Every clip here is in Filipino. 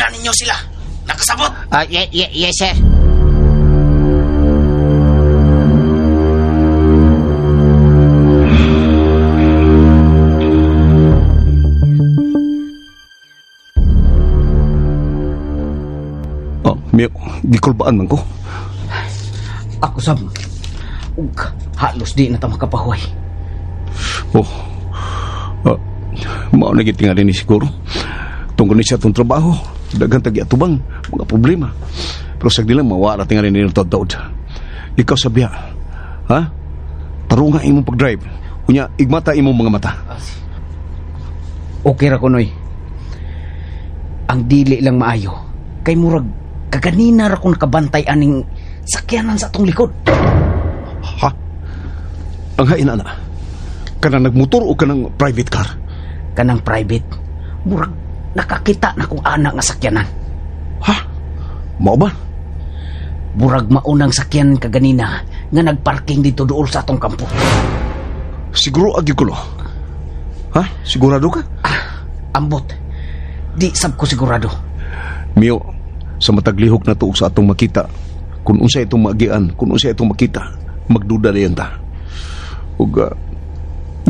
Sundan ninyo sila. Nakasabot. Ah, ye, ye, yes, sir. Oh, Mio, gikulbaan man ko. Ako sab. Ug halos di na ta makapahuay. Oh, ah, mao na gitingali ni siguro. Tungkol ni siya itong trabaho, daghang tagi atubang, mga problema. Pero sa lang mawala tingali ni Tod Ikaw sabiha, ha? Tarunga imong pag-drive. Unya, igmata imong mga mata. Okay ra ko noy. Ang dili lang maayo. Kay murag kaganina ra ko nakabantay aning sakyanan sa atong likod. Ha? Ang hain na Kanang nagmotor o kanang private car? Kanang private. Murag nakakita na kong anak nga sakyanan. Ha? Mao ba? Murag maunang sakyanan kaganina nga nagparking dito dool sa atong kampo. Siguro agi ko lo. Ha? Sigurado ka? Ambot. Di sab ko sigurado. Mio, sa mataglihok na tuog sa atong makita, kung unsa itong maagian, kung unsa itong makita, magduda na yan ta. Ug, uh,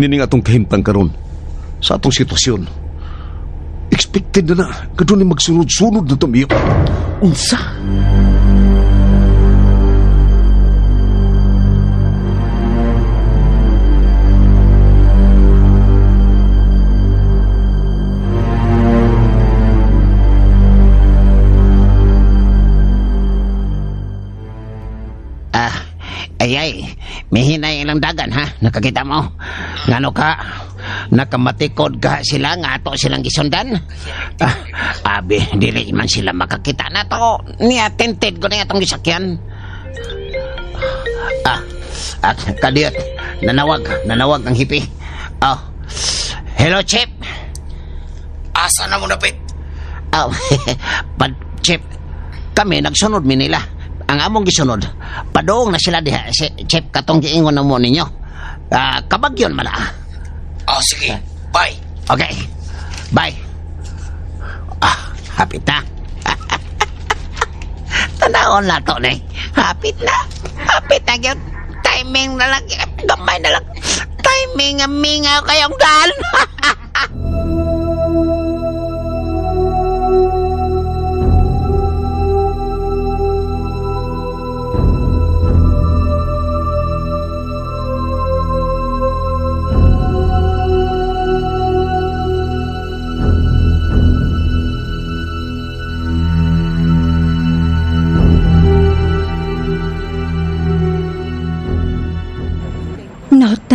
nining atong kahimtang karon sa atong sitwasyon. Expected na na, kadun ni magsunod-sunod na to, Mio. Unsa? Ah, ay ay, may hinay ilang dagan ha, nakakita mo. Ngano ka, nakamatikod ka sila nga ato silang gisundan. Ah, abi, dili man sila makakita na to. Ni attented ko na itong gisakyan. Ah, at kadiyot, nanawag, nanawag ang hipi. Oh, hello, Chip. Asa na mo napit? Oh, pad, Chip, kami nagsunod mi nila. Ang among gisunod, padong na sila diha. Si Chip, katong giingon na mo ninyo. Ah, kabagyon man ah. Oh, sige. Bye. Okay. Bye. Ah, hapit na. Tanawon na to, ne. Hapit na. Hapit na. Timing na lang. Gamay na lang. Timing ang mingaw kayong daan.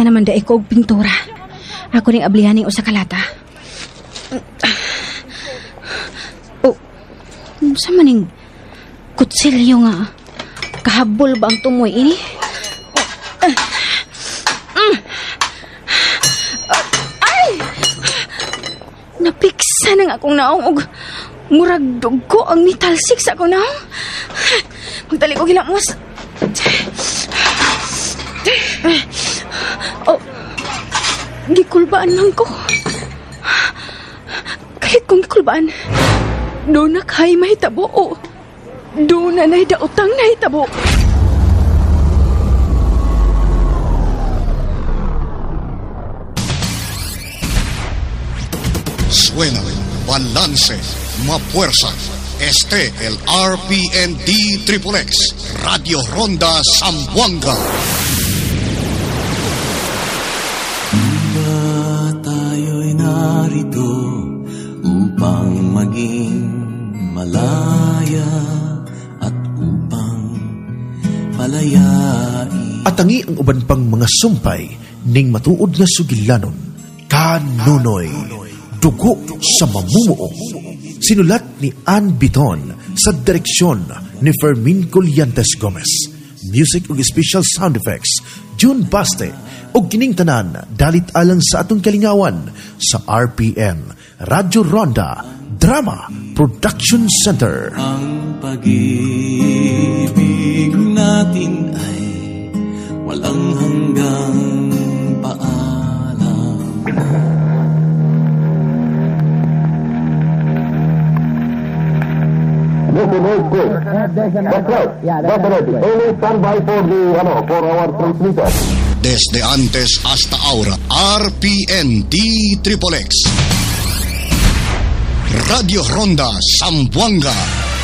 naman daig ko og pintura. Ako ning ablihan ning usa ka lata. Oh, sa maning kutsilyo nga. Kahabol ba ang tumoy ini? Ay! Napiksa nang akong naong og murag dugo ang nitalsik sa akong naong. Magdali ko ginamos. Oh, gikulbaan man ko. Kahit kung gikulbaan, doon na kay mahitabo o doon na naidaotang nahitabo. Suena balance, fuerza. Este el RPND Triple X, Radio Ronda Zamboanga. Narito upang maging malaya at upang palayain. At tangi ang uban pang mga sumpay ning matuod nga sugilanon. Kanunoy. Dugo sa mamumuo. Sinulat ni Ann Biton sa direksyon ni Fermin Colliantes Gomez. Music ug special sound effects June Baste ug kining tanan dalit alang sa atong kalingawan sa RPN Radyo Ronda Drama Production Center. Ang pag-ibig natin ay walang hanggang paalam. Be made quick. That's right. Definitely. Only stand by for the, ano, for our transmitter. Desde antes hasta ahora, RPN D-Triple X. Radio Ronda Sambuanga.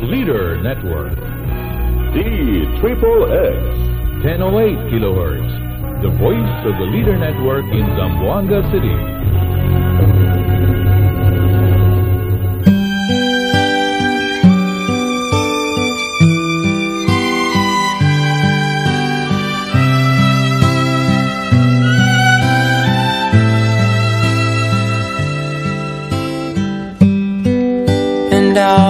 The leader network. D Triple X, 1008 kilohertz, the voice of the leader network in Zamboanga City. and Aubrey was her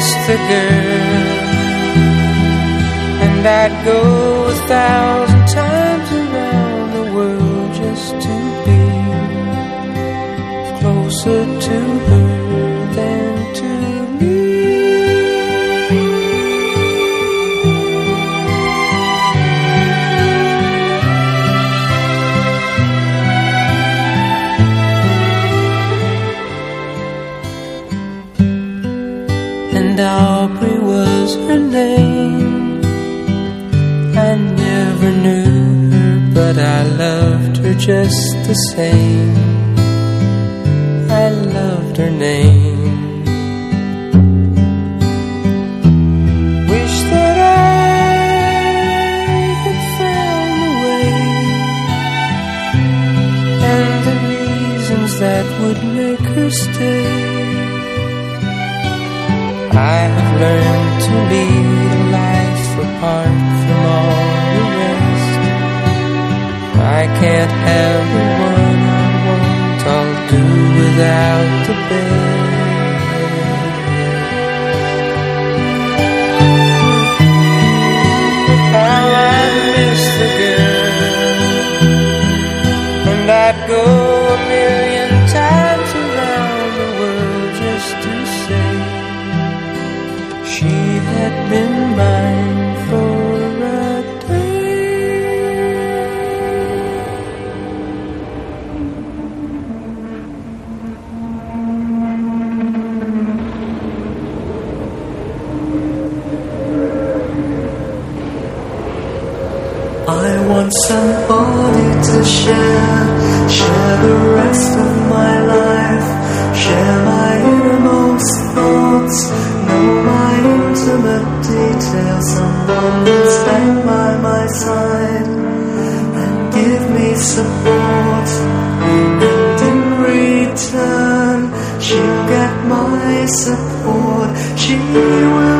miss the girl, and I'd go a thousand name. I never knew her, but I loved her just the same. I loved her name. Wish that I had found the way and the reasons that would make her stay. I have learned to lead out the bed. Want somebody to share, share the rest of my life, share my innermost thoughts, know my intimate details, someone to stand by my side and give me support. And in return, she'll get my support, she will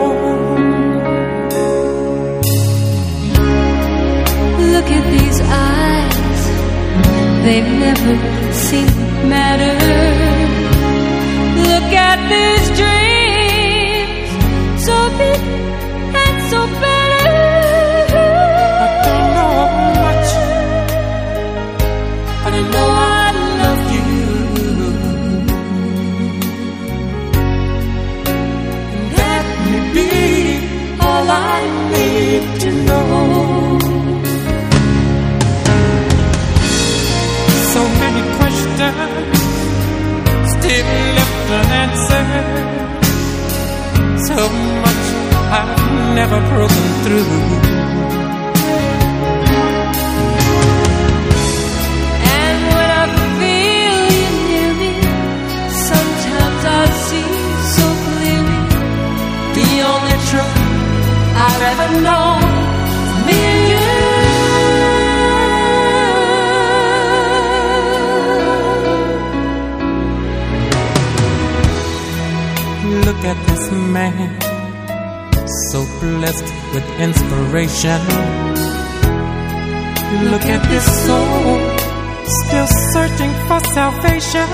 Eyes, they've never to matter. Look at these dreams, left unanswered. So much I've never broken through. And when I feel you near me, sometimes I see so clearly the only truth I've ever known. Look at this man, so blessed with inspiration. Look at this soul, still searching for salvation.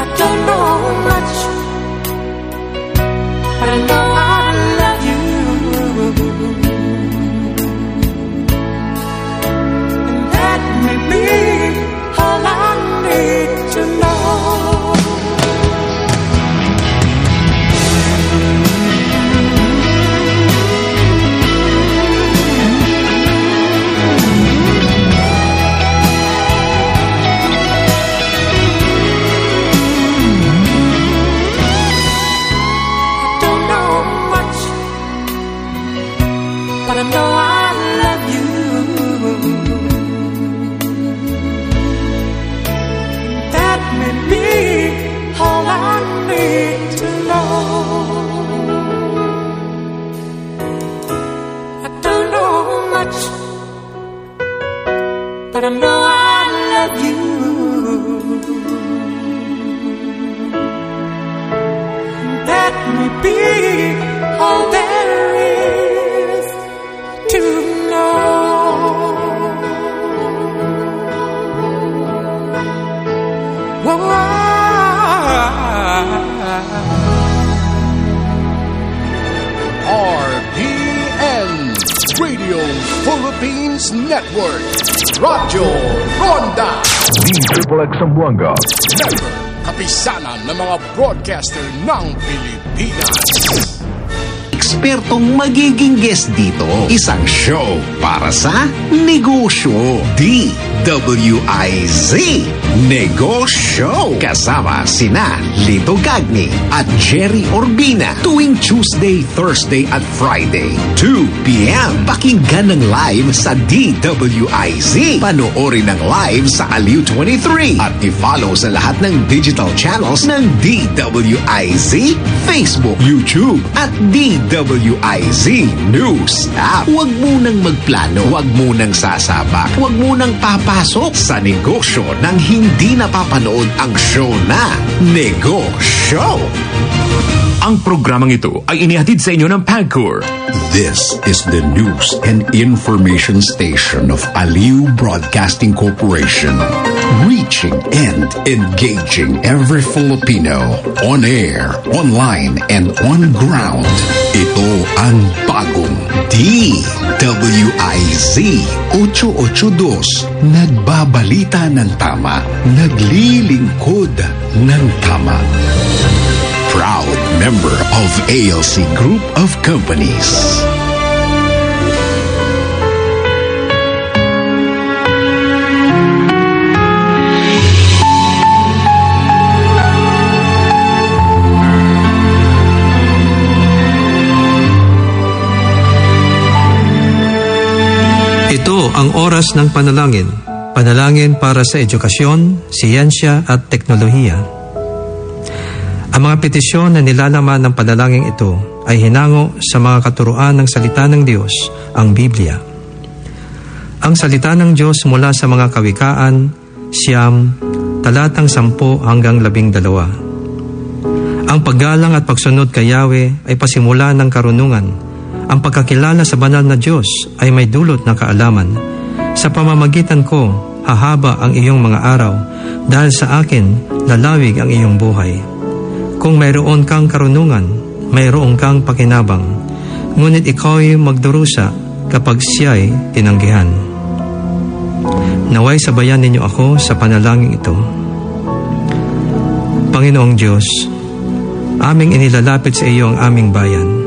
I don't know much, but I know I love you. And that may be all I need Zamboanga. Kapisanan ng mga broadcaster ng Pilipinas. Ekspertong magiging guest dito. Isang show para sa negosyo. D-W-I-Z. Negosyo. Kasama sina Lito Gagni at Jerry Orbina. Tuwing Tuesday, Thursday at Friday. 2 p.m. Pakinggan ng live sa DWIZ. Panoorin ng live sa Aliw 23. At i-follow sa lahat ng digital channels ng DWIZ, Facebook, YouTube at DWIZ News App. Huwag munang magplano, huwag munang sasabak, huwag munang papasok sa negosyo nang hindi napapanood ang show na Negosyo. Ang programang ito ay inihatid sa inyo ng PAGCOR. This is the news and information station of Aliu Broadcasting Corporation. Reaching and engaging every Filipino on air, online, and on ground. Ito ang bagong DWIZ 882. Nagbabalita ng tama, naglilingkod ng tama. Proud member of ALC Group of Companies. Ito ang oras ng panalangin. Panalangin para sa edukasyon, siyensya at teknolohiya. Ang mga petisyon na nilalaman ng panalangin ito ay hinango sa mga katuruan ng salita ng Diyos, ang Biblia. Ang salita ng Diyos mula sa mga kawikaan, siyam, talatang sampo hanggang labing dalawa. Ang paggalang at pagsunod kay Yahweh ay pasimula ng karunungan. Ang pagkakilala sa banal na Diyos ay may dulot ng kaalaman. Sa pamamagitan ko, hahaba ang iyong mga araw, dahil sa akin, lalawig ang iyong buhay. Kung mayroon kang karunungan, mayroon kang pakinabang, ngunit ikaw'y magdurusa kapag siya'y tinanggihan. Naway sabayan ninyo ako sa panalangin ito. Panginoong Diyos, aming inilalapit sa iyo ang aming bayan.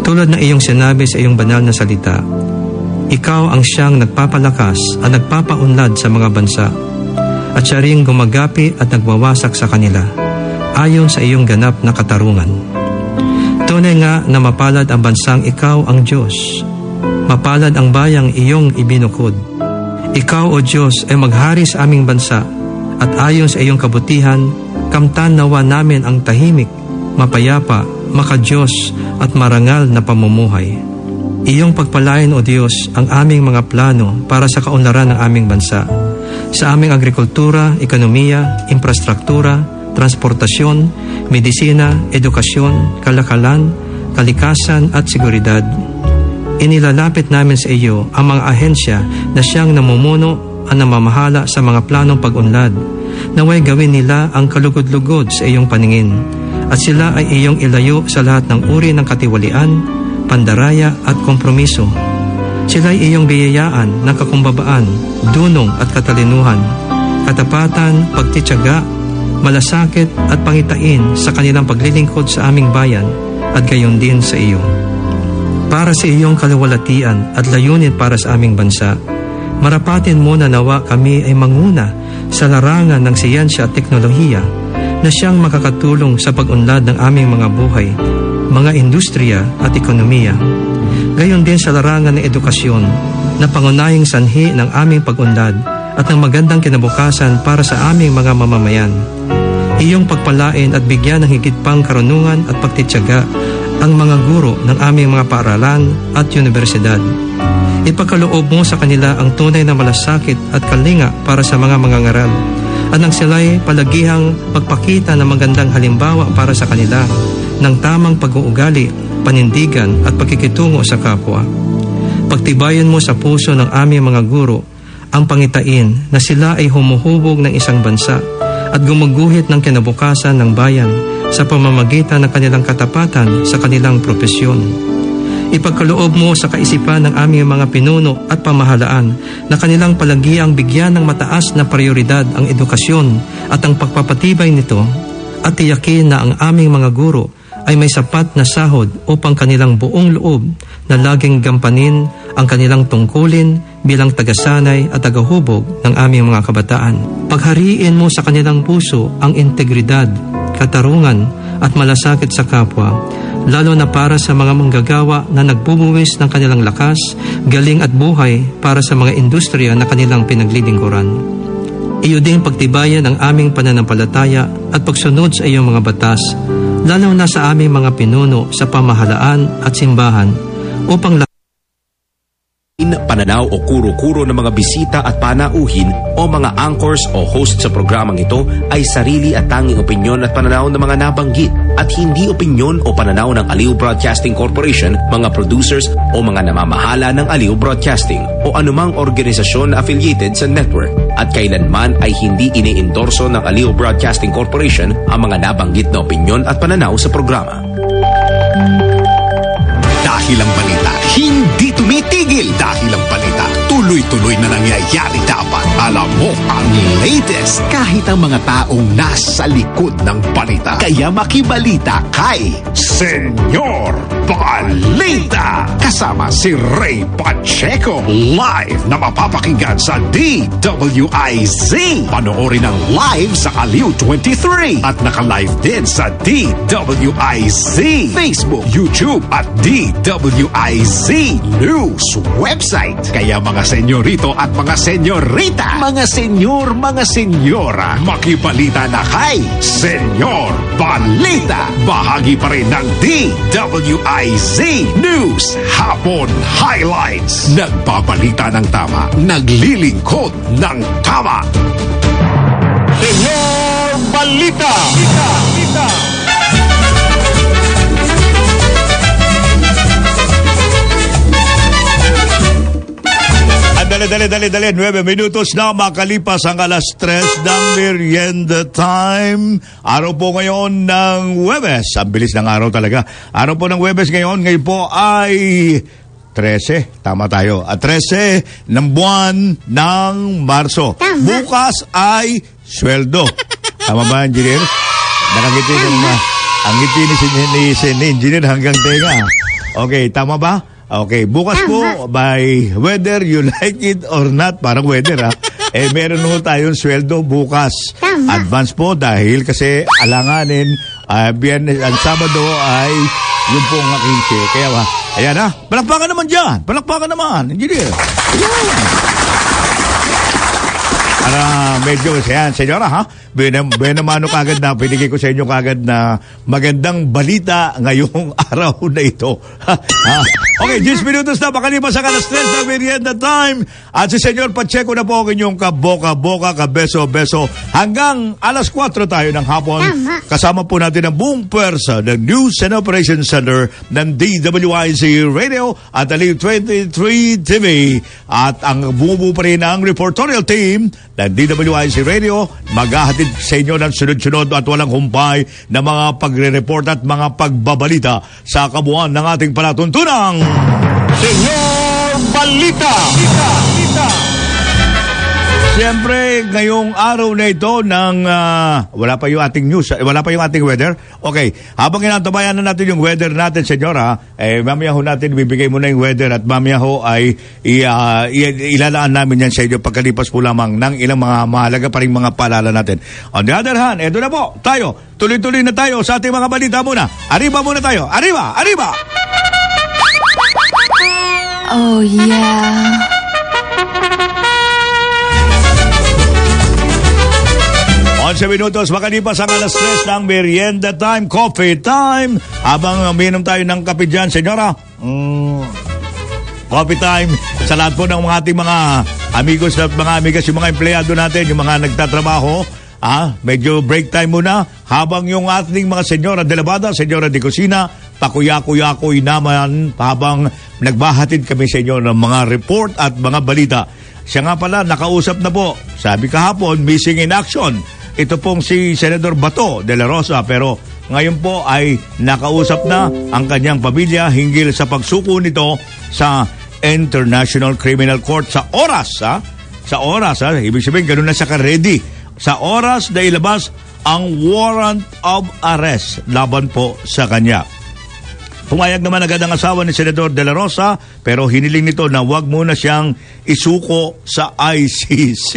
Tulad ng iyong sinabi sa iyong banal na salita, ikaw ang siyang nagpapalakas at nagpapaunlad sa mga bansa, at siya ring gumagapi at nagwawasak sa kanila, ayon sa iyong ganap na katarungan. Tunay nga na mapalad ang bansang ikaw ang Diyos. Mapalad ang bayang iyong ibinukod. Ikaw, O Diyos, ay maghari sa aming bansa, at ayon sa iyong kabutihan, kamtan nawa namin ang tahimik, mapayapa, makadiyos at marangal na pamumuhay. Iyong pagpalain, O Diyos, ang aming mga plano para sa kaunlaran ng aming bansa. Sa aming agrikultura, ekonomiya, infrastruktura, transportasyon, medisina, edukasyon, kalakalan, kalikasan at seguridad. Inilalapit namin sa iyo ang mga ahensya na siyang namumuno at namamahala sa mga planong pag-unlad. Naway gawin nila ang kalugod-lugod sa iyong paningin at sila ay iyong ilayo sa lahat ng uri ng katiwalian, pandaraya at kompromiso. Sila ay iyong biyayaan ng kakumbabaan, dunong at katalinuhan, katapatan, pagtityaga, malasakit at pangitain sa kanilang paglilingkod sa aming bayan at gayon din sa iyo. Para sa iyong kaluwalatian at layunin para sa aming bansa, marapatin mo na nawa kami ay manguna sa larangan ng siyensya at teknolohiya na siyang makakatulong sa pag-unlad ng aming mga buhay, mga industriya at ekonomiya. Gayon din sa larangan ng edukasyon na pangunahing sanhi ng aming pag-unlad at ng magandang kinabukasan para sa aming mga mamamayan. Iyong pagpalain at bigyan ng higit pang karunungan at pagtityaga ang mga guro ng aming mga paaralan at universidad. Ipagkaloob mo sa kanila ang tunay na malasakit at kalinga para sa mga mangangaral at nang sila'y palagihang pagpakita ng magandang halimbawa para sa kanila ng tamang pag-uugali, panindigan at pagkikitungo sa kapwa. Pagtibayan mo sa puso ng aming mga guro ang pangitain na sila ay humuhubog ng isang bansa at gumuguhit ng kinabukasan ng bayan sa pamamagitan ng kanilang katapatan sa kanilang propesyon. Ipagkaloob mo sa kaisipan ng aming mga pinuno at pamahalaan na kanilang palagiang bigyan ng mataas na prioridad ang edukasyon at ang pagpapatibay nito at tiyakin na ang aming mga guro ay may sapat na sahod upang kanilang buong loob na laging gampanin ang kanilang tungkulin bilang tagasanay at tagahubog ng aming mga kabataan. Paghariin mo sa kanilang puso ang integridad, katarungan at malasakit sa kapwa, lalo na para sa mga manggagawa na nagbubuwis ng kanilang lakas, galing at buhay para sa mga industriya na kanilang pinaglilingkuran. Iyo din pagtibayan ang aming pananampalataya at pagsunod sa iyong mga batas, lalo na sa aming mga pinuno sa pamahalaan at simbahan, upang pananaw o kuro-kuro ng mga bisita at panauhin o mga anchors o host sa programang ito ay sarili at tanging opinyon at pananaw ng mga nabanggit at hindi opinyon o pananaw ng Aliw Broadcasting Corporation, mga producers o mga namamahala ng Aliw Broadcasting o anumang organisasyon na affiliated sa network at kailanman ay hindi iniendorso ng Aliw Broadcasting Corporation ang mga nabanggit na opinyon at pananaw sa programa. Dahil ang balita hindi tumitigil dahil ang balita tuloy-tuloy na nangyayari dapat. Alam mo ang latest kahit ang mga taong nasa likod ng balita. Kaya makibalita kay Senyor Balita. Kasama si Ray Pacheco. Live na mapapakinggan sa DWIZ. Panoorin ang live sa Aliw 23 at naka-live din sa DWIZ. Facebook, YouTube at DWIZ News website. Kaya mga senyorito at mga senyorita, mga senyor, mga senyora, makibalita na kay Senyor Balita. Bahagi pa rin ng DWIZ News Hapon Highlights. Nagbabalita ng tama, naglilingkod ng tama. Senyor Balita! Balita! Dali, dali, dali, dali. 9 minutos na makalipas ang alas 3 ng merienda time. Araw po ngayon ng Webes. Ang bilis ng araw talaga. Araw po ng Webes ngayon. Ngayon po ay 13. Tama tayo. At 13 ng buwan ng Marso. Bukas ay sweldo. Tama ba, engineer? Nakangiti ng ang ngiti ni, ni, ni, ni engineer hanggang tenga. Okay, tama ba? Okay, bukas po, by whether you like it or not, parang weather ha, eh meron ho tayong sweldo bukas. Advance po dahil kasi alanganin, uh, biyernes, ang Sabado ay yun po ang aking. Kaya ha, ayan ha, palakpakan naman dyan, palakpakan naman, engineer. Para medyo, ayan, senyora ha, buena, buena mano kagad na, pinigay ko sa inyo kagad na magandang balita ngayong araw na ito. ha? Okay, 10 minutos na, makalipas ang alas 3 na merienda time. At si Senyor Pacheco na po ang inyong kaboka-boka, kabeso-beso. Hanggang alas 4 tayo ng hapon. Kasama po natin ang buong pwersa ng News and Operations Center ng DWIC Radio at Aliw 23 TV. At ang bumubuo pa rin ang reportorial team ng DWIC Radio maghahatid sa inyo ng sunod-sunod at walang humpay na mga pagre-report at mga pagbabalita sa kabuuan ng ating palatuntunang Senyor Balita! Balita! Siyempre, ngayong araw na ito ng ah, wala pa yung ating news, eh, wala pa yung ating weather. Okay, habang inantabayan na natin yung weather natin, senyora, eh, mamaya ho natin bibigay mo na yung weather at mamaya ho ay i, i- ilalaan namin yan sa inyo pagkalipas po lamang ng ilang mga mahalaga pa rin mga paalala natin. On the other hand, eto na po, tayo, tuloy-tuloy na tayo sa ating mga balita muna. Arriba muna tayo, arriba, arriba! Oh, yeah. 11 minutos, makalipas ang alas 3 ng merienda time, coffee time. Habang uminom tayo ng kape dyan, senyora, mm, coffee time sa lahat po ng mga ating mga amigos at mga amigas, yung mga empleyado natin, yung mga nagtatrabaho. Ah, medyo break time muna habang yung ating mga senyora de Lavada, senyora de Cocina, pakuya-kuya-kuy naman habang nagbahatid kami sa inyo ng mga report at mga balita. Siya nga pala, nakausap na po. Sabi kahapon, missing in action. Ito pong si Senador Bato de la Rosa pero ngayon po ay nakausap na ang kanyang pamilya hinggil sa pagsuko nito sa International Criminal Court sa oras, ha? Sa oras, ha? Ibig sabihin, ganun na siya ka-ready. Sa oras na ilabas ang warrant of arrest laban po sa kanya. Pumayag naman agad ang asawa ni Senador De La Rosa pero hiniling nito na wag muna siyang isuko sa ICC.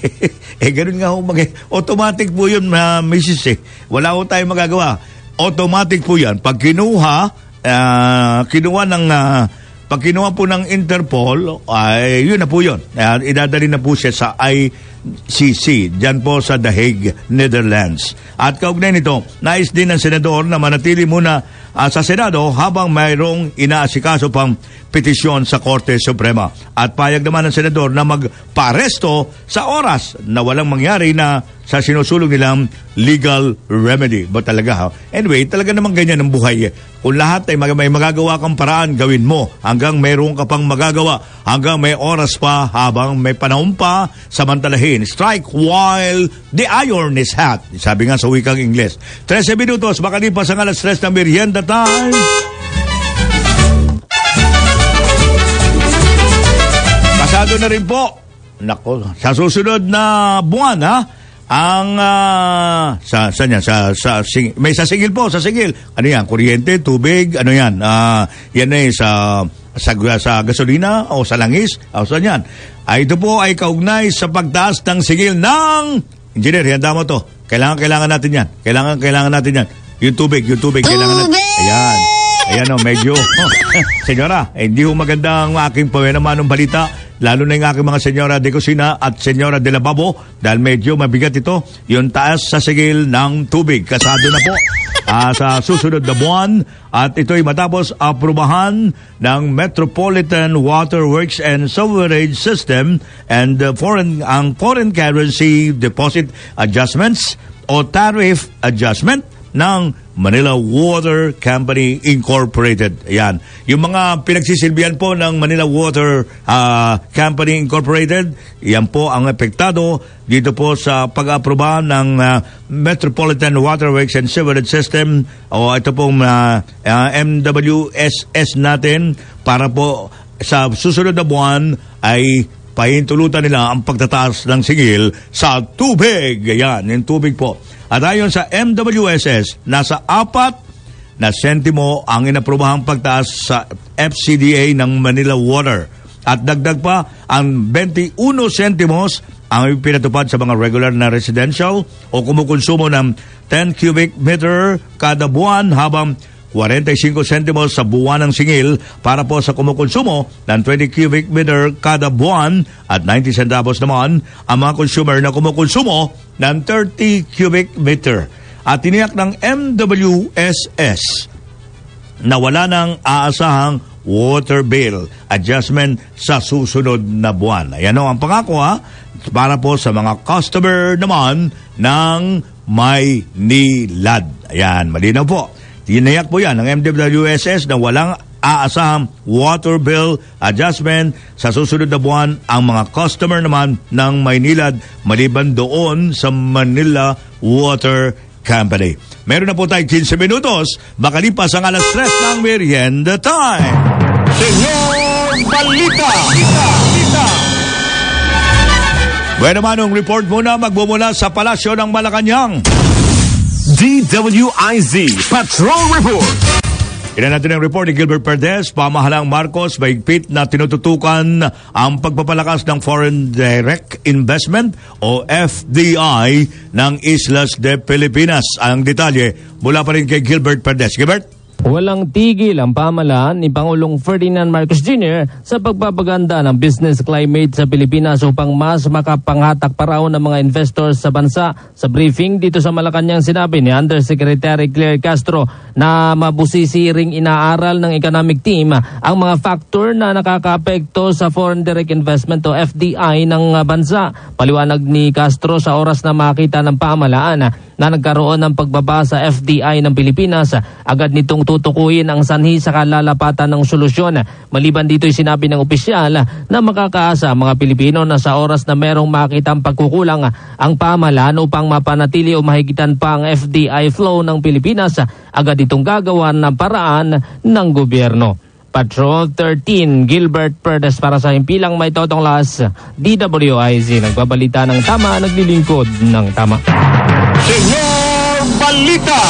eh, ganun nga ho, mag- automatic po yun, uh, Mrs. Eh. Wala ho tayong magagawa. Automatic po yan. Pag kinuha, ah, kinuha ng... ah, pag kinuha po ng Interpol, ay yun na po yun. Uh, idadali na po siya sa ICC, dyan po sa The Hague, Netherlands. At kaugnay nito, nais din ng senador na manatili muna ah, sa Senado habang mayroong inaasikaso pang petisyon sa Korte Suprema. At payag naman ng senador na magparesto sa oras na walang mangyari na sa sinusulong nilang legal remedy. Ba talaga ha? Anyway, talaga naman ganyan ang buhay. Kung lahat ay mag- may magagawa kang paraan, gawin mo. Hanggang mayroon ka pang magagawa. Hanggang may oras pa, habang may panahon pa, samantalahin. Strike while the iron is hot. Sabi nga sa wikang Ingles. 13 minutos, makalipas ang alas 3 ng merienda time. Pasado na rin po. Nako, sa susunod na buwan ha, ang ah, sa sa yan, sa sa sing, may sa sigil po, sa sigil. Ano yan? Kuryente, tubig, ano yan? Ah, yan ay sa sa, sa gasolina o sa langis o saan yan. Ay, ito po ay kaugnay sa pagtaas ng sigil ng Engineer, handa mo to. Kailangan, kailangan natin yan. Kailangan, kailangan natin yan. Yung tubig, yung tubig. Kailangan natin. Ayan. Ayan o, medyo. senyora, eh, hindi ho maganda ang aking pawenamanong balita. Lalo na yung aking mga senyora de Cocina at senyora de Lababo dahil medyo mabigat ito. Yung taas sa sigil ng tubig. Kasado na po ah, sa susunod na buwan. At ito'y matapos aprubahan ng Metropolitan Water Works and Sewerage System and uh, foreign, ang foreign currency deposit adjustments o tariff adjustment ng Manila Water Company Incorporated. Ayan. Yung mga pinagsisilbihan po ng Manila Water ah, Company Incorporated, yan po ang epektado dito po sa pag-aproba ng ah, Metropolitan Waterworks and Sewerage System o ito pong ah, ah, MWSS natin para po sa susunod na buwan ay pahintulutan nila ang pagtataas ng singil sa tubig. Ayan, yung tubig po. At ayon sa MWSS, nasa apat na sentimo ang inaprobahang pagtaas sa FCDA ng Manila Water. At dagdag pa, ang 21 sentimos ang pinatupad sa mga regular na residential o kumukonsumo ng 10 cubic meter kada buwan habang 45 sentimos sa buwan ng singil para po sa kumukonsumo ng 20 cubic meter kada buwan at 90 centavos naman ang mga consumer na kumukonsumo ng 30 cubic meter. At tiniyak ng MWSS na wala nang aasahang water bill adjustment sa susunod na buwan. Ayan ang pangako ha, para po sa mga customer naman ng Maynilad. Ayan, malinaw po. Tinayak po yan ng MWSS na walang aasahang water bill adjustment sa susunod na buwan ang mga customer naman ng Maynilad maliban doon sa Manila Water Company. Meron na po tayong 15 minutos makalipas ang alas 3 ng merienda time. Senyor Balita! Balita! Balita! Bueno manong report muna magmumula sa palasyo ng Malacanang. DWIZ Patrol Report. Ilan natin ang report ni Gilbert Perdes, pamahalang Marcos, mahigpit na tinututukan ang pagpapalakas ng Foreign Direct Investment o FDI ng Islas de Pilipinas. Ang detalye mula pa rin kay Gilbert Perdes. Gilbert? Walang tigil ang pamalaan ni Pangulong Ferdinand Marcos Jr. sa pagpapaganda ng business climate sa Pilipinas upang mas makapanghatak pa raw ng mga investors sa bansa. Sa briefing dito sa Malacanang sinabi ni Undersecretary Claire Castro na mabusisiring inaaral ng economic team ang mga factor na nakakaapekto sa foreign direct investment o FDI ng bansa. Paliwanag ni Castro sa oras na makita ng pamalaan na na nagkaroon ng pagbaba sa FDI ng Pilipinas. Agad nitong tutukuyin ang sanhi sa kalalapatan ng solusyon. Maliban dito ay sinabi ng opisyal na makakaasa mga Pilipino na sa oras na merong makitang pagkukulang ang pamahalaan upang mapanatili o mahigitan pa ang FDI flow ng Pilipinas, agad itong gagawan ng paraan ng gobyerno. Patrol 13, Gilbert Perdes para sa himpilang may totong las, DWIZ, nagbabalita ng tama, naglilingkod ng tama. Senyor Balita!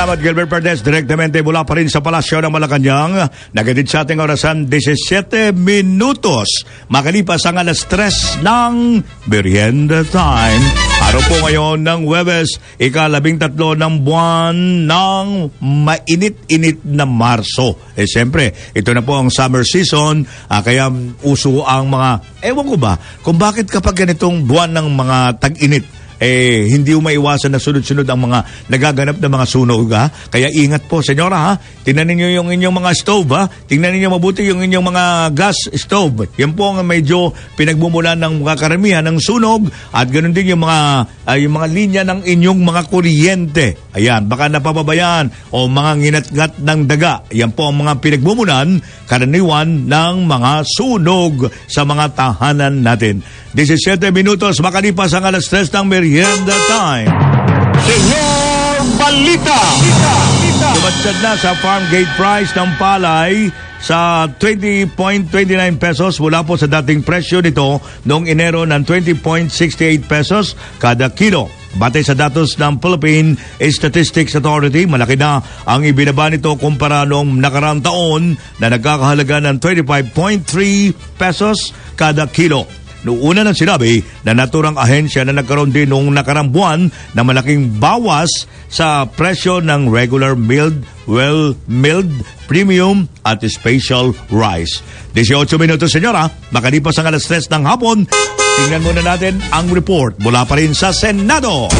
Salamat Gilbert Perdes direktamente mula pa rin sa palasyo ng Malacanang. Nagatid sa ating orasan 17 minutos. Makalipas ang alas 3 ng Merienda Time. Araw po ngayon ng Webes, ikalabing tatlo ng buwan ng mainit-init na Marso. Eh siyempre, ito na po ang summer season, ah, kaya uso ang mga, ewan ko ba, kung bakit kapag ganitong buwan ng mga tag-init, eh hindi mo maiwasan na sunod-sunod ang mga nagaganap na mga sunog ha. Kaya ingat po, senyora ha. Tingnan niyo yung inyong mga stove ha. Tingnan niyo mabuti yung inyong mga gas stove. Yan po ang medyo pinagmumulan ng mga karamihan ng sunog at ganoon din yung mga ah, yung mga linya ng inyong mga kuryente. Ayan, baka napapabayaan o mga nginat-ngat ng daga. Yan po ang mga pinagmumulan karaniwan ng mga sunog sa mga tahanan natin. 17 minutos makalipas ang alas 3 ng merienda time. Senyor Balita! Lumadsad na sa farm gate price ng palay sa 20.29 pesos mula po sa dating presyo nito noong Enero ng 20.68 pesos kada kilo. Batay sa datos ng Philippine Statistics Authority, malaki na ang ibinaba nito kumpara noong nakaraang taon na nagkakahalaga ng 25.3 pesos kada kilo. Noong una nang sinabi na naturang ahensya na nagkaroon din noong nakarang buwan na malaking bawas sa presyo ng regular milled, well milled, premium at special rice. 18 minutos, senyora. Makalipas ang alas 3 ng hapon, tingnan muna natin ang report mula pa rin sa Senado.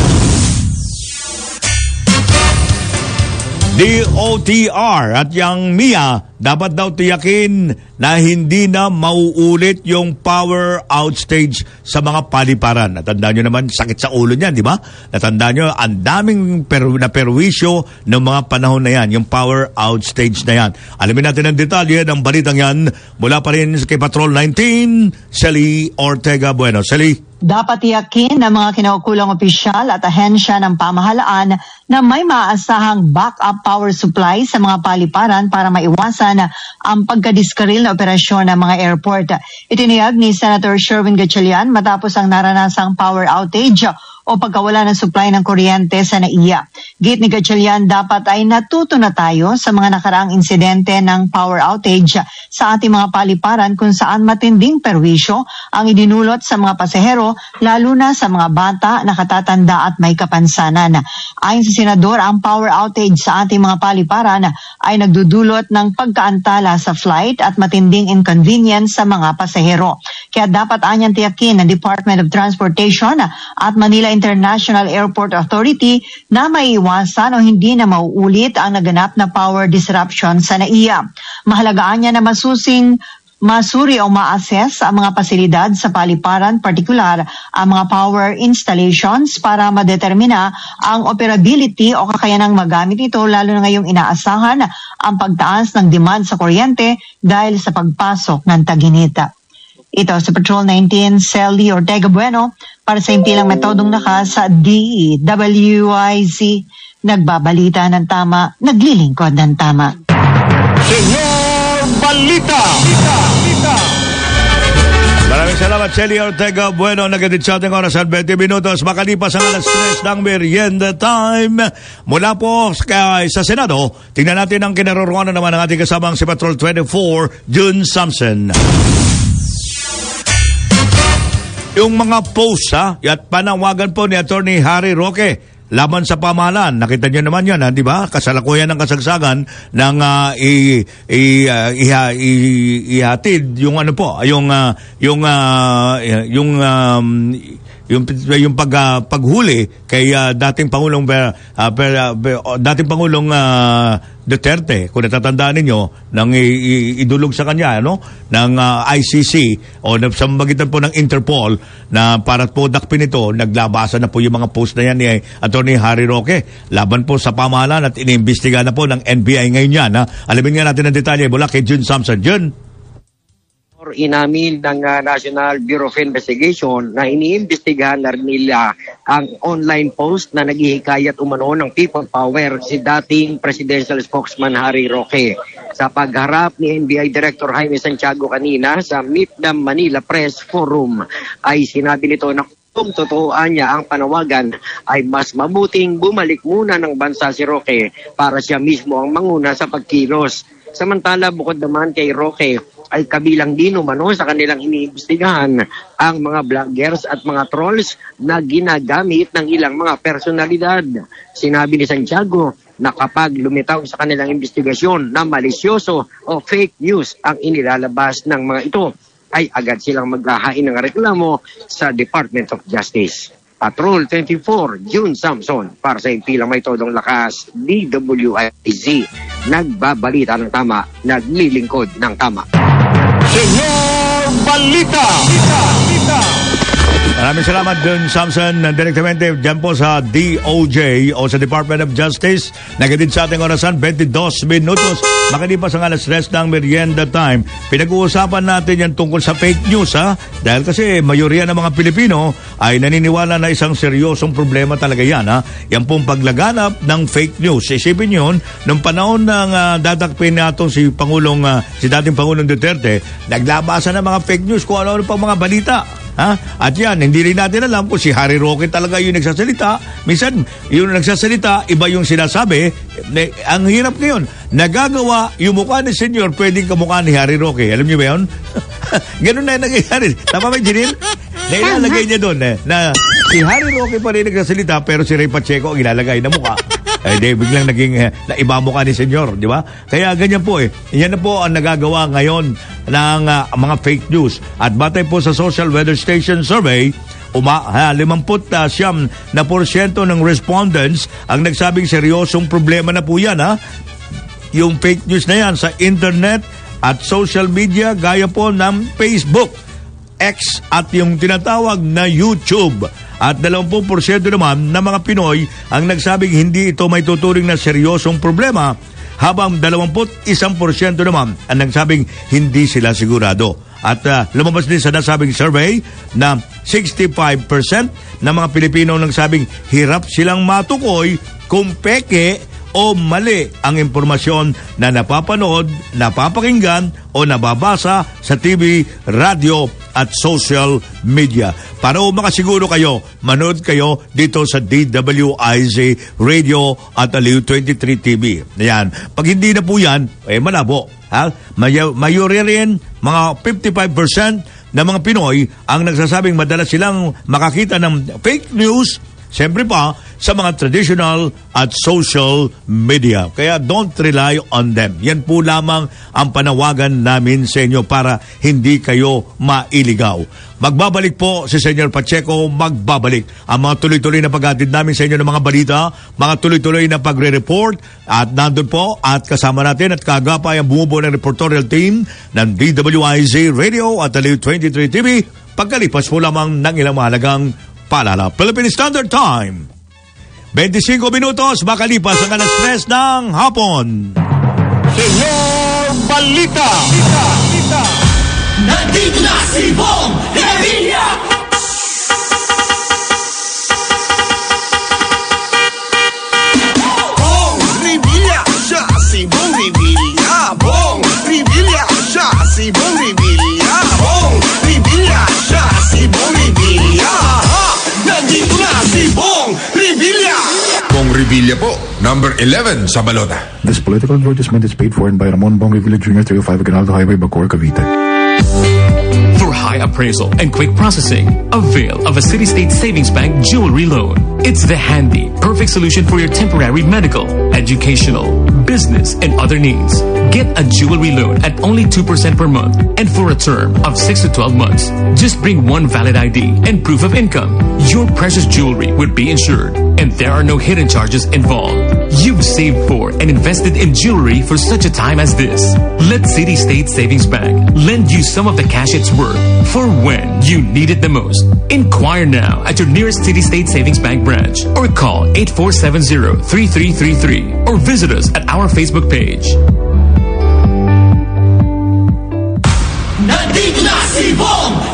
DOTR at yung MIA dapat daw tiyakin na hindi na mauulit yung power outage sa mga paliparan. Natandaan nyo naman, sakit sa ulo niyan, di ba? Natandaan nyo, ang daming per, na perwisyo ng mga panahon na yan, yung power outage na yan. Alamin natin ang detalye ng balitang yan mula pa rin kay Patrol 19, Sally Ortega Bueno. Sally? Dapat tiyakin ng mga kinaukulang opisyal at ahensya ng pamahalaan na may maaasahang backup power supply sa mga paliparan para maiwasan ang pagkadiskaril na operasyon ng mga airport. Itiniyag ni Senator Sherwin Gatchalian matapos ang naranasang power outage o pagkawala ng supply ng kuryente sa NAIA. Gate ni Gatchalian, dapat ay natuto na tayo sa mga nakaraang insidente ng power outage sa ating mga paliparan kung saan matinding perwisyo ang idinulot sa mga pasahero, lalo na sa mga bata, nakatatanda at may kapansanan. Ayon sa Senador, ang power outage sa ating mga paliparan ay nagdudulot ng pagkaantala sa flight at matinding inconvenience sa mga pasahero. Kaya dapat anyang tiyakin ng Department of Transportation at Manila International Airport Authority na maiiwasan o hindi na mauulit ang naganap na power disruption sa NAIA. Mahalagaan niya na masusing masuri o ma-assess ang mga pasilidad sa paliparan, partikular ang mga power installations para madetermina ang operability o kakayanang magamit ito lalo na ngayong inaasahan ang pagtaas ng demand sa kuryente dahil sa pagpasok ng taginita. Ito sa Patrol 19, Sally Ortega Bueno para sa impilang metodong naka sa DWIZ. Nagbabalita ng tama, naglilingkod ng tama. Senyor Balita! Maraming salamat, Shelly Ortega. Bueno, nagatid sa oras at 20 minutos. Makalipas ang alas 3 ng merienda time. Mula po kay, sa Senado, tingnan natin ang kinaroroonan naman ng ating kasamang si Patrol 24, June Samson. Yung mga posts ha, at panawagan po ni Attorney Harry Roque laban sa pamahalaan. Nakita niyo naman yan, di ba? Kasalukuyan ng kasagsagan ng uh, i, i, uh, iha, i, ihatid yung ano po, yung uh, yung uh, yung um, yung yung pag ah, paghuli kay ah, dating pangulong ah, Ber- oh, dating pangulong ah, Duterte kung natatandaan ninyo nang idulog sa kanya ano ng ah, ICC o sa magitan po ng Interpol na para po dakpin ito naglabasan na po yung mga post na yan ni Attorney Harry Roque laban po sa pamahalaan at iniimbestiga na po ng NBI ngayon yan ha? alamin nga natin ang detalye mula kay Jun Samson. Jun or inamin ng ah, National Bureau of Investigation na iniimbestigahan na nila ang online post na naghihikayat umano ng people power si dating presidential spokesman Harry Roque. Sa pagharap ni NBI Director Jaime Santiago kanina sa Meet the Manila Press Forum ay sinabi nito na kung totooan niya ang panawagan ay mas mabuting bumalik muna ng bansa si Roque para siya mismo ang manguna sa pagkilos. Samantala bukod naman kay Roque ay kabilang din umano sa kanilang iniimbestigahan ang mga vloggers at mga trolls na ginagamit ng ilang mga personalidad. Sinabi ni Santiago na kapag lumitaw sa kanilang investigasyon na malisyoso o fake news ang inilalabas ng mga ito, ay agad silang maghahain ng reklamo sa Department of Justice. Patrol 24, June Samson, para sa impilang may todong lakas, DWIZ, nagbabalita ng tama, naglilingkod ng tama. Senyor Balita! Maraming salamat dun, Samson, direktamente dyan po sa DOJ o sa Department of Justice. Nagatid sa ating orasan, 22 minutos. Makalipas ang alas 3 ng merienda time. Pinag-uusapan natin yan tungkol sa fake news, ha? Dahil kasi mayorya ng mga Pilipino ay naniniwala na isang seryosong problema talaga yan, ha? Yan pong paglaganap ng fake news. Isipin yun, nung panahon ng uh, dadakpin natin si Pangulong, ah, si dating Pangulong Duterte, naglabasan ng mga fake news kung ano-ano pang mga balita. Ha? At yan, hindi rin natin alam kung si Harry Roque talaga yung nagsasalita. Minsan, yung nagsasalita, iba yung sinasabi. Ne- Ang hirap ngayon, nagagawa yung mukha ni Senyor, pwedeng kamukha ni Harry Roque. Alam niyo ba yun? Ganun na yung nangyayari. Tama ba, Janine? Na ilalagay niya doon eh, na si Harry Roque pa rin nagsasalita pero si Ray Pacheco ang ilalagay na mukha. Eh, di, biglang naging eh, naiba mukha ni Senyor, di ba? Kaya ganyan po eh. Yan na po ang nagagawa ngayon ng ah, mga fake news. At batay po sa Social Weather Station Survey, Uma, ha, 50 siyam na porsyento ng respondents ang nagsabing seryosong problema na po yan ha. Yung fake news na yan sa internet at social media gaya po ng Facebook, X at yung tinatawag na YouTube. At 20% naman ng mga Pinoy ang nagsabing hindi ito may tuturing na seryosong problema habang 21% naman ang nagsabing hindi sila sigurado. At uh, lumabas din sa nasabing survey na 65% ng mga Pilipino ang nagsabing hirap silang matukoy kung peke o mali ang impormasyon na napapanood, napapakinggan o nababasa sa TV, radyo at social media. Para makasiguro kayo, manood kayo dito sa DWIZ Radio at Aliw 23 TV. Ayan. Pag hindi na po yan, eh malabo. Ha? May, mayori rin, mga 55% ng mga Pinoy ang nagsasabing madalas silang makakita ng fake news Siyempre pa, sa mga traditional at social media. Kaya don't rely on them. Yan po lamang ang panawagan namin sa inyo para hindi kayo mailigaw. Magbabalik po si Senyor Pacheco, magbabalik ang mga tuloy-tuloy na paghatid namin sa inyo ng mga balita, mga tuloy-tuloy na pagre-report at nandun po at kasama natin at kagapay ang bumubuo ng reportorial team ng DWIZ Radio at Aliw 23 TV pagkalipas po lamang ng ilang mahalagang paalala. Philippine Standard Time. 25 minutos makalipas ang alas 3 ng hapon. Senyor Balita! Nandito na si Bong Revilla! Bong Revilla, siya si Bong Revilla. Bong Revilla, siya si Bong Revilla. Bong Revilla po, number 11 sa balota. This political advertisement is paid for and by Ramon Bong Revilla Jr. 305 Aguinaldo Highway, Bacoor, Cavite. High appraisal and quick processing, avail of a City State Savings Bank jewelry loan. It's the handy, perfect solution for your temporary medical, educational, business, and other needs. Get a jewelry loan at only 2% per month and for a term of 6 to 12 months. Just bring one valid ID and proof of income. Your precious jewelry would be insured and there are no hidden charges involved. You've saved for and invested in jewelry for such a time as this. Let City State Savings Bank lend you some of the cash it's worth for when you need it the most. Inquire now at your nearest City State Savings Bank branch or call 8470-3333 or visit us at our Facebook page. Nandito na si Bong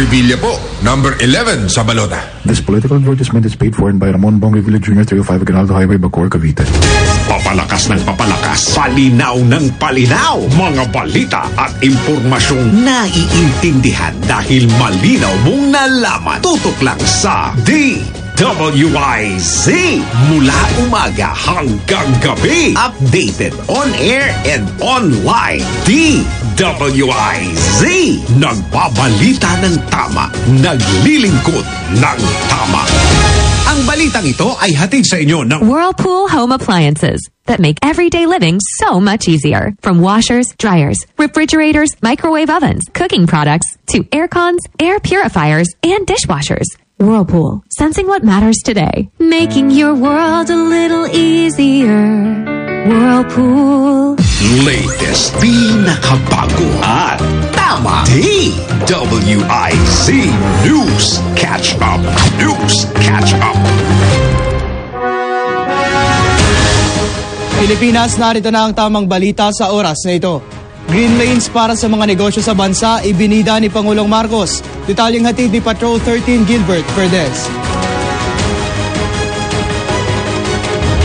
Revilla po, number 11 sa balota. This political advertisement is paid for by Ramon Bong Revilla Jr. 305 Aguinaldo Highway, Bacoor, Cavite. Papalakas ng papalakas, palinaw ng palinaw, mga balita at impormasyong naiintindihan dahil malinaw mong nalaman. Tutok lang sa DWIZ mula umaga hanggang gabi. Updated on air and online. DWIZ nagbabalita ng tama, naglilingkod ng tama. Ang balitang ito ay hatid sa inyo ng Whirlpool Home Appliances that make everyday living so much easier. From washers, dryers, refrigerators, microwave ovens, cooking products, to air cons, air purifiers, and dishwashers. Whirlpool, sensing what matters today. Making your world a little easier. Whirlpool. latest, pinakabago at tama. DWIZ News Catch Up. News Catch Up. Pilipinas, narito na ang tamang balita sa oras na ito. Green lanes para sa mga negosyo sa bansa, ibinida ni Pangulong Marcos. Detalyeng hatid ni Patrol 13 Gilbert Verdes.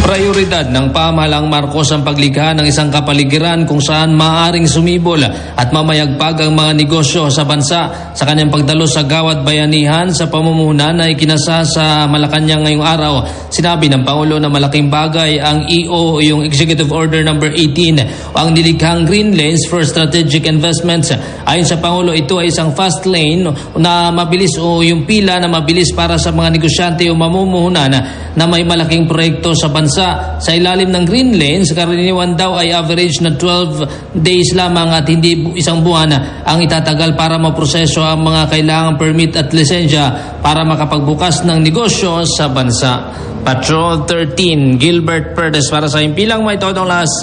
Prioridad ng pamahalang Marcos ang paglikha ng isang kapaligiran kung saan maaaring sumibol at mamayagpag ang mga negosyo sa bansa sa kanyang pagdalo sa Gawad Bayanihan sa pamumuhunan na ikinasa sa Malacanang ngayong araw. Sinabi ng Pangulo na malaking bagay ang EO o yung Executive Order number 18 o ang nilikhang Green Lanes for Strategic Investments. Ayon sa Pangulo, ito ay isang fast lane na mabilis o yung pila na mabilis para sa mga negosyante o mamumuhunan na may malaking proyekto sa bansa. Sa ilalim ng Green Lanes, karaniwan daw ay average na 12 days lamang at hindi isang buwan ang itatagal para maproseso ang mga kailangang permit at lisensya para makapagbukas ng negosyo sa bansa. Patrol 13, Gilbert Perez para sa impilang may todong las.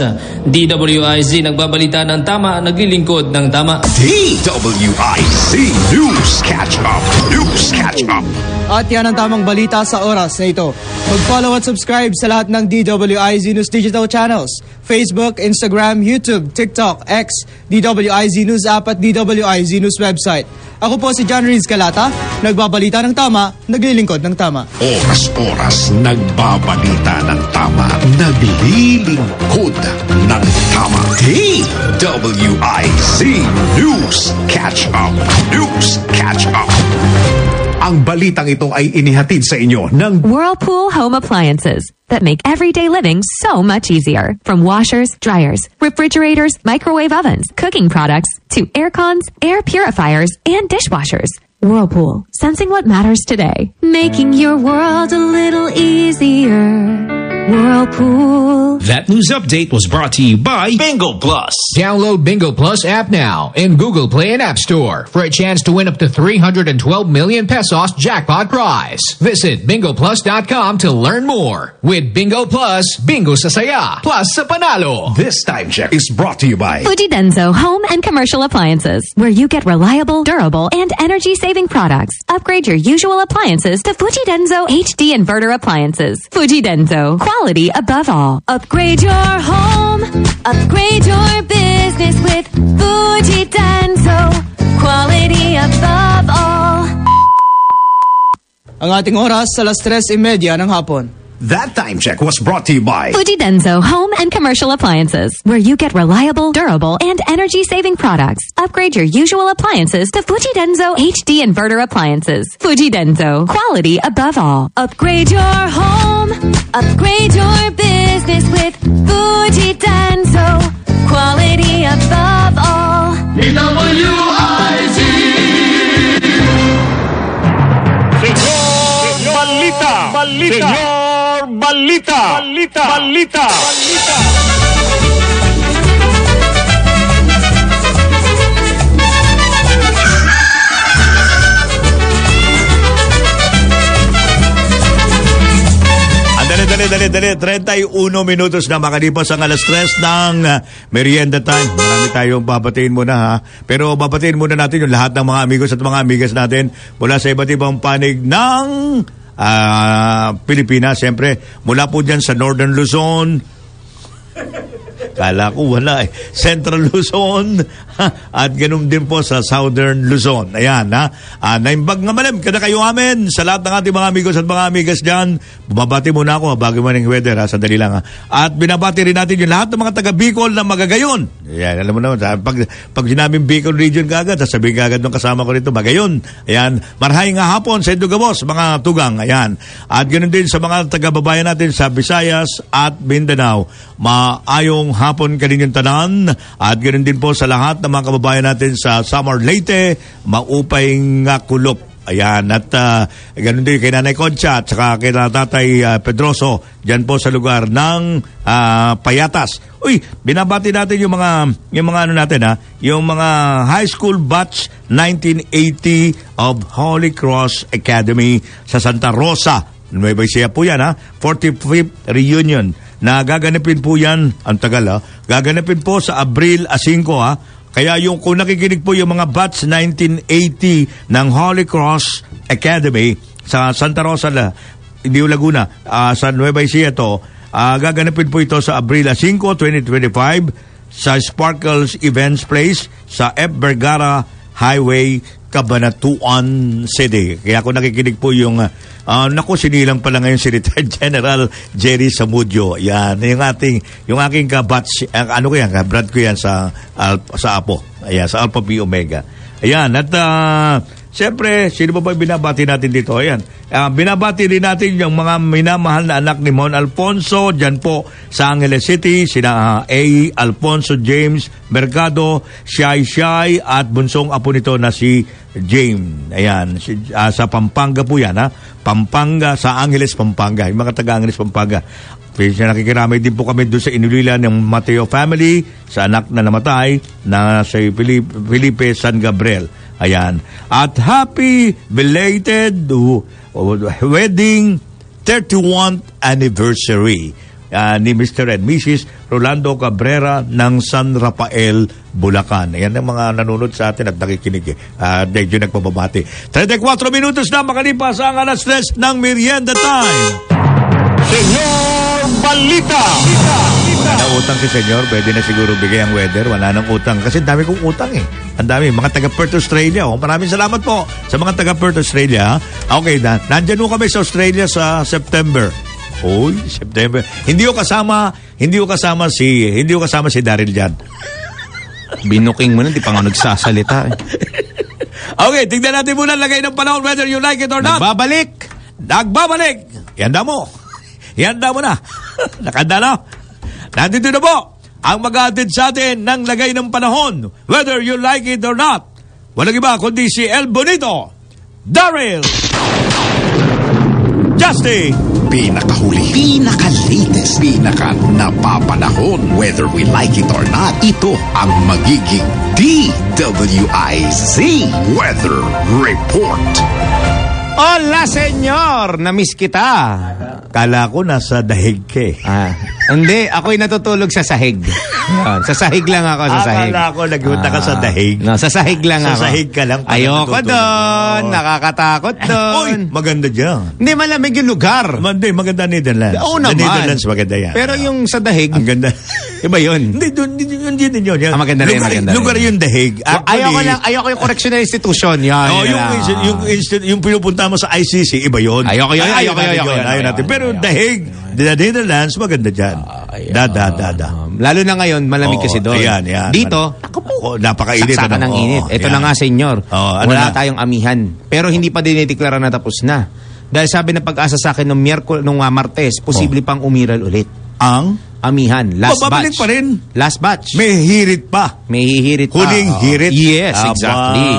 DWIZ nagbabalita ng tama, naglilingkod ng tama. DWIZ News Catch Up. News Catch Up. At yan ang tamang balita sa oras na ito. Mag-follow at subscribe sa lahat ng DWIZ News digital channels. Facebook, Instagram, YouTube, TikTok, X, DWIZ News app at DWIZ News website. Ako po si John Reeds Calata, nagbabalita ng tama, naglilingkod ng tama. Oras-oras nagbabalita ng tama, naglilingkod ng tama. DWIZ News Catch Up. News Catch Up. Ang balitang ito ay inihatid sa inyo ng Whirlpool Home Appliances that make everyday living so much easier. From washers, dryers, refrigerators, microwave ovens, cooking products, to air cons, air purifiers, and dishwashers. Whirlpool, sensing what matters today. Making your world a little easier. Whirlpool. That news update was brought to you by Bingo Plus. Download Bingo Plus app now in Google Play and App Store for a chance to win up to 312 million pesos jackpot prize. Visit bingoplus.com to learn more. With Bingo Plus, bingo sa saya, plus sa panalo. This time check is brought to you by Fuji Denso Home and Commercial Appliances, where you get reliable, durable, and energy saving products. Upgrade your usual appliances to Fuji Denso HD Inverter Appliances. Fuji Denso, quality above all. Upgrade your home, upgrade your business with Fuji Denso, quality above all. Ang ating oras sa las 3.30 ng hapon. That time check was brought to you by Fuji Denso Home and Commercial Appliances, where you get reliable, durable, and energy saving products. Upgrade your usual appliances to Fuji Denso HD inverter appliances. Fuji Denso, quality above all. Upgrade your home, upgrade your business with Fuji Denso. Quality above all. Señor Balita. Balita. Señor Balita. Balita. Balita. Ang dali, dali, dali, dali. 31 minutos na makalipas ang alas 3 ng uh, merienda time. Marami tayong babatiin muna ha. Pero babatiin muna natin yung lahat ng mga amigos at mga amigas natin mula sa iba't ibang panig ng ah, Pilipinas. Siyempre, mula po dyan sa Northern Luzon, Kala ko wala eh. Central Luzon at ganun din po sa Southern Luzon. Ayan ha. Uh, naimbag nga malam, kada kayo amin sa lahat ng ating mga amigos at mga amigas dyan. Bumabati muna ako bago man yung weather ha. Sandali lang ha. At binabati rin natin yung lahat ng mga taga Bicol na magagayon. Ayan, alam mo naman, sa- pag, pag sinabing Bicol region kagad, sasabihin kagad ng kasama ko rito, magayon. Ayan, marhay nga hapon sa Indugabos, mga tugang. Ayan. At ganun din sa mga taga-babayan natin sa Visayas at Mindanao. Maayong hapon kaninyong tanan. At ganun din po sa lahat ng mga kababayan natin sa Samar Leyte, maupay nga kulop. Ayan, at uh, ganun din kay Nanay Concha at saka kay Tatay ah, Pedroso, dyan po sa lugar ng ah, Payatas. Uy, binabati natin yung mga, yung mga ano natin ha, yung mga high school batch 1980 of Holy Cross Academy sa Santa Rosa. Nueva Ecija po yan ha, 45th reunion na gaganapin po yan, ang tagal ha, gaganapin po sa Abril a 5 ha, kaya yung kung nakikinig po yung mga batch 1980 ng Holy Cross Academy sa Santa Rosa, La, Dio Laguna, ah, sa Nueva Ecija to, ah, gaganapin po ito sa Abril 5, 2025 sa Sparkles Events Place sa F. Vergara Highway, Cabanatuan City. Kaya kung nakikinig po yung, ah, naku, sinilang pala ngayon si retired General Jerry Samudio. Yan, yung ating, yung aking kabatch, ah, ano ko yan, kabrad ko yan sa, Al- sa Apo. Ayan, sa Alpha B Omega. Ayan, at uh, siyempre, sino ba ba binabati natin dito? Ayan, ah, binabati rin natin yung mga minamahal na anak ni Mon Alfonso, dyan po sa Angeles City, sina ah, A. Alfonso James Mercado, Shai Shai, at bunsong apo nito na si James. Ayan, si, ah, sa Pampanga po yan, ha? Pampanga, sa Angeles, Pampanga. Yung mga taga-Angeles, Pampanga. Siya nakikiramay din po kami doon sa inulila ng Mateo family sa anak na namatay na si Felipe, Felipe San Gabriel. Ayan. At happy belated uh, wedding 31th anniversary ah, ni Mr. and Mrs. Rolando Cabrera ng San Rafael, Bulacan. Ayan ang mga nanonood sa atin at nakikinig. Uh, medyo nagpababati. 34 minutos na makalipas ang alas 3 ng merienda time. Señor Balita. Wala na utang si senyor, pwede na siguro bigay ang weather. Wala nang utang. Kasi dami kong utang eh. Ang dami. Mga taga Perth, Australia. Oh. Maraming salamat po sa mga taga Perth, Australia. ha. Okay, na. Nandyan po kami sa Australia sa September. Uy, September. Hindi ko kasama, hindi ko kasama si, hindi ko kasama si Daryl dyan. Binuking mo na, di pa nga nagsasalita. Eh. Okay, tignan natin muna lagay ng panahon whether you like it or not. Nagbabalik! Nagbabalik! Ihanda mo. Ihanda mo na. Nakanda na. Nandito na po ang mag sa atin ng lagay ng panahon whether you like it or not. Walang iba kundi si El Bonito, Daryl, Justy, Pinakahuli, pinaka-latest, pinaka-napapanahon. Whether we like it or not, ito ang magiging DWIZ Weather Report. Hola, senyor! Namiss kita. Kala ko nasa dahig ka eh. Ah. Hindi, ako'y natutulog sa sahig. Yan, sa sahig lang ako, sa sahig. Akala ko nagpunta ka sa Ah, dahig. No, sa sahig lang Sa ako. sahig ka lang pala Ayoko natutulog. doon. Nakakatakot doon. Uy, maganda dyan. Hindi, malamig yung lugar. Hindi, maganda Netherlands. Oo The naman. Netherlands maganda yan. Pero yung sa dahig, Ang ganda. iba yun. Hindi, doon, hindi, hindi din yun. Ah, maganda rin, lugar, maganda lugar rin. yung dahig. Actually, ayoko lang, ayoko yung correctional institution. Yan, Oh, yan yung, lang. insti- yung, insti- yung pinupunta mo sa ICC, iba yun. Ayoko yun, Ay, ayoko yun, ayoko yun, natin. ayoko Pero dahig, the Netherlands, maganda dyan. Da, da, da, da. Lalo na ngayon, malamig Oo, kasi doon. ayan, ayan. Dito, Oh, napakainit. saksakan ano? ng init. Ito yan. na nga, senyor. Oo, ano Wala na? tayong amihan. Pero hindi pa dinideklara na tapos na. Dahil sabi ng pag-asa sa akin nung Miyerkul, nung ah, Martes, posible pang umiral ulit. Ang? Amihan. Last Oh, babalik batch. pa rin. Last batch. May hirit pa. May hihirit pa. Huling Oo. hirit. Yes, Aba, exactly.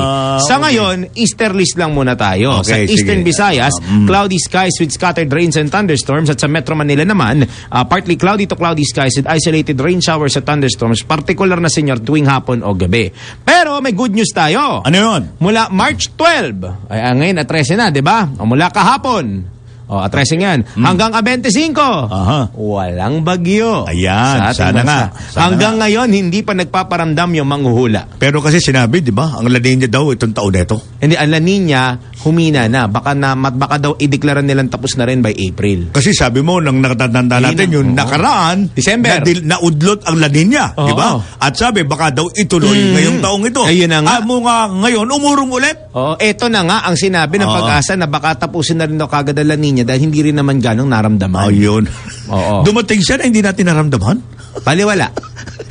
Sa okay. ngayon, easterlies lang muna tayo. Okay, sa Eastern sige. Visayas, mm. cloudy skies with scattered rains and thunderstorms. At sa Metro Manila naman, ah, partly cloudy to cloudy skies with isolated rain showers at thunderstorms. Particular na senyor tuwing hapon o gabi. Pero may good news tayo. Ano yun? Mula March 12, ay ah, ngayon at 13 na, di ba? O mula kahapon. O, at 13 yan. Hanggang a 25. Hmm. Aha. Walang bagyo. Ayan, sa sana nga. Sana Hanggang ngayon, hindi pa nagpaparamdam yung manghuhula. Pero kasi sinabi, di ba, ang La Nina daw itong taon na ito. Hindi, ang La Nina, humina na. Baka, na, baka daw ideklara nilang tapos na rin by April. Kasi sabi mo, nang nakatanda natin, Hindi na, yung oo. nakaraan, December. na, dil- naudlot ang La Nina, Oo. di ba? At sabi, baka daw ituloy Mm. ngayong taong ito. Ayun na nga. Ah, mo nga ngayon, umurong ulit. Oo, eto na nga ang sinabi ng Oo. pag-asa na baka tapusin na rin daw kagad ang La Nina dahil hindi rin naman ganong naramdaman. Ayun. Oo. Dumating siya na hindi natin naramdaman. Baliwala.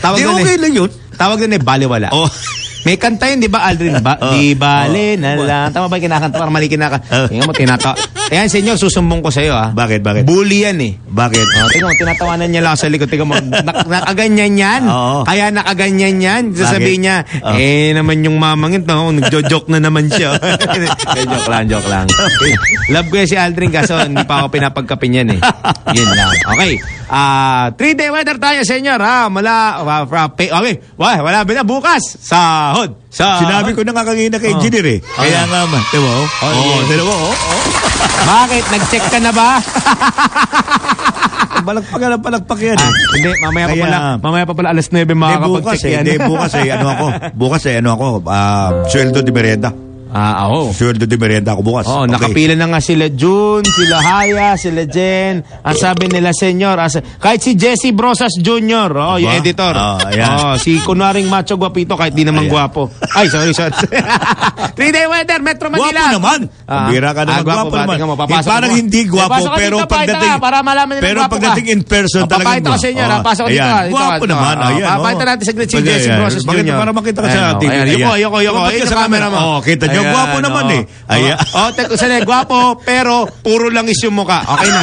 Tawag Di doon okay eh. lang yun. Tawag doon eh, baliwala. Oh. May kanta yun, di ba, Aldrin? Ba, Oh. Di bale na lang. Tama ba yung kinakanta? Parang mali kinakanta. Tingnan mo, tinata... Ayan, senyor, susumbong ko sa'yo, ah. Bakit, bakit? Bully yan, eh. Bakit? Oh, tingnan mo, tinatawanan niya lang sa likod. Tingnan mo, nak- nakaganyan yan. Oo. Kaya nakaganyan yan. Sasabihin niya, Oh. eh, naman yung mamangit, no? Nagjo-joke na naman siya. Eh, joke lang, joke lang. Love ko yan si Aldrin, kaso hindi pa ako pinapagkapin yan, eh. Yun lang. Okay. Ah, three-day weather tayo, senyor, ha? Mula, uh, okay. Wah, wala ba na? Sahod. Sahod. Sinabi ko na nga kanina kay Oh. engineer eh. Kaya nga man. Di ba? Oh, oh, yes. di ba? Oh, oh. Bakit? Nag-check ka na ba? Palagpak na palagpak yan eh. Ah, hindi, mamaya pa Kaya- pala, mamaya pa pala alas 9 Hindi, bukas makakapag-check eh. yan. Hindi, bukas eh. Ano ako? Bukas eh. Ano ako? Ah, sweldo de merienda. Ah, oo. Sweldo de merienda ako bukas. Oo, Okay. nakapila na nga sila June, sila Haya, sila Jen. Ang sabi nila, senyor, as, kahit si Jesse Brosas Jr., oh, yung Aba? editor. Ah, ayan. Oh, si kunwaring macho guapito kahit di naman guwapo. Ay, sorry, sorry. Three-day weather, Metro Manila. Gwapo naman. Ah, Bira ka naman. ah, gwapo ba? naman. Mo, Eh, parang mo. hindi Eh, pasok ka pero dito, pagdating... ka, para malaman nila Pero ka. pagdating in person Oh, talagang... papakita ko sa inyo, Oh, ha? Pasok ka dito, Gwapo dito. naman. Oh, Ayan. papakita oh. natin si Jesse. Brosas Jr. Para makita ka sa oh, TV. yuko. Tumapat ka Ayun sa camera mo. Oh, kita nyo. Ayan, Gwapo naman oh. eh. Ayan. Oh, tek, sana gwapo, pero puro lang is yung muka. Okay na.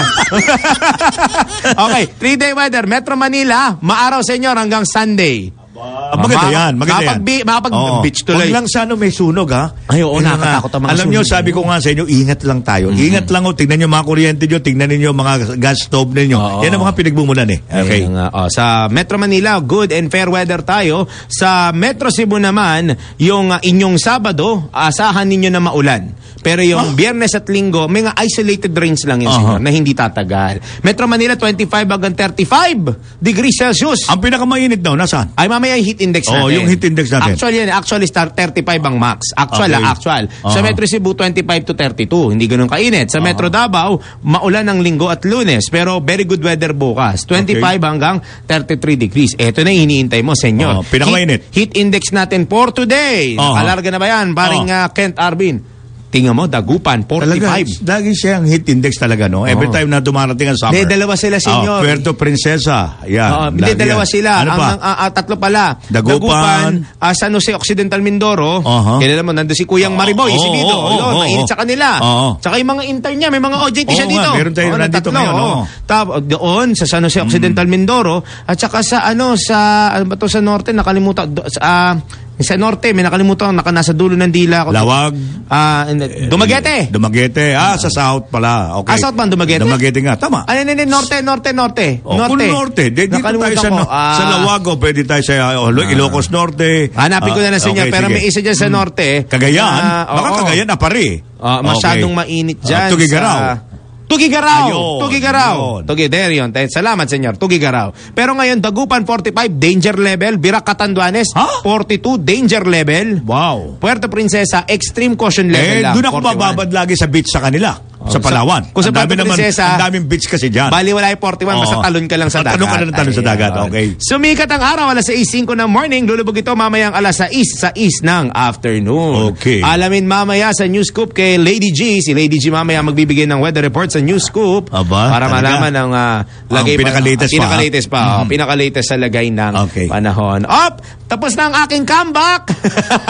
okay, three-day weather. Metro Manila, maaraw senyor hanggang Sunday. Ah, maganda Ma- yan, maganda yan. makapag- makapag-beach tuloy. Huwag lang sana may sunog ha. Ay, oo, Yun na nakakatakot ang mga Alam nyo, sunog. sabi ko nga sa inyo, ingat lang tayo. Ingat lang o, tignan nyo mga kuryente nyo, tignan ninyo mga gas stove ninyo. Oo. Yan ang mga pinagmumulan eh. Okay. Ayan nga. Oh, sa Metro Manila, good and fair weather tayo. Sa Metro Cebu naman, yung uh, inyong Sabado, asahan ninyo na maulan. Pero yung Biyernes at Linggo, may nga isolated rains lang yun, Aha. senyor, na hindi tatagal. Metro Manila, 25 hanggang 35 degrees Celsius. Ang pinakamainit daw, nasaan? Ay, mamaya yung heat index Oo, natin. yung heat index natin. Actually, yan. Actually, star 35 ang max. Actual, Okay. ah, actual. Sa Aha. Metro Cebu, 25 to 32. Hindi ganun kainit. Sa Metro Davao, maulan ng linggo at lunes. Pero very good weather bukas. 25 hanggang 33 degrees. Ito na yung hinihintay mo, senyor. Oo, pinakamainit. Heat, heat index natin for today. Aha. Nakalarga na ba yan? Paring ah, Kent Arvin. Tingnan mo, Dagupan, 45. Talaga, lagi siyang heat index talaga, no? Every Oo. time na dumarating ang summer. Hindi, dalawa sila, senyor. Oh, Puerto Princesa. Yan. Oo, hindi, lagi dalawa yan. sila. Ano ang, pa? ang- ah, ah, tatlo pala. Dagupan. ah, San Jose Occidental Mindoro. Aha. Kilala mo, nandun si Kuyang Mariboy, Oo, si Dido. oo, Yun, oo, mainit oo. sa kanila. Oo. Tsaka yung mga intern niya, may mga OJT siya Oo nga, dito. meron tayo Oo, nandito tatlo, ngayon, oo. oo. Tap- doon, sa San Jose Occidental Mindoro. At saka sa, ano, sa, ano ba to, sa Norte, nakalimutan, do, sa, ah, sa Norte, may nakalimutan, naka nasa dulo ng dila ko. Lawag. Ah, hindi. Dumaguete. Dumaguete. Ah, sa South pala. Okay. Ah, South ang Dumaguete? Dumaguete nga. Tama. Ano, ano, Norte, Norte, Norte. Oh, norte. norte. De, dito tayo sa, ko. Ah, sa Lawago, pwede tayo sa uh, Ilocos Norte. Hanapin ko na lang sa inyo, okay, pero sige. may isa dyan sa Hmm. Norte. Cagayan? na- Baka. Cagayan, Apari. Ah, masyadong Okay. mainit Ah, dyan. Tugigaraw. Sa, Tugigaraw! Ayun, Tugigaraw! yun. Tugi, there yun. Salamat, senyor. Tugigaraw. Pero ngayon, Dagupan 45, danger level. Birak Catanduanes, 42, danger level. Wow. Puerto Princesa, extreme caution level Eh, lang. doon ako 41. bababad lagi sa beach sa kanila. Sa sa- Palawan. kung sa dami naman, Princesa, ang daming beach kasi dyan. Bali, wala yung 41, basta Oo. talon ka lang sa dagat. Talon ka lang talon sa dagat, okay. Sumikat ang araw, alas 6.05 ng morning. Lulubog ito mamayang alas 6 sa is ng afternoon. Okay. Alamin mamaya sa News Scoop kay Lady G. Si Lady G mamaya magbibigay ng weather report sa News Scoop. Aba, para talaga? malaman ang ah, lagay Ang pinaka-latest pa, pinaka-latest pa. oh, Mhm. pinaka-latest sa lagay ng panahon. Up! Tapos na ang aking comeback!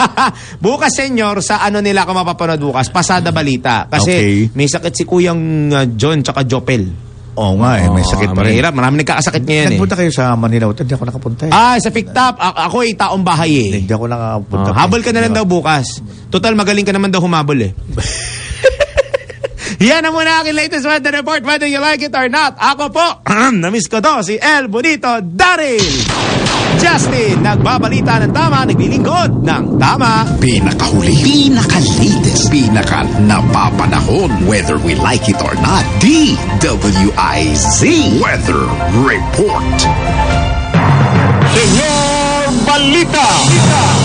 bukas, senyor, sa ano nila ako mapapanood bukas? Pasada balita. Kasi Okay. may sakit si Kuyang ah, John tsaka Jopel. Oo nga eh, may sakit pa rin. Mahirap, marami nagkakasakit ngayon eh. Nagpunta kayo sa Manila Hotel, hindi ako nakapunta eh. Ah, sa Fictap, a- ako ay taong bahay eh. Hindi ako nakapunta. Ah, habol ka na lang daw bukas. Total, magaling ka naman daw humabol eh. Yan ang muna aking latest weather report, whether you like it or not. Ako po, namiss ko to, si El Bonito Daryl. Justin, nagbabalita ng tama, naglilingkod ng tama. Pinakahuli, pinaka-latest, pinaka-napapanahon, whether we like it or not. DWIZ Weather Report. Senyor Balita!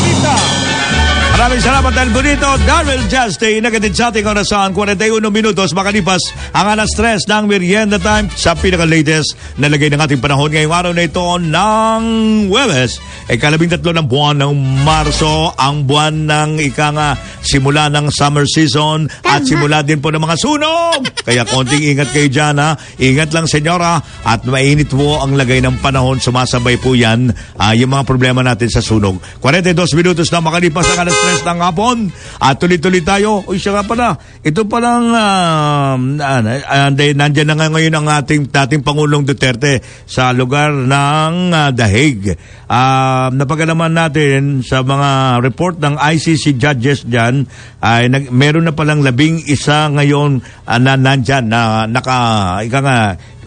Maraming salamat dahil bonito. Darrell Justin, nagatid sa ating orasan, 41 minutos makalipas ang alas 3 ng merienda time sa pinaka-latest na lagay ng ating panahon ngayong araw na ito ng Webes. E kalabing tatlo ng buwan ng Marso, ang buwan ng ika nga simula ng summer season at simula din po ng mga sunog. Kaya konting ingat kayo dyan ha. Ingat lang senyora at mainit po ang lagay ng panahon. Sumasabay po yan ah, yung mga problema natin sa sunog. 42 minutos na makalipas ang alas 3 ng hapon at tuloy-tuloy tayo. Uy, siya nga pala. Ito palang uh, uh, nandyan na nga ngayon ang ating dating Pangulong Duterte sa lugar ng ah, The Hague. Ah, napagalaman natin sa mga report ng ICC judges dyan, ay nag, meron na palang labing isa ngayon ah, na nandyan na naka, ika nga,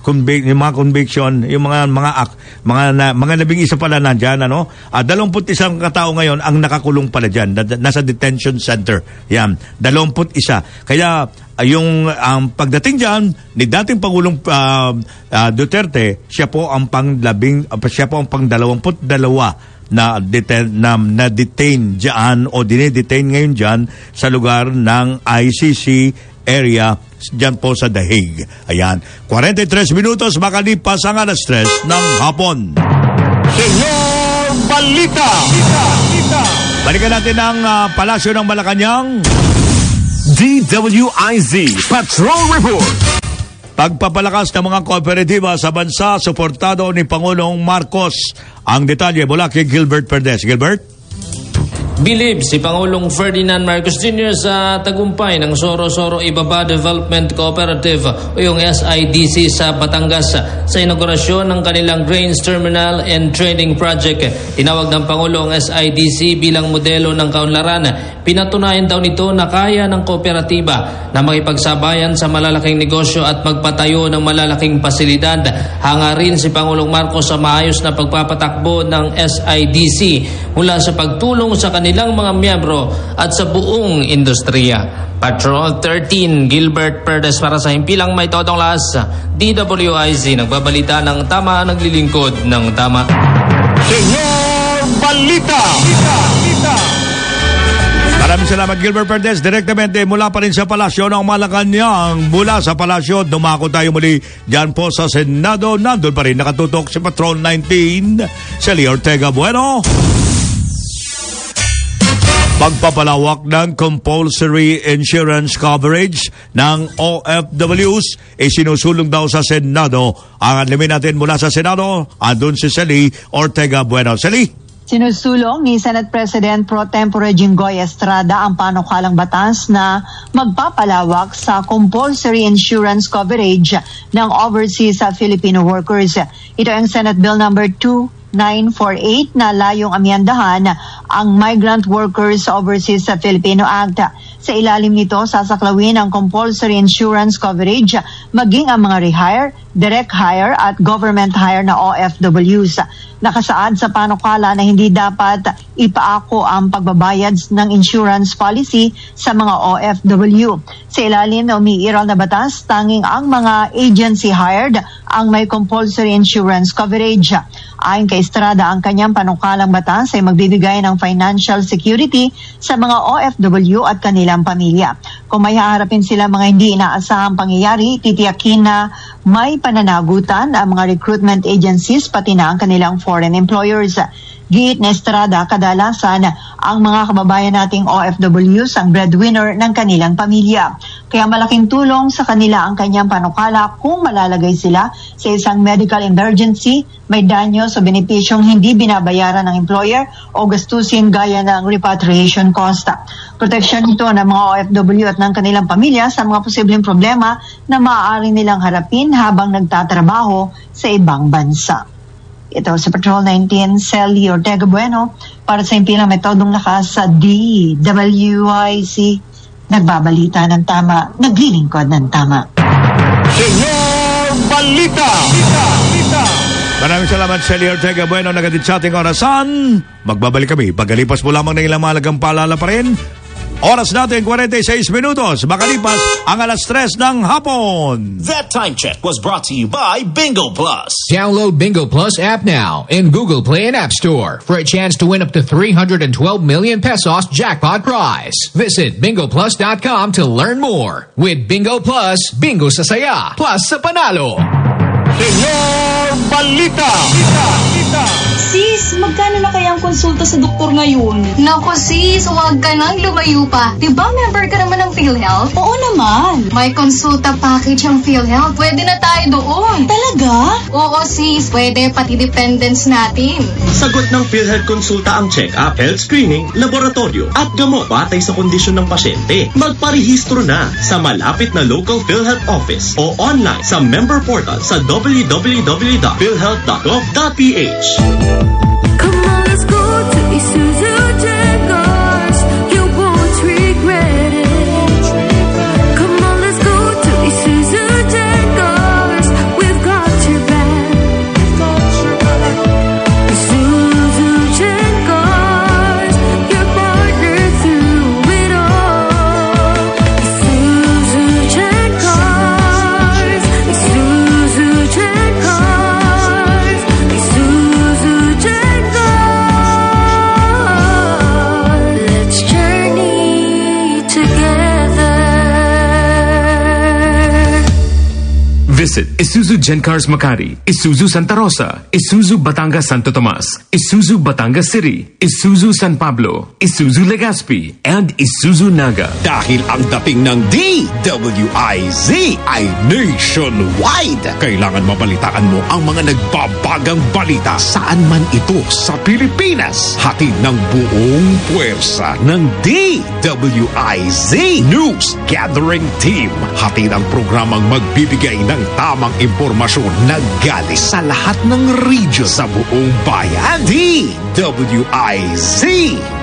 convic- yung mga conviction, yung mga mga ak, mga na, mga labing isa pala nandiyan ano. Ah, 21 katao ngayon ang nakakulong pala diyan, nasa detention center. Yan, 21. Kaya ah, yung ang pagdating diyan ni dating pangulong ah, ah, Duterte, siya po ang panglabing ah, siya po ang pang 22 na detain na, na detain diyan o dinedetain ngayon diyan sa lugar ng ICC area dyan po sa The Hague. Ayan, 43 minutos makalipas ang alas 3 ng hapon. Senyor Balita! Balikan natin ang ah, palasyo ng Malacanang. DWIZ Patrol Report. Pagpapalakas ng mga kooperatiba sa bansa, suportado ni Pangulong Marcos. Ang detalye mula kay Gilbert Perdes. Gilbert? Bilib si Pangulong Ferdinand Marcos Jr. sa tagumpay ng Soro-Soro Ibaba Development Cooperative o yung SIDC sa Batangas sa inaugurasyon ng kanilang Grains Terminal and Trading Project. Tinawag ng Pangulo ang SIDC bilang modelo ng kaunlaran. Pinatunayan daw nito na kaya ng kooperatiba na makipagsabayan sa malalaking negosyo at magpatayo ng malalaking pasilidad. Hanga rin si Pangulong Marcos sa maayos na pagpapatakbo ng SIDC mula sa pagtulong sa kanilang mga miyembro at sa buong industriya. Patrol 13, Gilbert Perdes para sa Himpilang May Todong Las, DWIZ, nagbabalita ng tama, naglilingkod ng tama. Senyor Balita! Maraming salamat Gilbert Perdes. Direktamente mula pa rin sa palasyo ng Malacanang. Mula sa palasyo, dumako tayo muli dyan po sa Senado. Nandun pa rin nakatutok si Patrol 19, Celia Ortega Bueno. Pagpapalawak ng compulsory insurance coverage ng OFWs ay sinusulong daw sa Senado. Ang alamin natin mula sa Senado, andun si Celie Ortega Bueno. Celie? Sinusulong ni Senate President Pro Tempore Jinggoy Estrada ang panukalang batas na magpapalawak sa compulsory insurance coverage ng overseas Filipino workers. Ito ang Senate Bill number 2948 na layong amyandahan ang Migrant Workers Overseas sa Filipino Act. Sa ilalim nito, sasaklawin ang compulsory insurance coverage maging ang mga rehire, direct hire at government hire na OFWs. Nakasaad sa panukala na hindi dapat ipaako ang pagbabayad ng insurance policy sa mga OFW. Sa ilalim na umiiral na batas, tanging ang mga agency hired ang may compulsory insurance coverage. Ayon kay Estrada, ang kanyang panukalang batas ay magbibigay ng financial security sa mga OFW at kanilang pamilya. Kung may haharapin sila mga hindi inaasahang pangyayari, titiyakin na may pananagutan ang mga recruitment agencies pati na ang kanilang foreign employers. Giit na Estrada, kadalasan ang mga kababayan nating OFWs ang breadwinner ng kanilang pamilya. Kaya malaking tulong sa kanila ang kanyang panukala kung malalagay sila sa isang medical emergency, may danyo sa benepisyong hindi binabayaran ng employer o gastusin gaya ng repatriation cost. Proteksyon ito ng mga OFW at ng kanilang pamilya sa mga posibleng problema na maaari nilang harapin habang nagtatrabaho sa ibang bansa. Ito si Patrol 19, Sally Ortega Bueno para sa impilang metodong lakas sa DWIC. Nagbabalita ng tama, naglilingkod ng tama. Senyor Balita! Maraming salamat sa Ortega Bueno nagatid sa ating orasan. Magbabalik kami. Pagkalipas mo lamang ng ilang malagang paalala pa rin. Oras natin 46 minutos. Makalipas ang alas 3 ng hapon. That time check was brought to you by Bingo Plus. Download Bingo Plus app now in Google Play and App Store for a chance to win up to 312 million pesos jackpot prize. Visit bingoplus.com to learn more. With Bingo Plus, bingo sa saya, plus sa panalo. Senyor Balita! Sis, magkano na kaya ang konsulta sa doktor ngayon? Naku sis, huwag ka nang lumayo pa. Di ba member ka naman ng PhilHealth? Oo naman. May konsulta package ang PhilHealth. Pwede na tayo doon. Talaga? Oo sis, pwede pati dependents natin. Sagot ng PhilHealth Konsulta ang check-up, health screening, laboratorio at gamot batay sa kondisyon ng pasyente. Magparehistro na sa malapit na local PhilHealth office o online sa member portal sa www.philhealth.gov.ph. Come on, let's go to Isuzu Visit Isuzu Gencars Makati, Isuzu Santa Rosa, Isuzu Batangas Santo Tomas, Isuzu Batangas City, Isuzu San Pablo, Isuzu Legazpi, and Isuzu Naga. Dahil ang dating ng DWIZ ay nationwide. Kailangan mabalitaan mo ang mga nagbabagang balita saan man ito sa Pilipinas. Hatid ng buong puwersa ng DWIZ News Gathering Team. Hatid ang programang magbibigay ng tamang impormasyon na galing sa lahat ng region sa buong bayan. DWIZ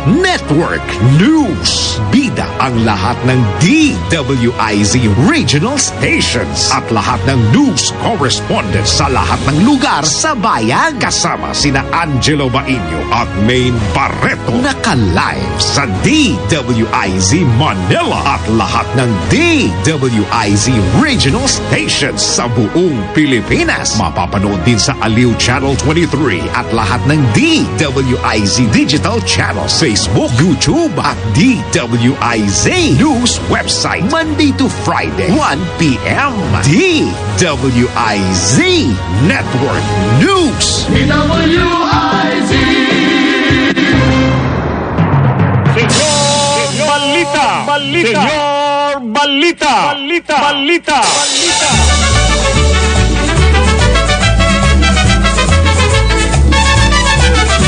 Network News. Bida ang lahat ng DWIZ regional stations at lahat ng news correspondents sa lahat ng lugar sa bayan. Kasama sina Angelo Baino at Main Barreto. Naka-live sa DWIZ Manila at lahat ng DWIZ regional stations sa buong Pilipinas. Mapapanood din sa Aliw Channel 23 at lahat ng DWIZ digital channels, Facebook, YouTube at DWIZ News website Monday to Friday 1 p.m. DWIZ Network News. Senyor Balita! Balita! Senyor Balita! Balita! Balita!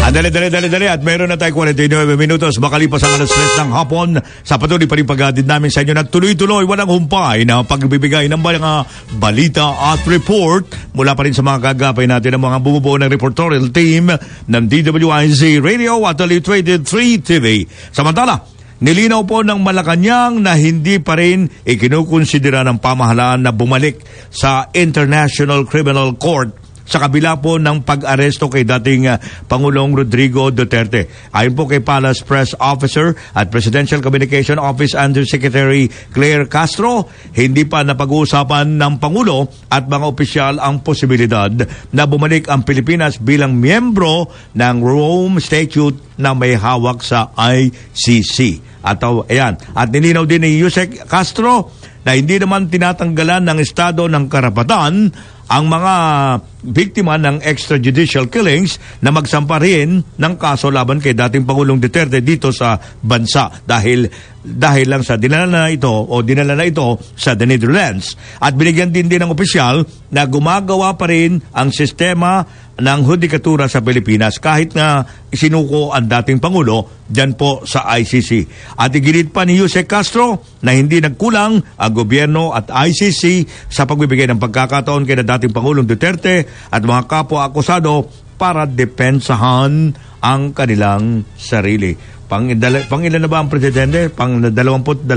Ah, dali, dali, dali, dali. At meron na tayo 49 minutos makalipas ang alas 3 ng hapon sa patuloy pa rin paghatid namin sa inyo na tuloy-tuloy, walang humpay na pagbibigay ng mga balita at report mula pa rin sa mga kagapay natin ng mga bumubuo ng reportorial team ng DWIZ Radio at Literated 3 TV. Samantala, Nilinaw po ng Malacanang na hindi pa rin ikinukonsidera ng pamahalaan na bumalik sa International Criminal Court sa kabila po ng pag-aresto kay dating ah, Pangulong Rodrigo Duterte. Ayon po kay Palace Press Officer at Presidential Communication Office Undersecretary Claire Castro, hindi pa napag-uusapan ng Pangulo at mga opisyal ang posibilidad na bumalik ang Pilipinas bilang miyembro ng Rome Statute na may hawak sa ICC. At uh, ayan, at nilinaw din ni Yusek Castro na hindi naman tinatanggalan ng Estado ng karapatan ang mga biktima ng extrajudicial killings na magsampa rin ng kaso laban kay dating Pangulong Duterte dito sa bansa dahil dahil lang sa dinala na ito o dinala na ito sa the Netherlands. At binigyan din din ng opisyal na gumagawa pa rin ang sistema ng hudikatura sa Pilipinas kahit na isinuko ang dating Pangulo dyan po sa ICC. At iginit pa ni Jose Castro na hindi nagkulang ang gobyerno at ICC sa pagbibigay ng pagkakataon kay na dating Pangulong Duterte at mga kapwa-akusado para depensahan ang kanilang sarili. Pang, dala, pang ilan na ba ang presidente? Pang 22.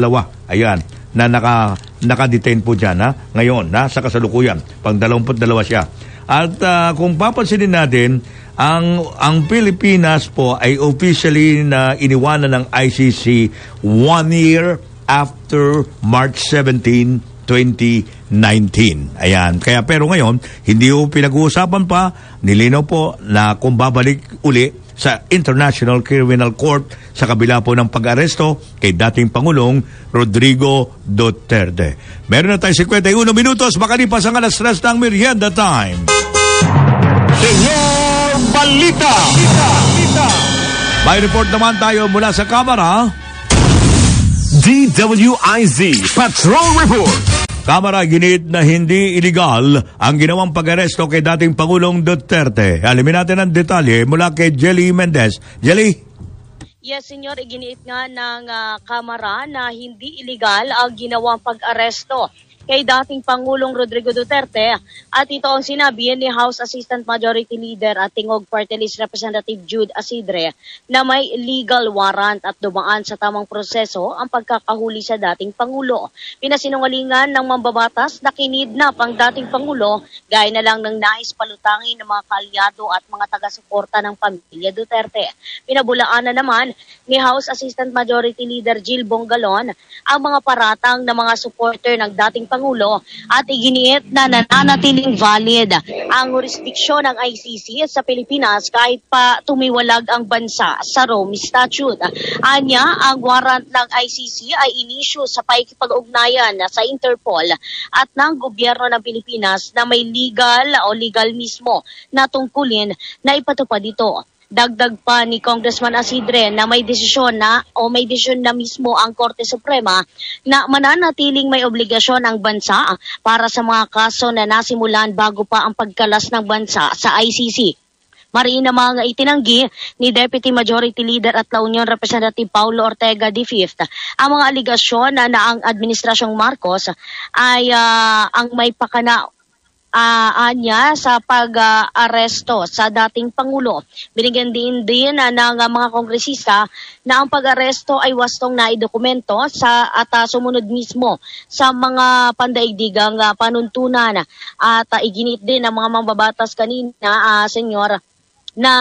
Ayan na naka naka-detain po diyan ha ngayon na sa kasalukuyan pang 22 siya at ah, kung papansinin natin ang ang Pilipinas po ay officially na iniwanan ng ICC one year after March 17 2019. Ayan. Kaya pero ngayon, hindi po pinag-uusapan pa, nilinaw po na kung babalik uli sa International Criminal Court sa kabila po ng pag-aresto kay dating Pangulong Rodrigo Duterte. Meron na tayo 51 minutos, makalipas ang alas 3 ng merienda time. Senyor Balita. Balita. May report naman tayo mula sa Kamara. DWIZ Patrol Report. Kamara ginit na hindi iligal ang ginawang pag-aresto kay dating Pangulong Duterte. Alamin natin ang detalye mula kay Jelly Mendez. Jelly? Yes, senyor, iginiit nga ng ah, Kamara na hindi iligal ang ginawang pag-aresto kay dating Pangulong Rodrigo Duterte at ito ang sinabi ni House Assistant Majority Leader at Tingog Party List Representative Jude Asidre na may legal warrant at dumaan sa tamang proseso ang pagkakahuli sa dating Pangulo. Pinasinungalingan ng mambabatas na kinidnap ang dating Pangulo gaya na lang ng nais palutangin ng mga kalyado at mga taga-suporta ng pamilya Duterte. Pinabulaan na naman ni House Assistant Majority Leader Jill Bongalon ang mga paratang ng mga supporter ng dating Pangulo at iginiit na nananatiling valid ang jurisdiksyon ng ICC sa Pilipinas kahit pa tumiwalag ang bansa sa Rome Statute. Anya, ang warrant ng ICC ay inisyu sa paikipag-ugnayan sa Interpol at ng gobyerno ng Pilipinas na may legal o legal mismo na tungkulin na ipatupad ito. Dagdag pa ni Congressman Asidre na may desisyon na o may desisyon na mismo ang Korte Suprema na mananatiling may obligasyon ang bansa para sa mga kaso na nasimulan bago pa ang pagkalas ng bansa sa ICC. Mariin na mga itinanggi ni Deputy Majority Leader at La Union Representative Paulo Ortega V ang mga aligasyon na, na ang Administrasyong Marcos ay ah, ang may pakana ah, anya sa pag-aresto sa dating Pangulo. Binigyan din din ah, ng ah, mga kongresista na ang pag-aresto ay wastong naidokumento sa at ah, sumunod mismo sa mga pandaigdigang ah, panuntunan at ah, iginit din ng mga mambabatas kanina, ah, senyor, na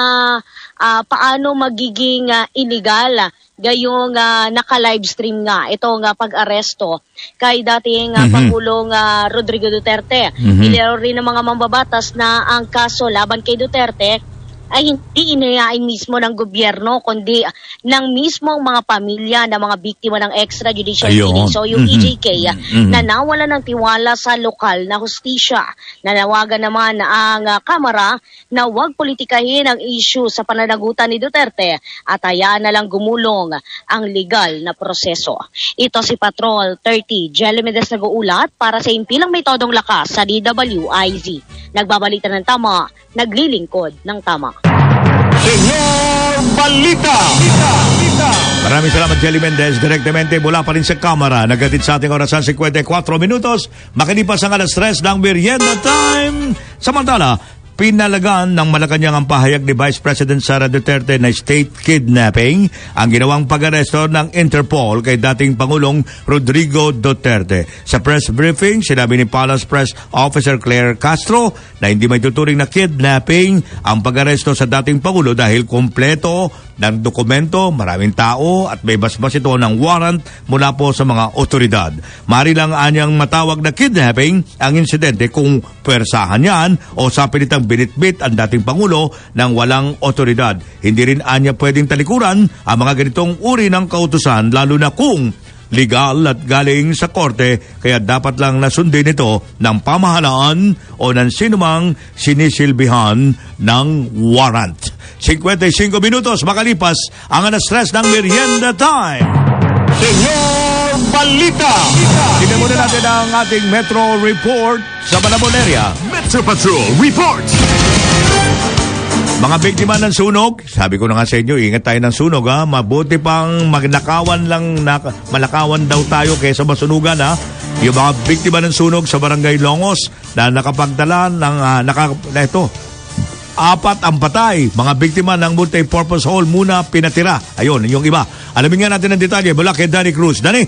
ah, paano magiging ah, illegal gayong uh, naka-live stream nga itong uh, pag-aresto kay dating uh, Mhm. Pangulong ah, Rodrigo Duterte. Mhm. Nilaro rin ng mga mambabatas na ang kaso laban kay Duterte ay hindi inayain mismo ng gobyerno kundi ng mismong mga pamilya ng mga biktima ng extrajudicial Ayun. killing. So yung Mhm. EJK Mhm. na nawala ng tiwala sa lokal na hustisya. Nanawagan naman ang ah, Kamara na huwag politikahin ang issue sa pananagutan ni Duterte at hayaan na lang gumulong ang legal na proseso. Ito si Patrol 30, Jelly Mendez nag-uulat para sa impilang may todong lakas sa DWIZ. Nagbabalita ng tama, naglilingkod ng tama. Senyor Balita. Balita. Maraming salamat, Jelly Mendez. Direktamente mula pa rin sa Kamara. Nagatid sa ating orasan 54 minutos. Makalipas ang alas 3 ng merienda time. Samantala, pinalagan ng Malacanang ang pahayag ni Vice President Sara Duterte na state kidnapping ang ginawang pag-aresto ng Interpol kay dating Pangulong Rodrigo Duterte. Sa press briefing, sinabi ni Palace Press Officer Claire Castro na hindi may tuturing na kidnapping ang pag-aresto sa dating Pangulo dahil kompleto ng dokumento, maraming tao at may basbas ito ng warrant mula po sa mga otoridad. Mari lang anyang matawag na kidnapping ang insidente kung pwersahan yan o sa pilitang binitbit ang dating Pangulo ng walang otoridad. Hindi rin anya pwedeng talikuran ang mga ganitong uri ng kautusan lalo na kung legal at galing sa korte kaya dapat lang nasundin ito ng pamahalaan o ng sinumang sinisilbihan ng warrant. 55 minutos makalipas ang alas stress ng merienda time. Senyor Balita! Tingnan muna natin ang ating Metro Report sa Malabon area. Metro Patrol Report! Mga biktima ng sunog, sabi ko na nga sa inyo, ingat tayo ng sunog ha. Mabuti pang magnakawan lang, na, malakawan daw tayo kaysa masunugan ha. Yung mga biktima ng sunog sa Barangay Longos na nakapagdala ng, uh, naka, na ito, apat ang patay. Mga biktima ng multi-purpose hall muna pinatira. Ayun, yung iba. Alamin nga natin ang detalye mula kay Danny Cruz. Danny?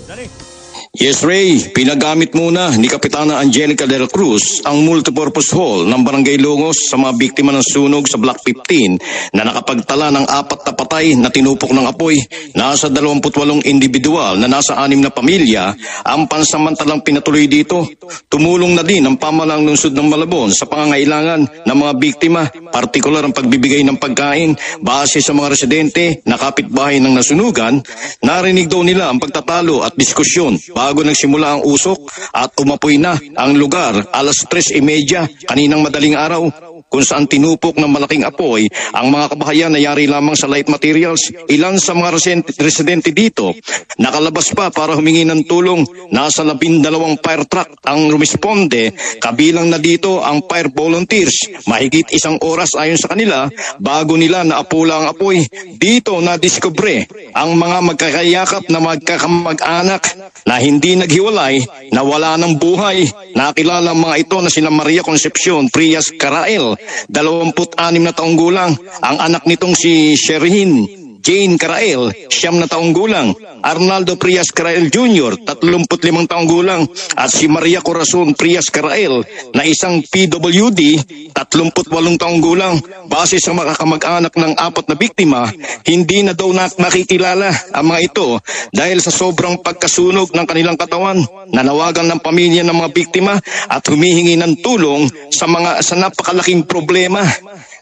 Yes, Ray. Pinagamit muna ni Kapitana Angelica Del Cruz ang multipurpose hall ng Barangay Lungos sa mga biktima ng sunog sa Block 15 na nakapagtala ng apat na patay na tinupok ng apoy. Nasa 28 individual na nasa anim na pamilya ang pansamantalang pinatuloy dito. Tumulong na din ang pamalang lungsod ng Malabon sa pangangailangan ng mga biktima, partikular ang pagbibigay ng pagkain base sa mga residente na kapitbahay ng nasunugan. Narinig daw nila ang pagtatalo at diskusyon bago nagsimula ang usok at umapoy na ang lugar alas 3.30 kaninang madaling araw kung saan tinupok ng malaking apoy ang mga kabahayan na yari lamang sa light materials. Ilan sa mga residente, dito nakalabas pa para humingi ng tulong. Nasa labindalawang fire truck ang rumisponde kabilang na dito ang fire volunteers. Mahigit isang oras ayon sa kanila bago nila naapula ang apoy. Dito na diskubre ang mga magkakayakap na magkakamag-anak na hindi naghiwalay na wala ng buhay. Nakilala mga ito na sina Maria Concepcion Prias Carael 26 na taong gulang. Ang anak nitong si Sherin Jane Carael, siyam na taong gulang. Arnaldo Prias Carael Jr., 35 taong gulang. At si Maria Corazon Prias Carael, na isang PWD, 38 taong gulang. Base sa mga kamag-anak ng apat na biktima, hindi na daw na nakikilala ang mga ito dahil sa sobrang pagkasunog ng kanilang katawan. Nanawagan ng pamilya ng mga biktima at humihingi ng tulong sa mga sa napakalaking problema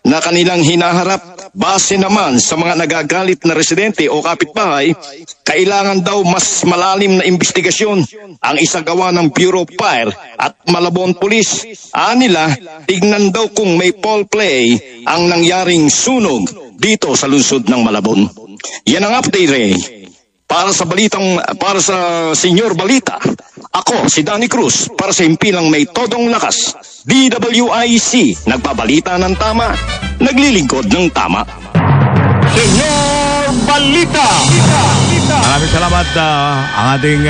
na kanilang hinaharap. Base naman sa mga nagagalit na residente o kapitbahay, kailangan daw mas malalim na investigasyon ang isagawa ng Bureau of Fire at Malabon Police. Anila, tignan daw kung may foul play ang nangyaring sunog dito sa lungsod ng Malabon. Yan ang update, Ray. Para sa balitang, para sa Senyor Balita, ako si Danny Cruz para sa impilang may todong lakas. DWIC, nagbabalita ng tama, naglilingkod ng tama. Senyor Balita! Maraming salamat ah, ang ating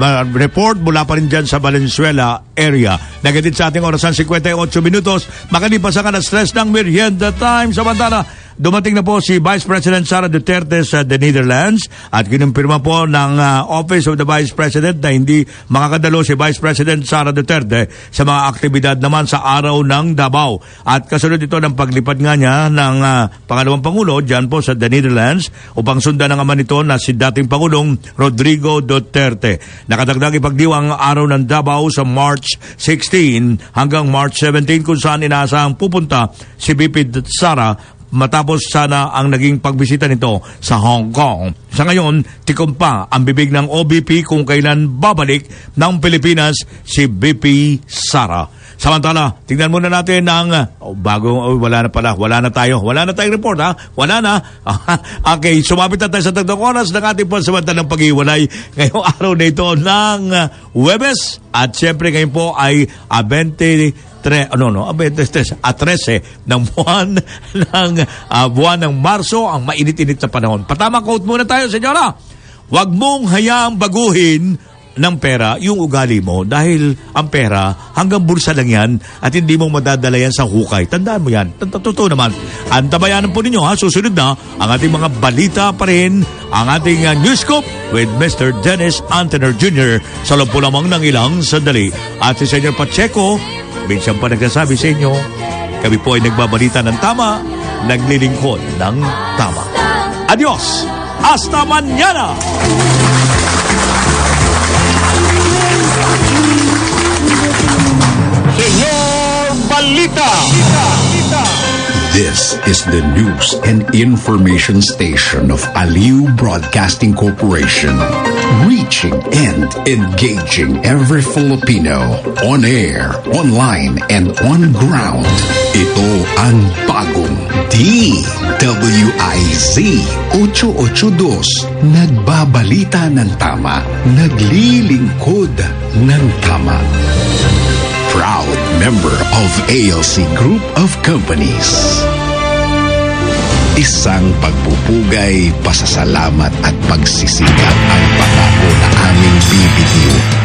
ma- report mula pa rin dyan sa Valenzuela area. Nagatid sa ating orasan 58 minutos. Makalipas ang alas stress ng merienda time. Samantala, dumating na po si Vice President Sara Duterte sa the Netherlands at kinumpirma po ng ah, Office of the Vice President na hindi makakadalo si Vice President Sara Duterte sa mga aktibidad naman sa araw ng Davao. At kasunod ito ng paglipad nga niya ng ah, pangalawang Pangulo dyan po sa the Netherlands upang sundan ang ama nito na si dating Pangulong Rodrigo Duterte. Nakadagdag ipagdiwang ang araw ng Davao sa March 16 hanggang March 17 kung saan inaasahang pupunta si BP Sara matapos sana ang naging pagbisita nito sa Hong Kong. Sa ngayon, tikom pa ang bibig ng OBP kung kailan babalik ng Pilipinas si BP Sara. Samantala, tingnan muna natin ang oh, bago oh, wala na pala, wala na tayo. Wala na tayong report ha. Wala na. okay, sumapit na tayo sa tatlong oras ng ating pansamantalang pag-iwalay ngayong araw na ito ng Webes. At siyempre ngayon po ay uh, 20 tre, ano no, 23 at 13 ng buwan ng ah, buwan ng Marso, ang mainit-init na panahon. Patama quote muna tayo, senyora. Huwag mong hayaang baguhin ng pera yung ugali mo dahil ang pera hanggang bulsa lang yan at hindi mo madadala yan sa hukay. Tandaan mo yan. Totoo naman. Antabayanan po ninyo ha. Susunod na ang ating mga balita pa rin. Ang ating uh, News Scoop with Mr. Dennis Antener Jr. sa loob po lamang ng ilang sandali. At si Senyor Pacheco, minsan pa nagsasabi sa inyo, kami po ay nagbabalita ng tama, naglilingkod ng tama. Adios! Hasta mañana! Balita. This is the news and information station of Aliu Broadcasting Corporation. Reaching and engaging every Filipino on air, online, and on ground. Ito ang bagong DWIZ 882. Nagbabalita ng tama, naglilingkod ng tama. Proud member of ALC Group of Companies. Isang pagpupugay, pasasalamat at pagsisikap ang pangako na aming bibigyo.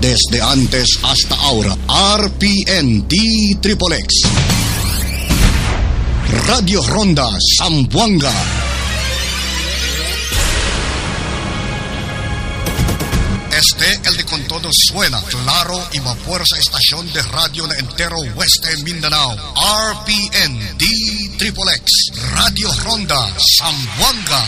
Desde antes hasta ahora, RPN D-Triple X. Radio Ronda Zamboanga. Todo suena, claro y más fuerza estación de radio de entero Oeste Mindanao. RPN D-Triple X. Radio Ronda Zamboanga.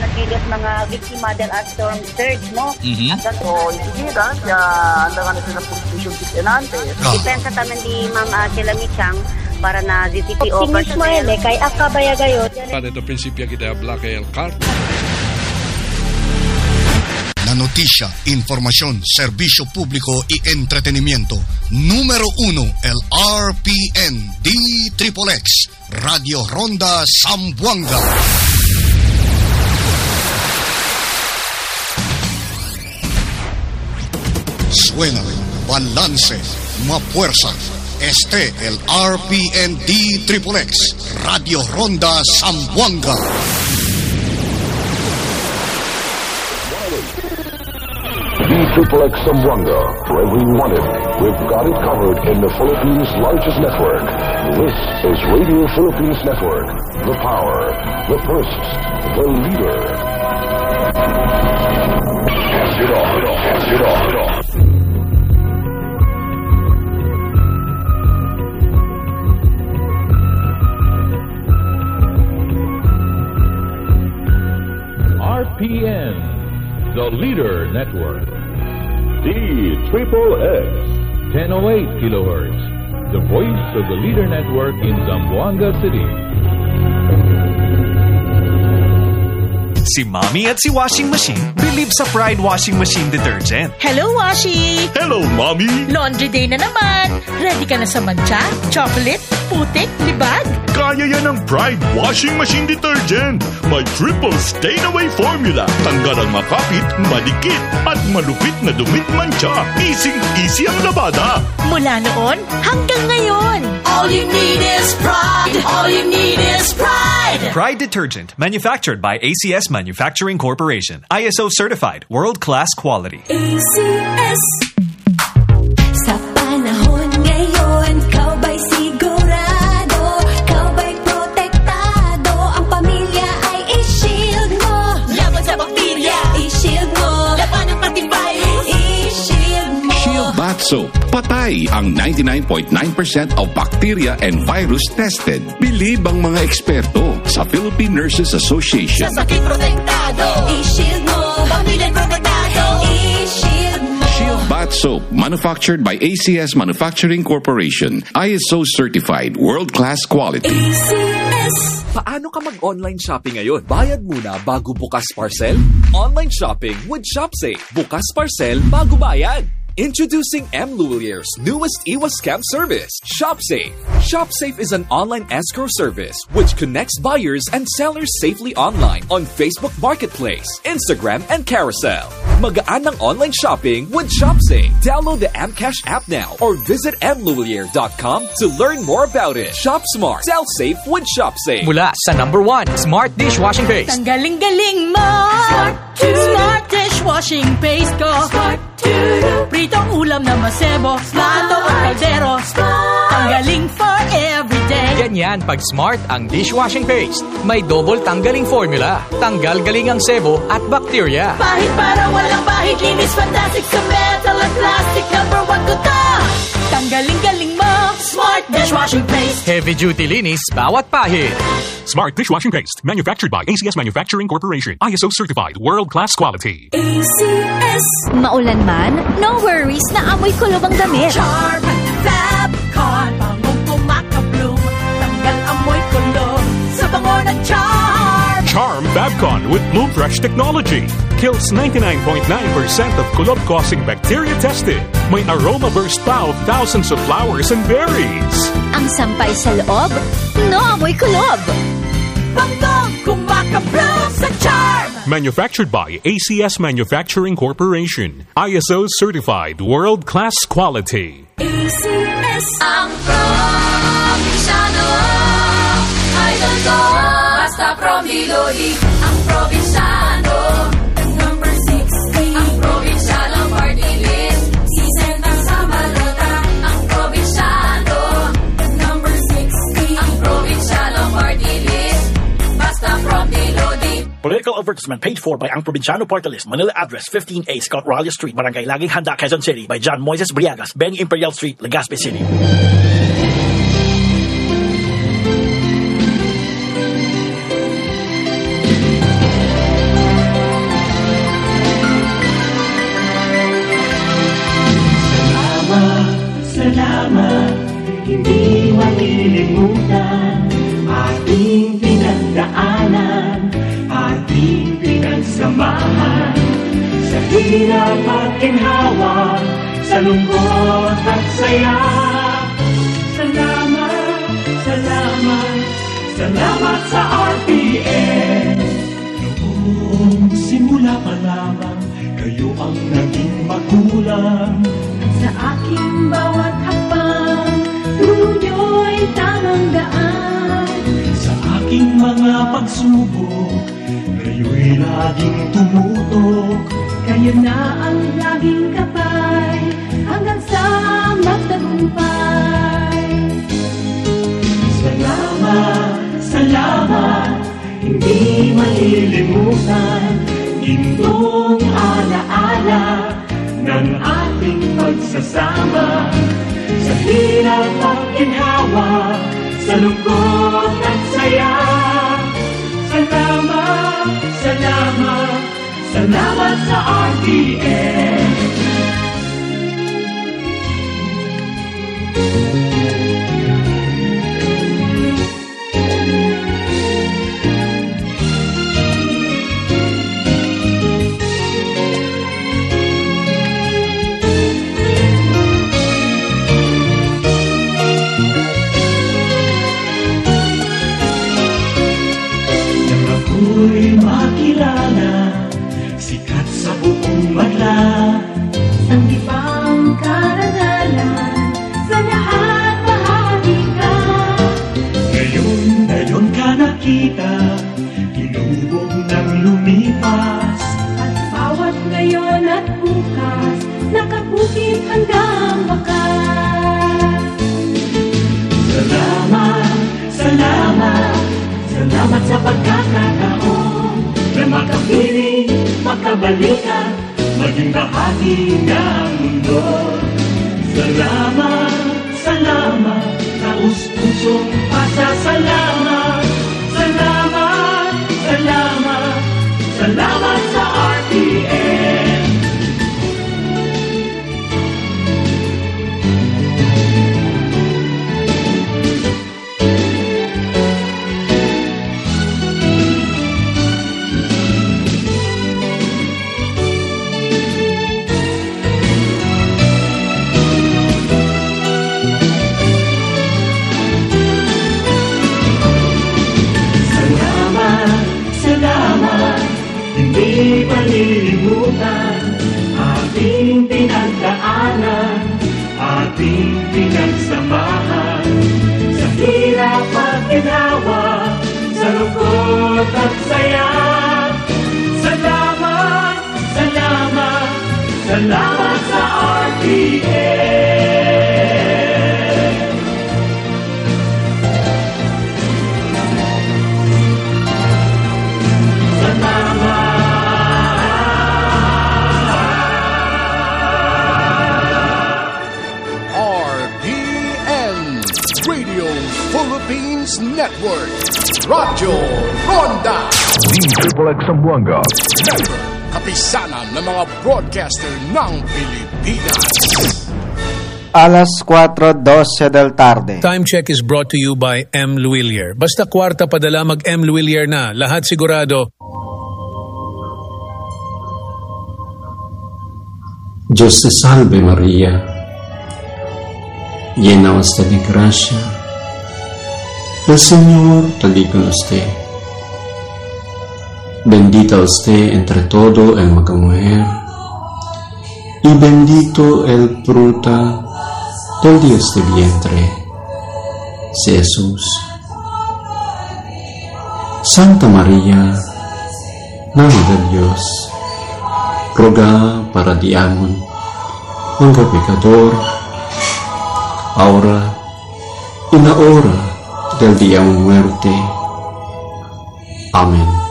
Nagilos mga biktima del storm surge mo. Mhm. At so, isigiran, ya anda ka na sila position enante. Depensa taman di Ma'am uh, Kilamichang para na ZTPO personnel. kay akabaya gayot. Para ito prinsipyo kita Black el Cart. La noticia, información, servicio público y entretenimiento. Número uno, el RPN D-Triple X. Radio Ronda Zamboanga. Suena, balance, más fuerza. Este, el RPN D-Triple X. Radio Ronda Zamboanga. Triple X Zamboanga. For every wanted, we've got it covered in the Philippines' largest network. This is Radio Philippines Network. The power, the first, the leader. Pass it on, pass it on. RPN, the leader network. D Triple X, 1008 kilohertz, the voice of the leader network in Zamboanga City. Si Mommy at si Washing Machine believe sa Pride Washing Machine Detergent. Hello, Washi! Hello, Mommy! Laundry day na naman. Ready ka na sa mancha, chocolate, putik, libag. Kaya yan ng Pride Washing Machine Detergent. May triple stain-away formula. Tanggal ang makapit, malikit, at malupit na dumit mancha. Easy-easy ang labada. Mula noon hanggang ngayon. All you need is pride. All you need is pride. Pride Detergent, manufactured by ACS Manufacturing Corporation. ISO certified, world-class quality. ACS Sa panahon ngayon, kau ba'y sigurado? Kau ba'y protektado? Ang pamilya ay i-shield mo Laban sa bakterya. I-shield mo Laban ng pati virus. I-shield mo Shield Bath Soap. Patay ang 99.9% of bacteria and virus tested. Believe ang mga eksperto sa Philippine Nurses Association. Sa sakit protektado. I-shield mo Pamilya protektado. I-shield mo Shield Bath Soap, manufactured by ACS Manufacturing Corporation. ISO certified, world-class quality. Paano ka mag-online shopping ngayon? Bayad muna bago bukas parcel? Online shopping with ShopSafe. Bukas parcel bago bayad. Introducing M. Luelier's newest iwas scam service, ShopSafe. ShopSafe is an online escrow service which connects buyers and sellers safely online on Facebook Marketplace, Instagram, and Carousel. Magaan ng online shopping with ShopSafe. Download the Mcash app now or visit mluelier.com to learn more about it. Shop smart. Sell safe with ShopSafe. Mula sa number one, Smart Dishwashing Paste. Tanggaling-galing mo. Smart, Smart dishwashing paste ko. Smart Pritong ulam na masebo. Plato o kaldero. Tanggaling for everyday. Ganyan pag Smart ang dishwashing paste. May double tanggaling formula. Tanggal galing ang sebo at bacteria. Pahit para walang pahit. Linis fantastic sa metal at plastic. Number one ko mo. Smart dishwashing paste. Heavy duty linis bawat pahit. Smart dishwashing paste, manufactured by ACS Manufacturing Corporation. ISO certified, world-class quality. ACS Maulan man, no worries na amoy kulob ang damit. Charm, Fabcon, bangong kumakabloom. Tanggal amoy kulog sa bango ng charm. Charm Babcon with Bloom Fresh technology. Kills 99.9% of kulob-causing bacteria tested. May aroma burst pa of thousands of flowers and berries. Ang sampay sa loob, no amoy kulob. Bangong kumakabloom sa charm. Manufactured by ACS Manufacturing Corporation. ISO certified, world-class quality. ACS Ang probinsyano Idol ko Basta from Dilodi Ang probinsyano Political advertisement paid for by Ang Provinciano Party Manila address 15A Scott Ralia Street, Barangay Laging Handa, Quezon City by John Moises Briagas, Benny Imperial Street, Legazpi City. Sa lungkot at saya. Salamat, salamat, salamat sa RPN. Noong simula pa lamang, kayo ang naging magulang. Sa aking bawat hakbang, tulong niyo'y tamang daan. Sa aking mga pagsubok, kayo'y laging tumutok. Kayo na ang laging kapay, hanggang sa magtagumpay. Salamat, salamat, hindi malilimutan. Gintong alaala ng ating pagsasama. Sa hirap at ginhawa, sa lungkot at saya. Salamat, salamat, salamat sa RTN. kilala Salamat sa pagkakataon Na makapiling, makabalikan Maging bahagi ng mundo. Salamat, salamat Taus-pusong pasasalamat. Salamat, salamat Salamat sa RTN malilimutan Ating pinagdaanan Ating pinagsamahan. Sa hirap at ginawa Sa lungkot at saya Network Radyo Ronda D-Triple X Zamboanga. Member Kapisanan ng mga broadcaster ng Pilipinas Alas 4.12 del tarde. Time check is brought to you by M. Luwilier. Basta kwarta padala mag M. Luwilier na. Lahat sigurado. Dios te salve María, llena usted de gracia, el Señor está con usted. Bendita usted entre todo en la mujer, y bendito el fruto del Dios de vientre, Jesús. Santa María, Madre de Dios, ruega para diamond mga pecador, ahora y la hora del día muerte. Amén.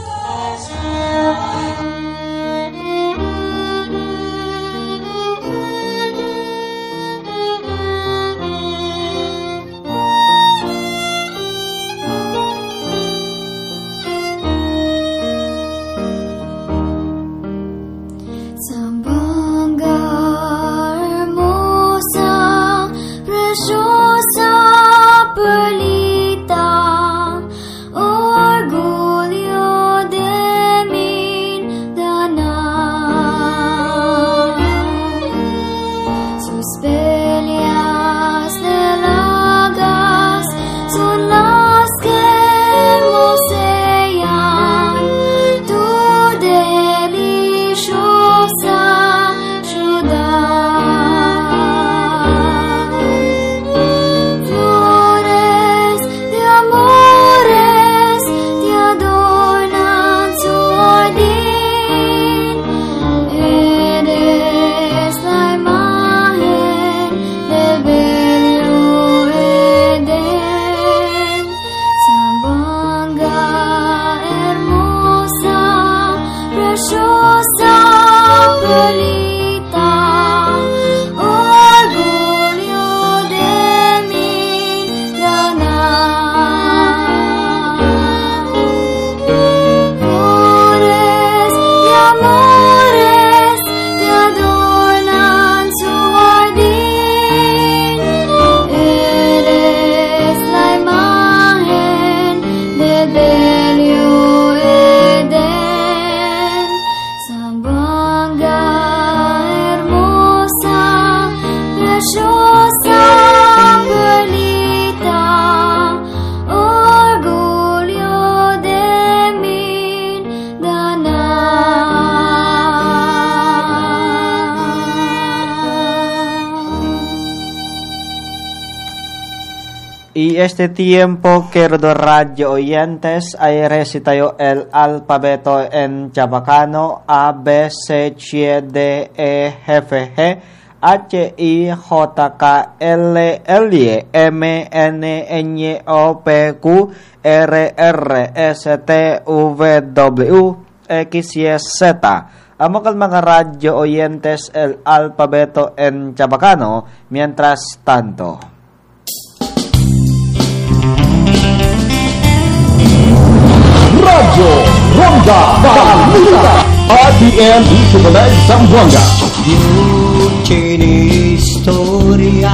Este tiempo, querido radio oyentes, hay recitayo el alfabeto en chabacano A, B, C, C, D, E, F, G, H, I, J, K, L, L, M, N, N, O, P, Q, R, R, S, T, V, W, X, Y, Z. Amo kal mga radyo oyentes el alfabeto en chabacano mientras tanto. Ronda Balita RTN di Sumunag Zamboanga Tiene historia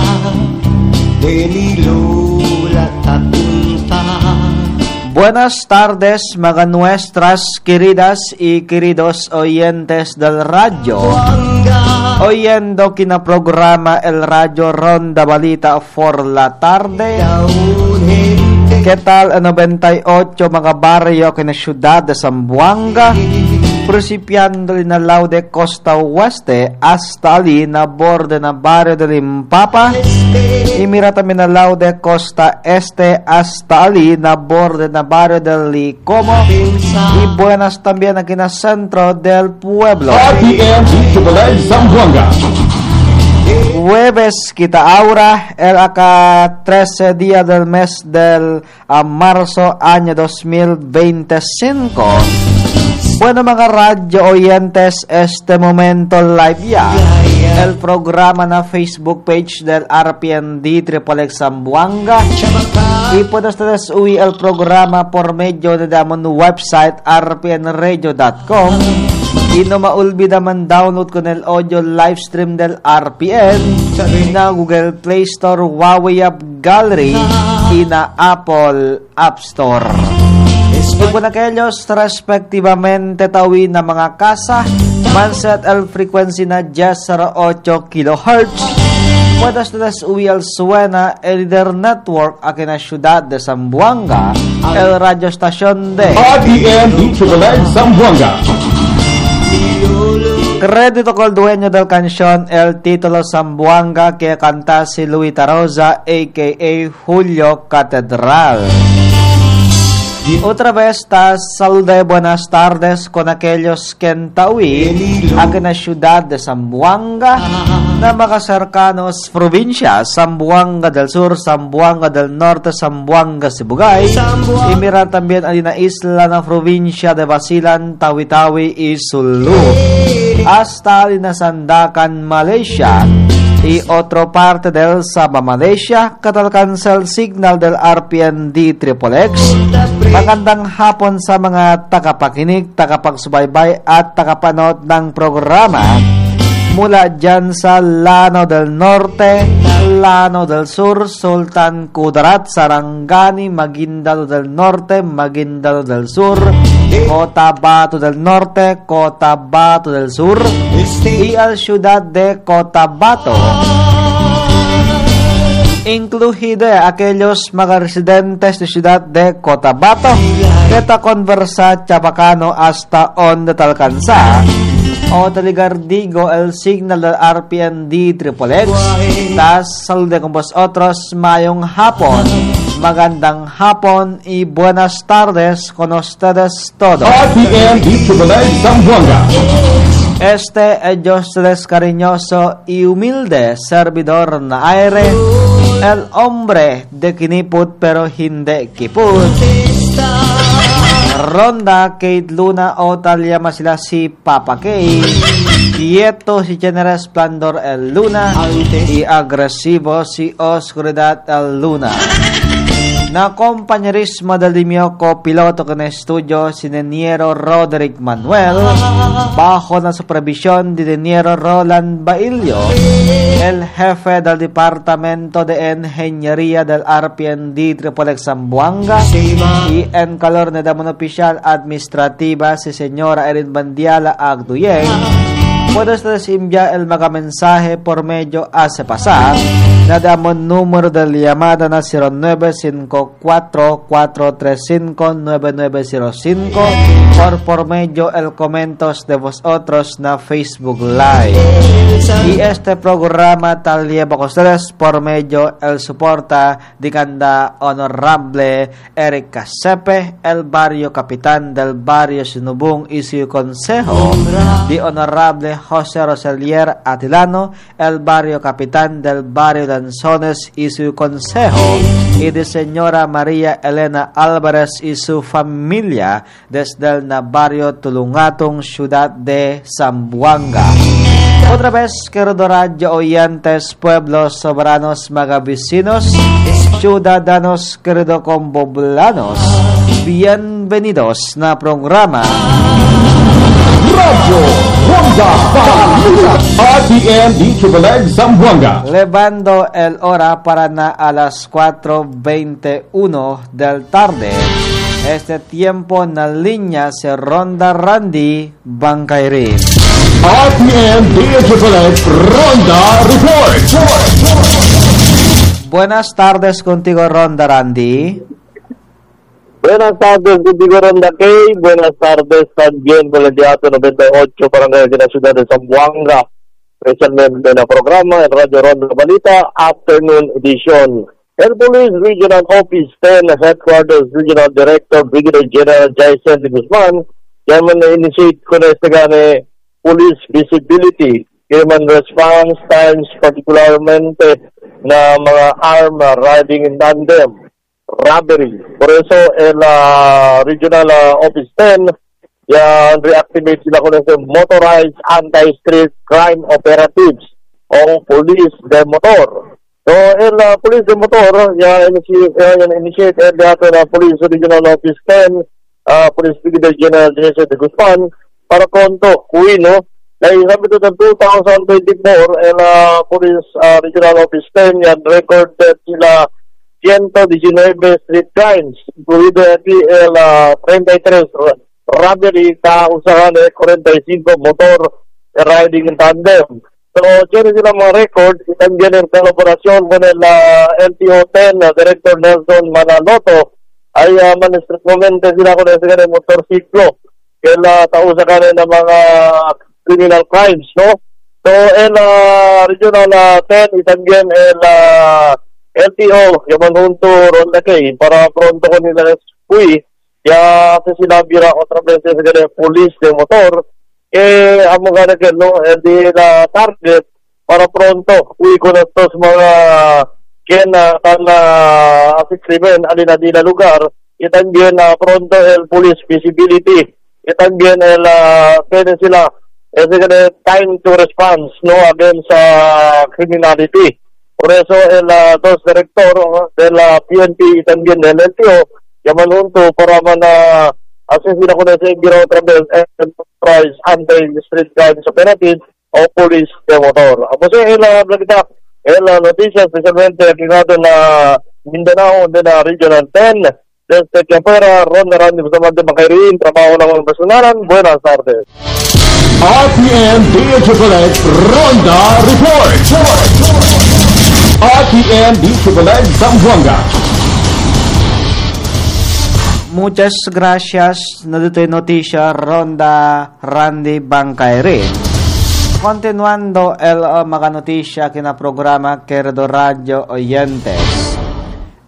de mi lula tatunta. Buenas tardes, mga nuestras queridas y queridos oyentes del radio. Oyendo kinaprograma el Radio Ronda Balita for la tarde. ¿Qué tal a 98 mga barrio kina ciudad de Zamboanga? Principiando na Laude Costa Oeste hasta ali na borde na barrio de Limpapa. Imiratami na Laude Costa Este hasta ali na borde na barrio del Licomo. Y buenas también aquí na centro del pueblo. Sumunag Zamboanga Jueves kita ahora el acá 13 día del mes del ah, marzo año 2025. Bueno mga radyo oyentes, este momento live ya. El programa na Facebook page del RPND Triple X Zamboanga y puede ustedes oír el programa por medio de damon website rpnradio.com y no maulbida man download con el audio live stream del RPN na Google Play Store, Huawei App Gallery y na Apple App Store. Y con aquellos respectivamente tawin na mga kasa, manset el frequency na 1008 kHz. Puede ustedes uwi al suena el líder network aquí na ciudad de Zamboanga, el radio estación de di Sumunag Zamboanga Crédito con el dueño del canción El título Zamboanga que canta si Luita Rosa a.k.a. Julio Catedral. Otra vez ta salude buenas tardes con aquellos que en Tawi, aquí en la ciudad de Zamboanga, na mga cercanos probinsya, Zamboanga del Sur, Zamboanga del Norte, Zamboanga, Sibugay, y mira también a la isla na probinsya de Basilan, Tawi-Tawi y Sulu, hasta na Sandakan, Malaysia, y otra parte del Sabah, Malaysia, katal cancel signal del RPND Triple X. Magandang hapon sa mga tagapakinig, tagapagsubaybay at tagapanood ng programa mula dyan sa Lano del Norte, Lano del Sur, Sultan Kudarat, Sarangani, Maguindalo del Norte, Maguindalo del Sur, Cotabato del Norte, Cotabato del Sur, y al ciudad de Cotabato. Incluido aquellos mga residentes de ciudad de Cotabato que ta conversa chabacano hasta onde talcansa o taligardigo el signal del RPND Triple X. Tas salude con vosotros mayong hapon magandang hapon y buenas tardes con ustedes todos RTN di Sumunag Zamboanga Este es yo ustedes cariñoso y humilde servidor na aire, el hombre de kiniput pero hindi kiput. Ronda, Kate Luna o Talia sila si Papa Kate. Quieto si General Splendor el Luna y agresivo si Oscuridad el Luna. Na compañerismo del dimio copiloto con estudio si Deniero Roderick Manuel bajo la supervisión de Deniero Roland Bailio, el jefe del Departamento de Ingeniería del RPND Triple X Zamboanga y en calor de Damon Oficial Administrativa si señora Erin Bandiala Agduyen Puedes ustedes enviar el mga mensaje por medio hace pasar. Na damos número de llamada na 0954-435-9905 or por medio el comentos de vosotros na Facebook Live. Y este programa tal lleva con ustedes por medio el soporta de Canda Honorable Eric Casepe, el barrio capitán del barrio Sinubung y su consejo. De Honorable José Roselier Atilano, el barrio capitán del barrio Danzones y su consejo, y de señora María Elena Álvarez y su familia desde el barrio Tulungatong, ciudad de Zamboanga. Otra vez, querido radio oyentes, pueblos soberanos, mga vecinos, ciudadanos, querido comboblanos, bienvenidos na programa Radio Balita RTM Chubalag Zamboanga Levando el hora para na alas 4.21 del tarde. Este tiempo na linya si Ronda Randy Bangkairin. RTM di Chubalag Ronda Report Buenas tardes contigo Ronda Randy. Buenas tardes, contigo Ronda Kay. Buenas tardes con el Teatro 98 Barangay de la Ciudad de Zamboanga. Especialmente en el programa en Radio Ronda Balita Afternoon Edition. El Police Regional Office 10 Headquarters Regional Director Brigadier General Jason de Guzman yan man na-initiate ko na este gane police visibility human response times particularmente na mga arm riding in tandem robbery. Por eso, el ah, Regional ah, Office 10, yan, reactivate sila ko ng Motorized Anti-Street Crime Operatives o Police de Motor. So, el ah, Police de Motor, yan, initiate, yan, initiate el dato na Police Regional Office 10, uh, Police Brigadier General Jesse de Guzman, para konto, uwi, no? Dahil sabi ito ng 2024, el ah, Police ah, Regional Office 10, yan, recorded sila 119 street crimes, incluido el ah, 33 ra- robbery, kausahan eh, 45 motor riding in tandem. So, tiene sila mga record, y también en colaboración con el ah, LTO 10, ah, Director Nelson Manaloto, ay uh, manstrictamente sila con ese ganun motorsiklo, kaya uh, tausakan ng mga criminal crimes, no? So, el ah, Regional ah, 10, y también el ah, LTO, yaman junto Ronda Kay, para pronto ko nila uy, ya kasi sinabi na otra sa ganyan, police de motor, eh, amo nga na no, eh, di na target, para pronto, uy ko na to sa mga ken na kan na asik krimen, alin na di na lugar, también na pronto el police visibility, también el, uh, pwede sila, eh, sa time to response, no, against sa criminality. Por eso el ah, dos director ah, de la PNP y también del LTO llaman junto para mana asesina ko na sa Bureau otra vez Enterprise Anti-Street Crimes Operative o Police de Motor. Amo sa ila el ah, noticias especialmente natin na Mindanao de la Regional 10 desde Quiapera, Ronda Randy Bustamante Makairin, trabaho ng personalan. Buenas tardes. Di Chubalag Ronda Report RTM di Chubalag Zamboanga Muchas gracias na dito yung notisya Ronda Randy Bangkairin. Continuando el uh, mga notisya kina programa Querido Radio Oyentes.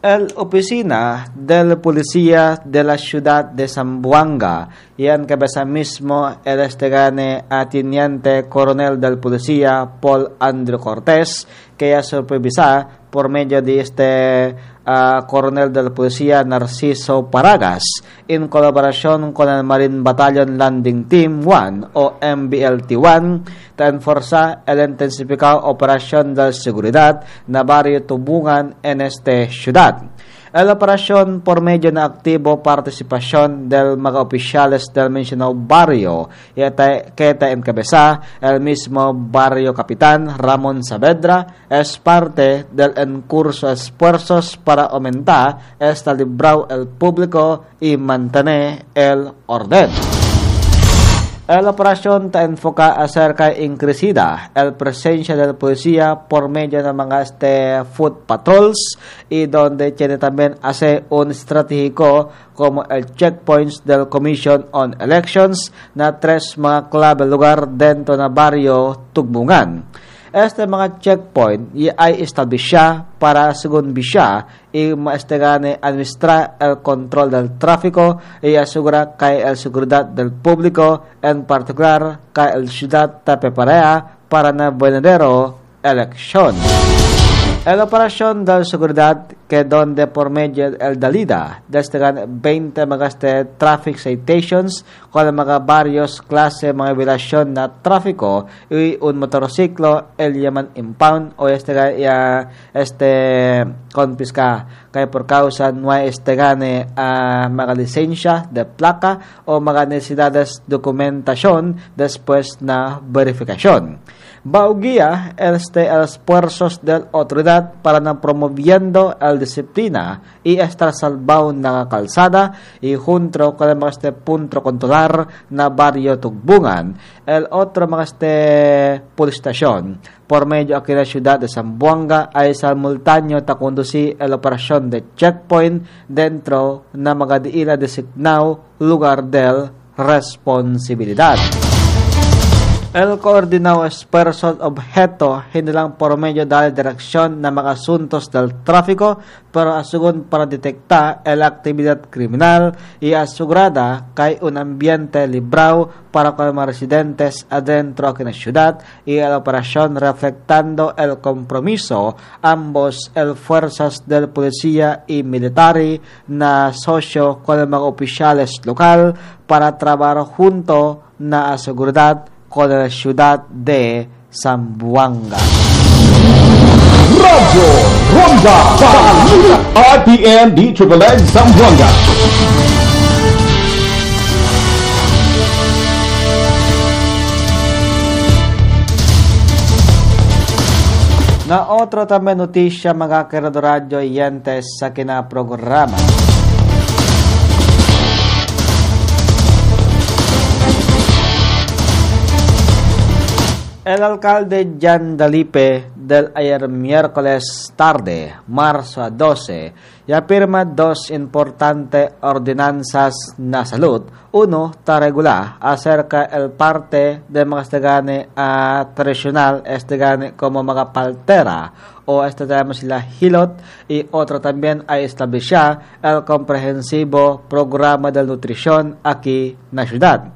El Oficina del Policía de la Ciudad de Zamboanga, yan kabasa mismo el estegane atiniente coronel del Policía Paul Andrew Cortés, kaya supervisa por medio de este ah, coronel del Policía Narciso Paragas en colaboración con el Marine Battalion Landing Team 1 o MBLT-1 para enforzar el intensificado operación de seguridad na barrio Tubungan en este ciudad. El operasyon por medio na aktibo partisipasyon del mga opisyales del mencionado barrio que te encabeza el mismo barrio capitán Ramon Saavedra es parte del encurso esfuerzos para aumentar esta librao el público y mantener el orden. La operación ta enfoca acerca increscida el presencia de la policía por medio de mga este foot patrols y donde tiene también hace un estratégico como el checkpoints del Commission on Elections na tres mga clave lugar dentro na barrio Tugbungan. Este mga checkpoint ay establisha para según bisya y maestegane administrar el control del tráfico y asegurar que el seguridad del público, en particular que el ciudad te preparea para una venidero elección. El operación de seguridad que donde por medio el Dalida destegan 20 mga este traffic citations con mga varios klase mga violación na trafiko y un motorsiklo el llaman impound o este ya este confisca kaya por causa no este gane a mga lisensya de placa o mga necesidades dokumentación después na verificación. Bauguía este esfuerzos del autoridad para na promoviendo el disciplina y estar salvado na calzada y junto con este punto controlar na barrio Tugbungan el otro mga este police station por medio aquí la ciudad de Zamboanga ay simultáneo ta conduci el operación de checkpoint dentro na mga diila designado lugar del responsibilidad. El coordinado esfuerzo objeto lang por medio dahil direksyon na mga asuntos del tráfico pero asugon para detekta el actividad criminal y asegurada kay un ambiente librado para con mga residentes adentro en la ciudad y la operación reflectando el compromiso ambos el fuerzas del policía y military na socio con mga oficiales local para trabajar junto na aseguridad con la ciudad de Zamboanga. Radio Ronda Balita RPM D Triple X Zamboanga. Na otro también notisya mga querido radyo yentes sa kinaprograma. El alcalde Jan Dalipe del ayer miércoles tarde, marzo 12, ya firma dos importantes ordenanzas na salud. Uno, ta regula acerca el parte de mga estegane uh, tradicional, estegane como mga paltera o tenemos sila hilot y otro también ay establisha el comprehensivo programa de nutrición aquí na ciudad.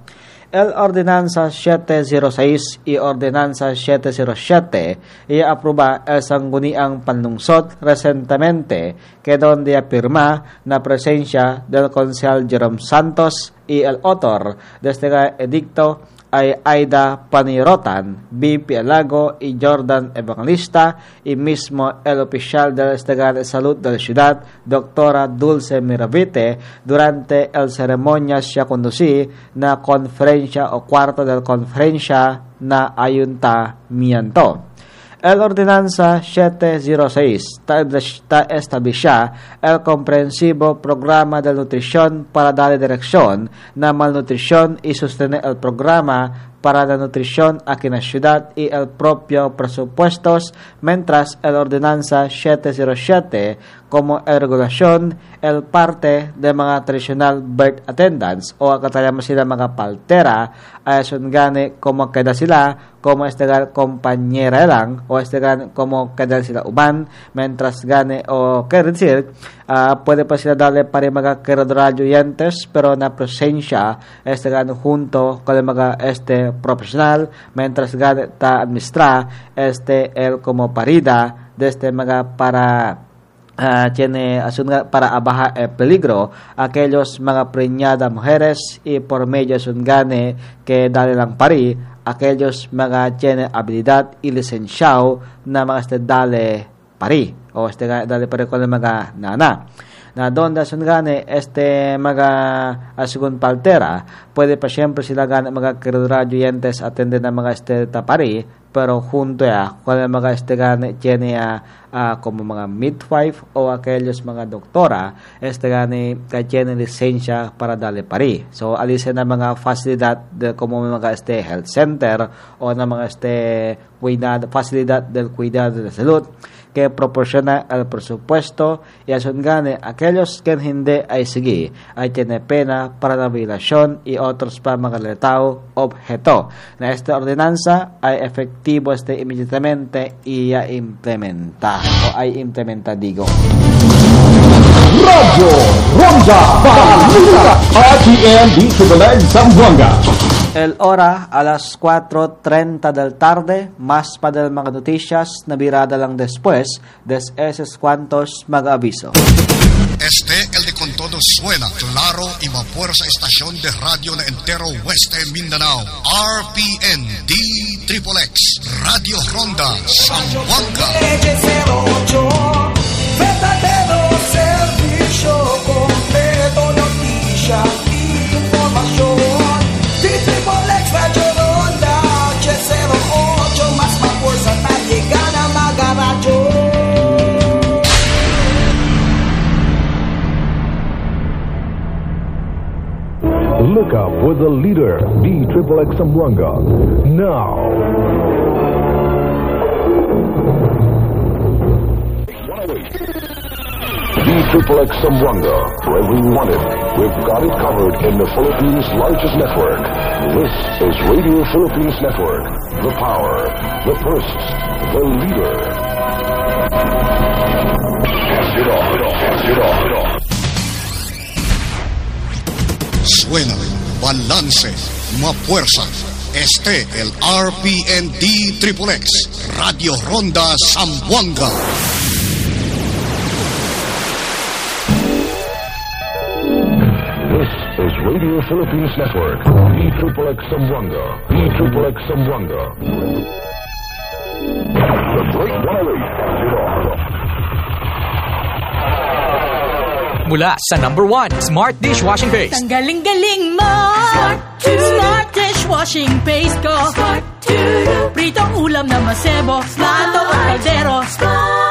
El Ordenanza 706 y Ordenanza 707 y aproba el sangguniang panlungsod recentemente que donde afirma na presencia del Consel Jerome Santos y el autor de este edicto ay Aida Panirotan, BP Alago y Jordan Evangelista y mismo el oficial del Estagal de Salud de la ciudad, doctora Dulce Miravite, durante el ceremonia siya conducí na konferensya o kwarto del konferensya na ayuntamiento. El Ordenanza 706 ta establisha el comprensivo programa de nutrición para dar dirección na malnutrición y sostener el programa para la nutrición en la ciudad y el propio presupuestos, mientras el Ordenanza 707 como el regulación el parte de mga traditional birth attendants o katayama sila mga paltera ay gane como kada sila como este compañera lang o este como kada sila uban mientras gane o quiere decir uh, puede pa sila dale para mga radioyentes pero na presensya este gane junto con mga este profesional mientras gane ta administra este el como parida de este mga para uh, tiene asunga para abajar el peligro. Aquellos mga preñada mujeres y por medio sungane que dale lang pari aquellos mga tiene habilidad y licenciado na mga este dale pari o este dale pari con mga nana na donde son gane este mga asugon paltera puede pa siyempre sila gane mga radyoyentes atende na mga este tapari pero junto ya kung mga este gane tiene ah, como mga midwife o aquellos mga doktora este gane ka tiene lisensya para dale pari. So alisen na mga facilidad de, como mga este health center o na mga este cuidado, facilidad del cuidado de salud que proporciona al presupuesto y asun gane aquellos que hindi ay sige ay tiene pena para la violación y otros pa mga letao objeto. Na esta ordenanza ay efectivo este inmediatamente y ya implementa o ay implementa digo Radio Ronda Balita RTM di Zamboanga. El hora a las 4.30 del tarde, más pa del mga noticias na birada lang después des esos cuantos mag-aviso. Este, el de con todo suena claro y vaporsa estación de radio na entero Weste Mindanao. RPN D Triple X Radio Ronda Zamboanga. Verdadero Up with the leader, D Triple X Zamboanga. Now. D Triple X Zamboanga. Wherever you want it, we've got it covered in the Philippines' largest network. This is Radio Philippines Network. The power, the first, the leader. Pass it on, pass it on. Suena, balance, más fuerza. Este, el RPND Triple X, Radio Ronda Zamboanga. This is Radio Philippines Network. D Triple X Zamboanga. D Triple X Zamboanga. The Great 108. Mula sa number 1, Smart Dishwashing Paste. Tanggaling-galing mo. Smart dishwashing paste ko. Pritong ulam na masebo. Plato o kaldero.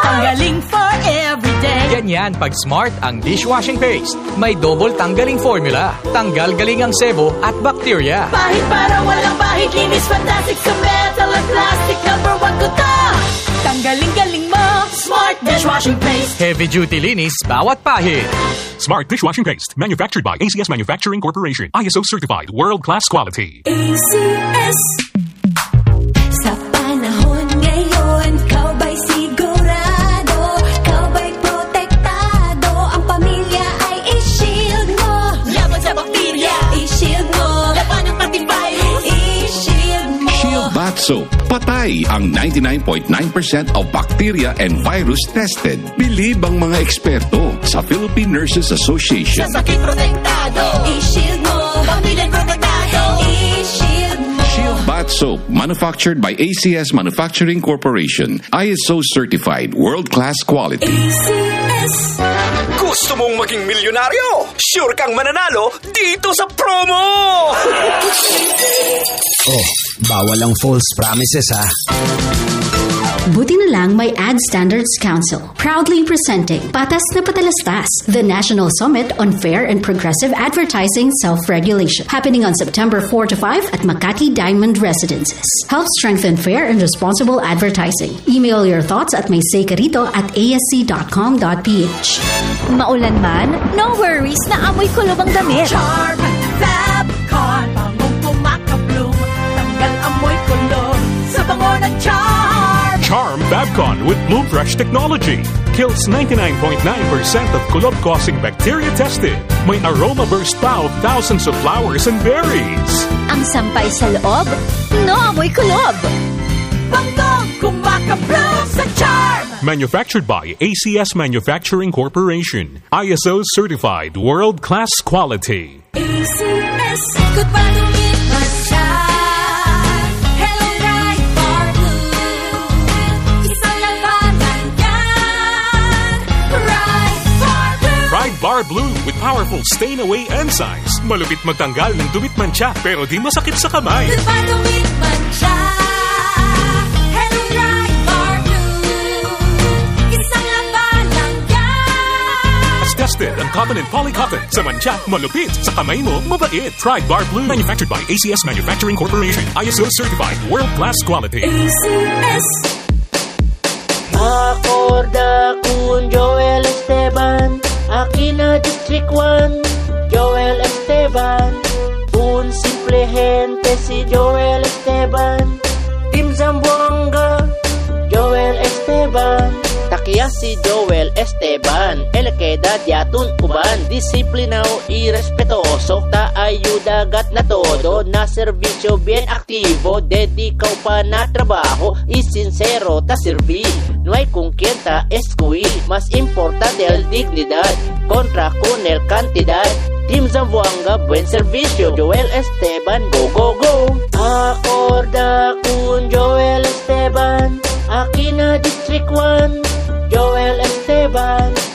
Tanggaling for everyday. Ganyan pag Smart ang dishwashing paste. May double tanggaling formula. Tanggal galing ang sebo at bakterya. Pahit para walang bahid Linis fantastic sa metal at plastic Number one ko to Tanggaling-galing mo Smart dishwashing paste Heavy duty linis bawat pahid. Smart dishwashing paste, manufactured by ACS Manufacturing Corporation. ISO certified, world class quality. ACS Soap. Patay ang 99.9% of bacteria and virus tested. Believe ang mga eksperto sa Philippine Nurses Association. Sa sakit protektado I-shield mo Pamilyang protektado I-shield mo Shield Bath Soap, manufactured by ACS Manufacturing Corporation. ISO certified, world class quality. ACS Gusto mong maging milyonaryo? Sure kang mananalo dito sa promo! Oh, bawal ang false promises ha. Buti na lang may Ad Standards Council, proudly presenting Patas na Patalastas, the National Summit on Fair and Progressive Advertising Self-Regulation, happening on September 4 to 5 at Makati Diamond Residences. Help strengthen fair and responsible advertising. Email your thoughts at maysaycarito at asc.com.ph. Maulan man, no worries na amoy kulob ang damit. Charm Fabcon Bangong kumakabloom Tanggal amoy kulog Sa bango ng charm Charm Babcon with Bloom Fresh technology. Kills 99.9% of kulob-causing bacteria tested. May aroma burst pa of thousands of flowers and berries. Ang sampay sa loob, no amoy kulob. Bangong kumakabloom sa charm Manufactured by ACS Manufacturing Corporation. ISO certified, world class quality. ACS Ikot pa lumipas siya Hello Blue Isang labanan yan Right for Blue Bar Blue with powerful stain-away enzymes. Malupit magtanggal ng dumit mancha pero di masakit sa kamay. Dumit man siya Hello Dry Bar Blue Isang laban lang yan As tested ang cotton and polycotton. Sa mancha, malupit. Sa kamay mo, mabait. Try Bar Blue. Manufactured by ACS Manufacturing Corporation. ISO certified. World-class quality. ACS Akorda kun Joel Esteban Na District 1 Joel Esteban. Un simple gente si Joel Esteban. Tim Zamboanga Joel Esteban Takiya si Joel Esteban El queda diatun uban Disiplinado y Ta ayuda gat na todo. Na serbisyo bien aktibo Dedikaw pa na trabajo. Y sincero ta servir No hay con quien ta excluir Más importante el dignidad Contra con el cantidad. Team Zamboanga, buen servicio. Joel Esteban, go go go. Akorda kun Joel Esteban Aquí na District 1 Joel Esteban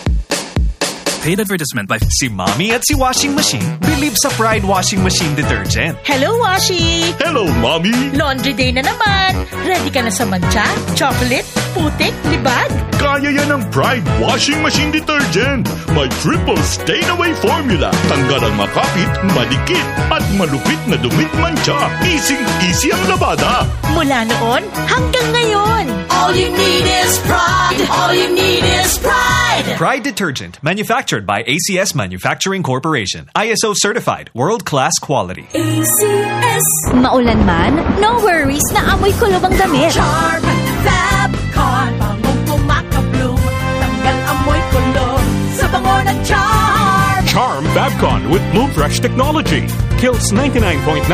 Paid advertisement by si Mommy at si Washing Machine believe sa Pride Washing Machine Detergent. Hello, Washi! Hello, Mommy! Laundry day na naman. Ready ka na sa mancha, chocolate, putik, libag? Kaya yan ang Pride Washing Machine Detergent. May triple stain-away formula. Tanggal ang makapit, malikit, at malupit na dumit mancha. Easy-easy ang labada. Mula noon hanggang ngayon. All you need is pride. All you need is pride. Pride Detergent, manufactured by ACS Manufacturing Corporation. ISO certified, world-class quality. ACS Maulan man, no worries na amoy kulob ang damit. Charm, Fabcon, bangong pumakabloom. Tanggal amoy kulob sa bango ng charm. Charm Babcon with Bloom Fresh technology. Kills 99.9%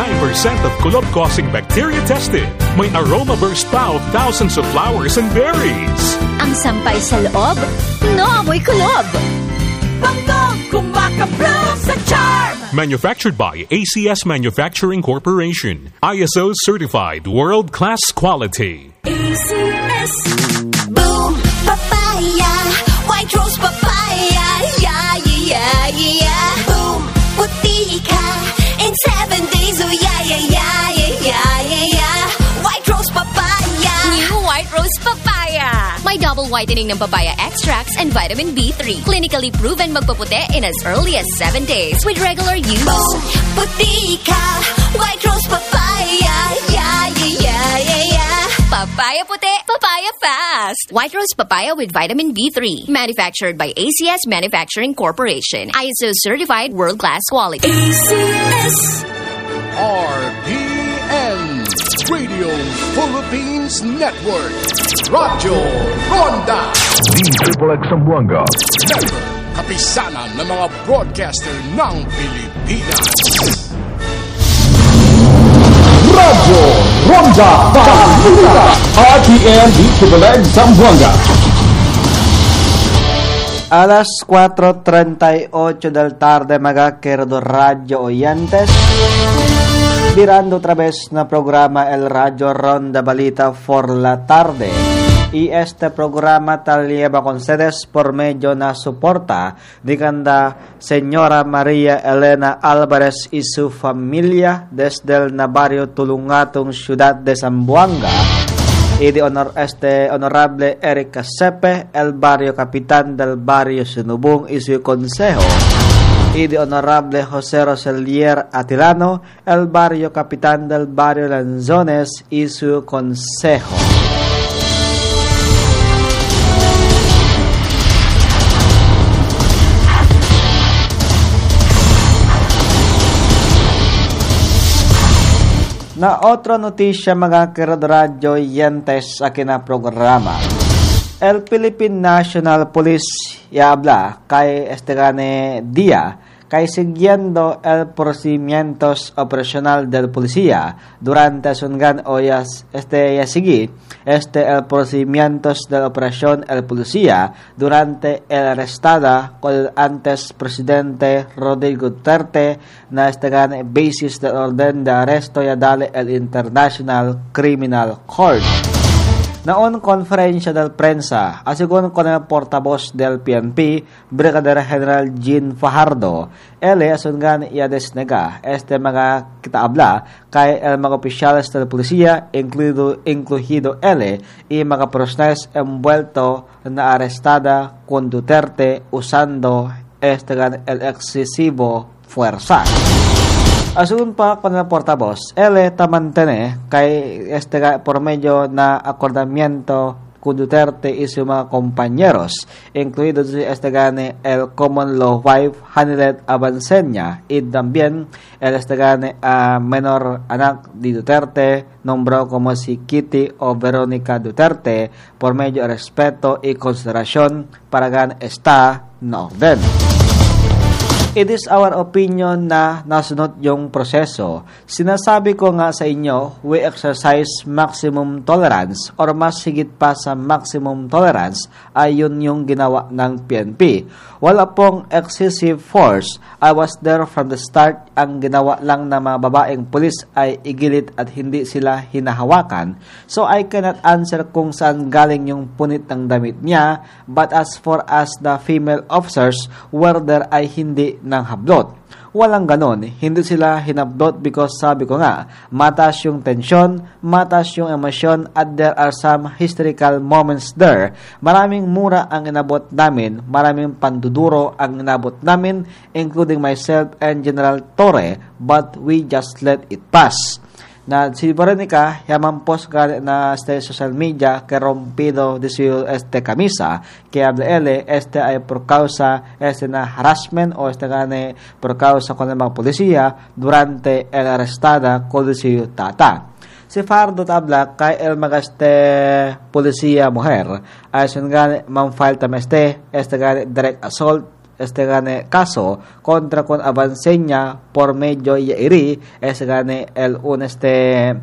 of kulob-causing bacteria tested. May aroma burst pa of thousands of flowers and berries. Ang sampay sa loob, no amoy kulob. Manufactured by ACS Manufacturing Corporation. ISO certified world-class quality. ACS Boom Papaya. White Rose Papaya. Yeah, yeah, yeah, Boom Puti ka In seven days Oh yeah, yeah, yeah, yeah, yeah, yeah, Rose Papaya. May double whitening ng papaya extracts and vitamin B3. Clinically proven magpaputi in as early as 7 days with regular use. Boom Puti ka White Rose Papaya Yeah, yeah, yeah, yeah, yeah Papaya puti, papaya fast. White Rose Papaya with vitamin B3. Manufactured by ACS Manufacturing Corporation. ISO certified world-class quality. ACS RPN Radio Philippines Network Radyo Ronda D-Triple-X Zamboanga. Member Kapisanan ng mga broadcaster ng Pilipinas Radyo Ronda Balita RTN D-Triple-X Zamboanga. Alas 4.38 del tarde, mga querido radio oyentes. Virando otra vez na programa El Radio Ronda Balita for la tarde. Y este programa tal lleva con ustedes por medio na soporta de canda señora María Elena Álvarez y su familia desde el Navarro Tulungatong ciudad de Zamboanga y de honor este honorable Eric Casepe, el barrio capitán del barrio Sinubung y su consejo. Y de honorable José Roselier Atilano, el barrio capitán del barrio Lanzones y su consejo. Na otra notisya mga radyo yentes sa kina programa. El Philippine National Police ya habla kay Estegane Dia kay siguiendo el procedimientos operacional del policía. Durante sungan o yas, este ya sigue este el procedimientos de la operación el policía. Durante el arrestada con el antes presidente Rodrigo Duterte na este gan basis del orden de arresto ya dale el International Criminal Court Naon konferensya del prensa, asigon con el portavoz del PNP, Brigadier General Jean Fajardo, ele asungan iya desnega, este mga kitaabla, kay el mga opisyales del policía, incluido, incluido ele, y mga personas envuelto na arrestada con Duterte usando este el excesivo fuerza. Asun pa con el portavoz, ele tamantene kay este por medio na acordamiento con Duterte y sus compañeros, incluido si este gane el common law wife Hanilet Abansenya y también el este gane a menor anak de Duterte, nombrado como si Kitty o Verónica Duterte, por medio de respeto y consideración para gan está no. It is our opinion na nasunod yung proseso. Sinasabi ko nga sa inyo, we exercise maximum tolerance or mas higit pa sa maximum tolerance ay yun yung ginawa ng PNP. Wala pong excessive force. I was there from the start. Ang ginawa lang ng mga babaeng pulis ay igilit at hindi sila hinahawakan. So I cannot answer kung saan galing yung punit ng damit niya. But as for as the female officers, were there ay hindi ng hablot. Walang ganon. Hindi sila hinablot because sabi ko nga, matas yung tensyon, matas yung emosyon, at there are some historical moments there. Maraming mura ang inabot namin, maraming panduduro ang inabot namin, including myself and General Torre, but we just let it pass na si Veronica yaman post ka na este social media que rompido de su este camisa que ele este ay por causa este na harassment o este gane por causa con mga policía durante el arrestada con si tata. Si Fardo tabla kay el magaste policía mujer ay sun gane man file tameste este gane direct assault este gane caso contra con Avancenia por medio y iri este gane el un este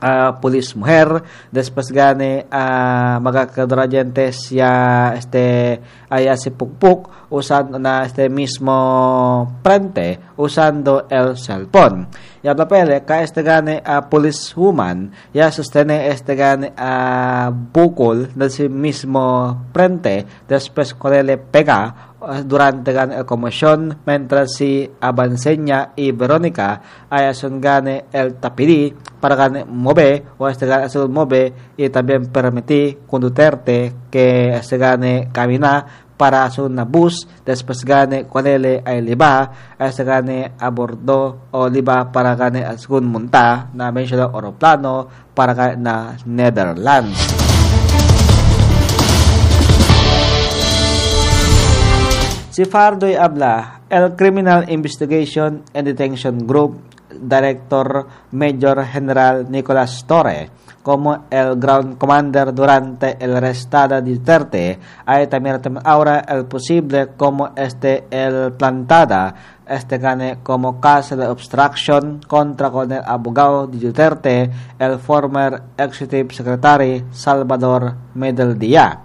ah, pulis mujer después gane uh, magkakadradyentes ya este aya si Pukpuk usando na este mismo prente usando el cellphone ya papele ka este gane a police woman ya sostene este gane a bukol na si mismo prente después con le pega uh, durante gan el comisión mientras si Abansenya y Verónica ay asun gane el tapiri para gane move o este gane asun move y también permití con Duterte que este gane camina para asun na bus después gane kuanele ay liba este gane abordo o liba para gane asun munta na mention oroplano para gane na Netherlands. Si Fardoy Abla, el Criminal Investigation and Detention Group Director Major General Nicolas Torre, como el Ground Commander durante el arrestada de Duterte, hay también ahora el posible como este el plantada, este gane como caso de obstruction contra con el abogado de Duterte, el former Executive Secretary Salvador Medeldia.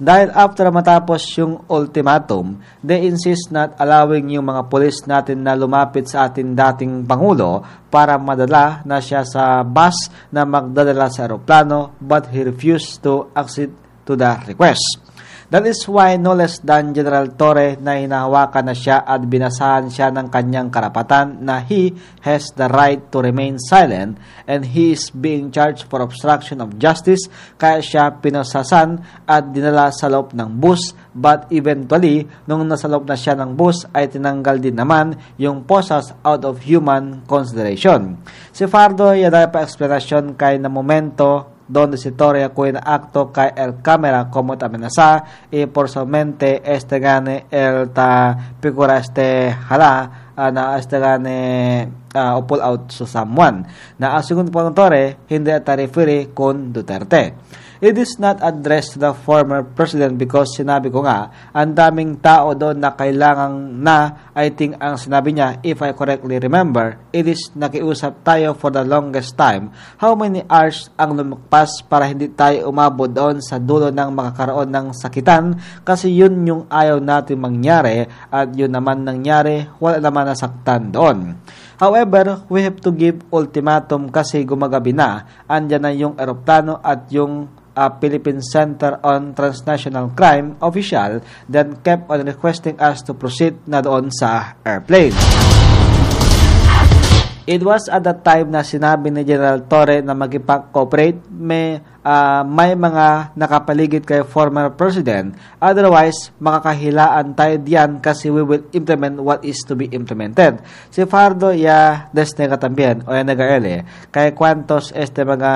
Dahil after matapos yung ultimatum, they insist not allowing yung mga polis natin na lumapit sa ating dating Pangulo para madala na siya sa bus na magdadala sa aeroplano but he refused to accede to the request. That is why no less than General Torre na hinahawakan na siya at binasahan siya ng kanyang karapatan na he has the right to remain silent and he is being charged for obstruction of justice kaya siya pinasasan at dinala sa loob ng bus but eventually nung nasa loob na siya ng bus ay tinanggal din naman yung posas out of human consideration. Si Fardo yada pa explanasyon kay na momento donde se torre en acto cae el cámara como amenaza y por solamente este gane el ta figura este hala uh, na este gane uh, pull out sa someone na ang segundo pong torre hindi at referi con Duterte. It is not addressed to the former president because sinabi ko nga, ang daming tao doon na kailangan na, I think ang sinabi niya, if I correctly remember, it is nakiusap tayo for the longest time. How many hours ang lumagpas para hindi tayo umabot doon sa dulo ng makakaroon ng sakitan kasi yun yung ayaw natin mangyari at yun naman nangyari, wala naman nasaktan doon. However, we have to give ultimatum kasi gumagabi na. Andyan na yung eroplano at yung a Philippine Center on Transnational Crime official then kept on requesting us to proceed na doon sa airplane. It was at that time na sinabi ni General Torre na magipag-cooperate may ah, may mga nakapaligid kay former president. Otherwise, makakahilaan tayo diyan kasi we will implement what is to be implemented. Si Fardo ya desne también o ya nagaele kay cuantos este mga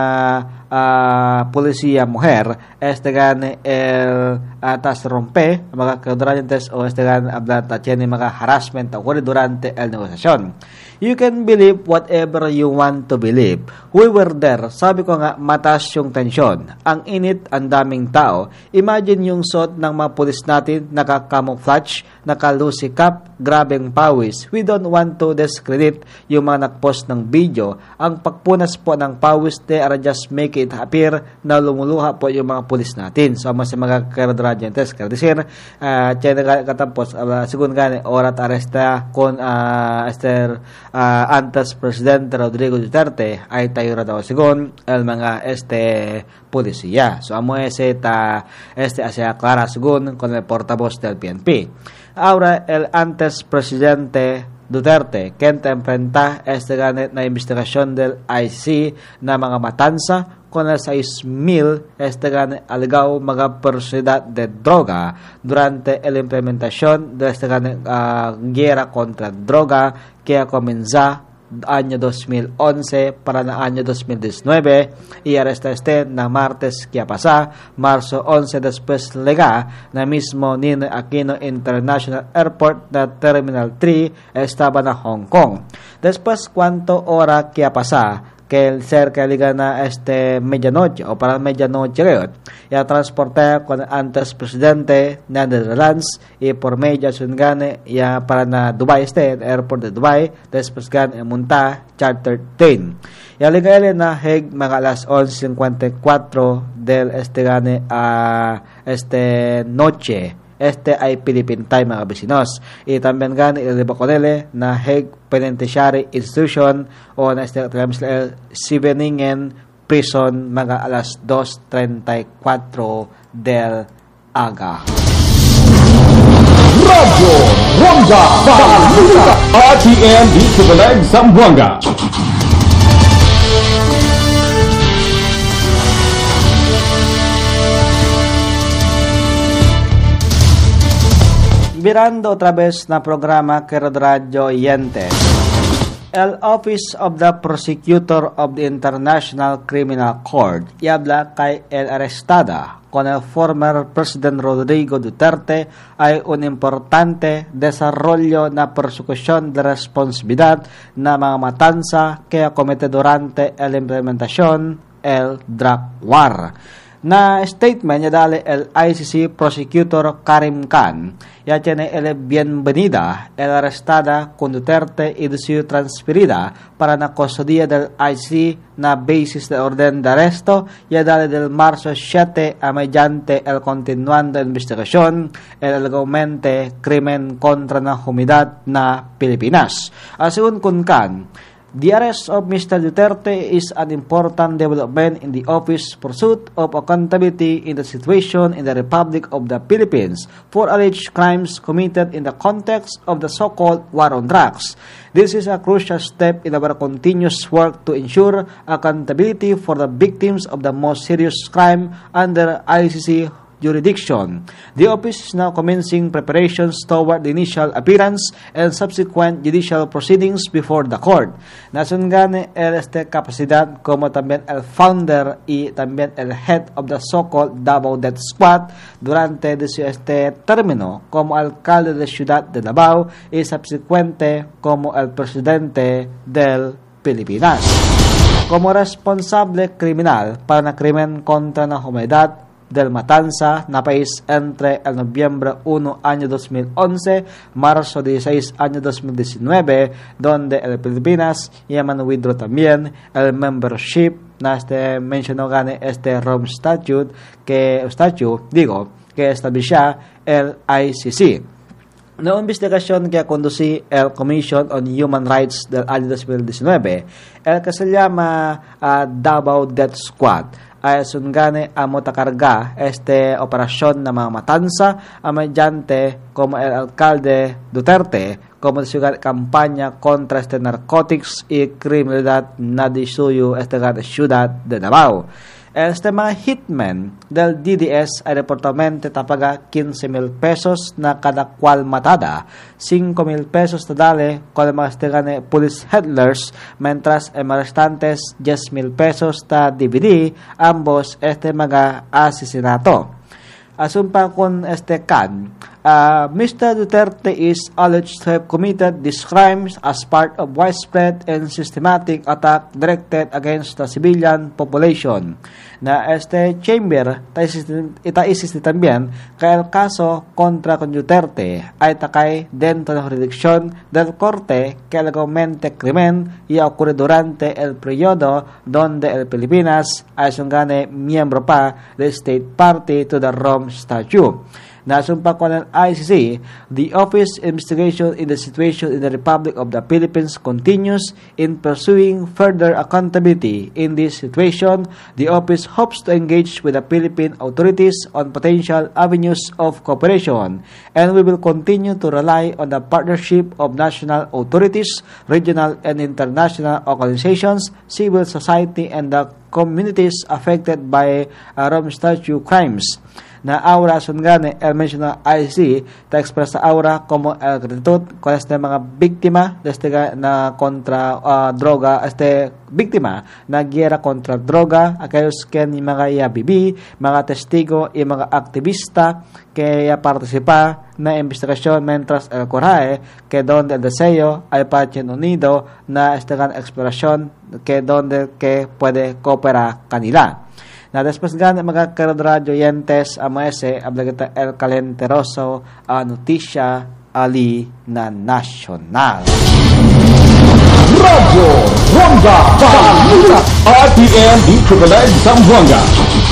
ah, policía mujer este gan el atas rompe mga kaudrantes o este gan hablan tiene mga harassment o durante el negosasyon. You can believe whatever you want to believe. We were there. Sabi ko nga, mataas yung tensyon. Ang init, ang daming tao. Imagine yung suot ng mga pulis natin, naka-camouflage, naka-lucy-cap, grabeng pawis. We don't want to discredit yung mga nagpost ng video. Ang pagpunas po ng pawis, they are just make it appear na lumuluha po yung mga pulis natin. So, mas mga karadradyantes, kadisir, uh, tiyan katapos, uh, sigun gani, orat aresta kon uh, Esther uh, antes Presidente Rodrigo Duterte ay tayo daw sigon el mga este policía. So amo ese ta este hacia clara sigon con el portavoz del PNP. Ahora el antes Presidente Duterte, kenta enfrenta este ganet na investigasyon del ICC na mga matanza con el 6,000 este gan algaw mga personalidad de droga durante la implementación de este gan uh, guerra contra droga que comienza año 2011 para na año 2019 y arresta este na martes que pasa marzo 11 después lega na mismo Nino Aquino International Airport na Terminal 3 estaba na Hong Kong. Después cuánto hora que pasa que cerca liga na este medianoche o para medianoche ngayon ya transporte con antes presidente na Netherlands y por media sungane ya para na Dubai este airport de Dubai después gan munta charter train. Ya liga ele na heg mga alas 11.54 del este gane a este noche este ay Philippine time mga vecinos. Y también gan ilibak ko nila na Hague Penitentiary Institution o na este el Sibeningen Prison mga alas 2.34 del aga. Radyo Ronda Balita RTN di Subalag Zamboanga. Virando otra vez na programa que Radio Yente. El Office of the Prosecutor of the International Criminal Court y habla kay el arrestada con el former President Rodrigo Duterte ay un importante desarrollo na persecución de responsabilidad na mga matanza que comete durante la implementación el drug war na statement niya dali ICC prosecutor Karim Khan ya tiene el bienvenida el arrestada con Duterte y sido transferida para la custodia del ICC na basis de orden de arresto ya dali del marzo 7 a mediante el continuando investigación el argumente crimen contra la humanidad na Pilipinas. Asun kun Khan, The arrest of Mr. Duterte is an important development in the office pursuit of accountability in the situation in the Republic of the Philippines for alleged crimes committed in the context of the so-called war on drugs. This is a crucial step in our continuous work to ensure accountability for the victims of the most serious crime under ICC jurisdiction. The office is now commencing preparations toward the initial appearance and subsequent judicial proceedings before the court. Nasungane el este capacidad como también el founder y también el head of the so-called Davao Death Squad durante este término como alcalde de Ciudad de Davao y subsecuente como el presidente del Pilipinas. Como responsable criminal para na krimen contra la humanidad del Matanza na país entre el noviembre 1 año 2011, marzo 16 año 2019, donde el Filipinas llaman withdraw también el membership na este mencionó gane este Rome Statute que statute digo que establisha el ICC. Na investigasyon que conducí el Commission on Human Rights del año 2019, el que se llama uh, Davao Death Squad ay sungane amo takarga este operasyon na mga matansa a como el alcalde Duterte como sugar kampanya contra este narcotics y criminalidad na disuyo este gran ciudad de Davao. Este mga hitmen del DDS ay reportamente tapaga 15 mil pesos na kada kwal matada, 5 mil pesos na dale con mga este gane police handlers, mientras el mga restantes 10 mil pesos na DVD, ambos este mga asesinato. Asumpa con este can, uh, Mr. Duterte is alleged to have committed these crimes as part of widespread and systematic attack directed against the civilian population. Na este chamber, ita insiste también que el caso contra con Duterte ay takay dentro de la jurisdicción del corte que legalmente crimen y ocurre durante el periodo donde el Pilipinas ay sungane miembro pa de State Party to the Rome Statute. Nasumpa ICC, the office investigation in the situation in the Republic of the Philippines continues in pursuing further accountability. In this situation, the office hopes to engage with the Philippine authorities on potential avenues of cooperation, and we will continue to rely on the partnership of national authorities, regional and international organizations, civil society, and the communities affected by uh, Rome Statute crimes na aura sungane el mention na IC ta expresa aura como el gratitud. Con este mga biktima de este na kontra uh, droga este biktima na giyera kontra droga aquellos que ni mga yabibi mga testigo y mga aktivista que participa na investigación mientras el Corae que donde el deseo ay Pachin Unido na este gran exploración que donde que puede cooperar kanila na después gana mga karadradyo yentes amese ablagata el calenteroso a notisya ali na nasyonal. Radyo Ronda Balita RTM di Triple Zamboanga.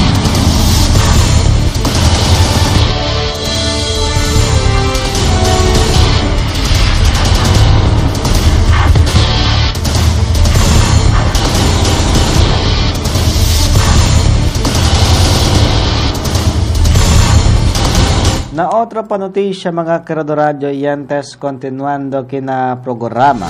Na otra pa notisya mga karadoradyo yentes continuando kina programa.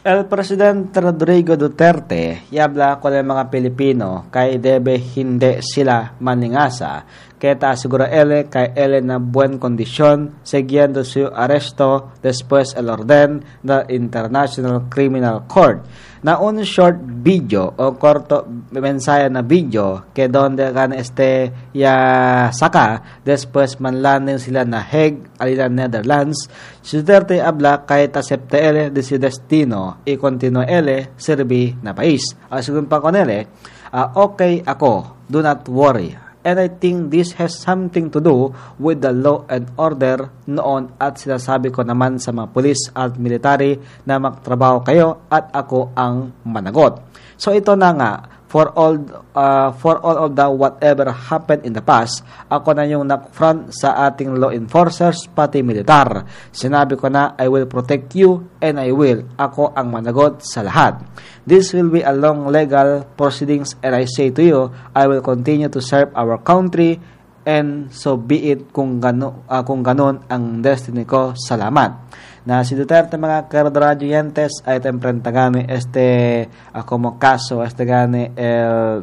El Presidente Rodrigo Duterte yabla ko mga Pilipino kay debe hindi sila maningasa kaya siguro ele kay ele na buen kondisyon siguiendo su arresto después el orden del International Criminal Court. Na un short video o corto mensaje na video que donde gan este ya saka después manlanin sila na Hague alila Netherlands. Si Duterte habla kay acepte ele de su destino y continue ele serbi na país. Asigun pa kon ele uh, okay ako do not worry and I think this has something to do with the law and order noon at sinasabi ko naman sa mga pulis at military na magtrabaho kayo at ako ang managot. So ito na nga, for all uh, for all of the whatever happened in the past, ako na yung nakfront sa ating law enforcers pati militar. Sinabi ko na I will protect you and I will. Ako ang managot sa lahat. This will be a long legal proceedings and I say to you, I will continue to serve our country and so be it kung gano uh, kung ganon ang destiny ko. Salamat na si Duterte mga karadradyentes ay temprenta gani este uh, como caso este gani el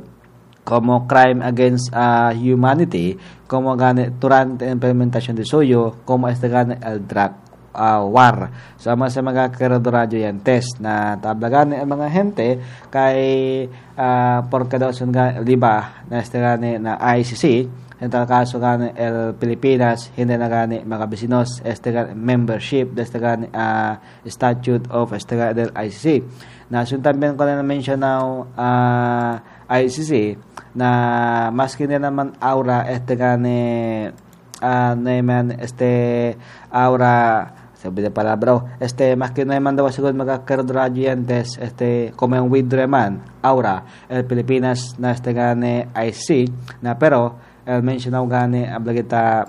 como crime against uh, humanity como gani durante implementation de suyo como este gani el drug uh, war. Sama sa mga karadoradyo yan test na tablagan ang mga gente kay uh, porque daw sun di ba na este na ICC en tal caso gani el Pilipinas hindi na gani mga bisinos este gani membership de este gani uh, statute of este gani del ICC na sun también ko na mention now uh, ICC na maski na naman aura este gani uh, naman este aura sabi de palabra este más que no hay mandado según magkakarodradyentes este como un withdraw man aura el Pilipinas na este gane IC na pero el mencionado gane ablagita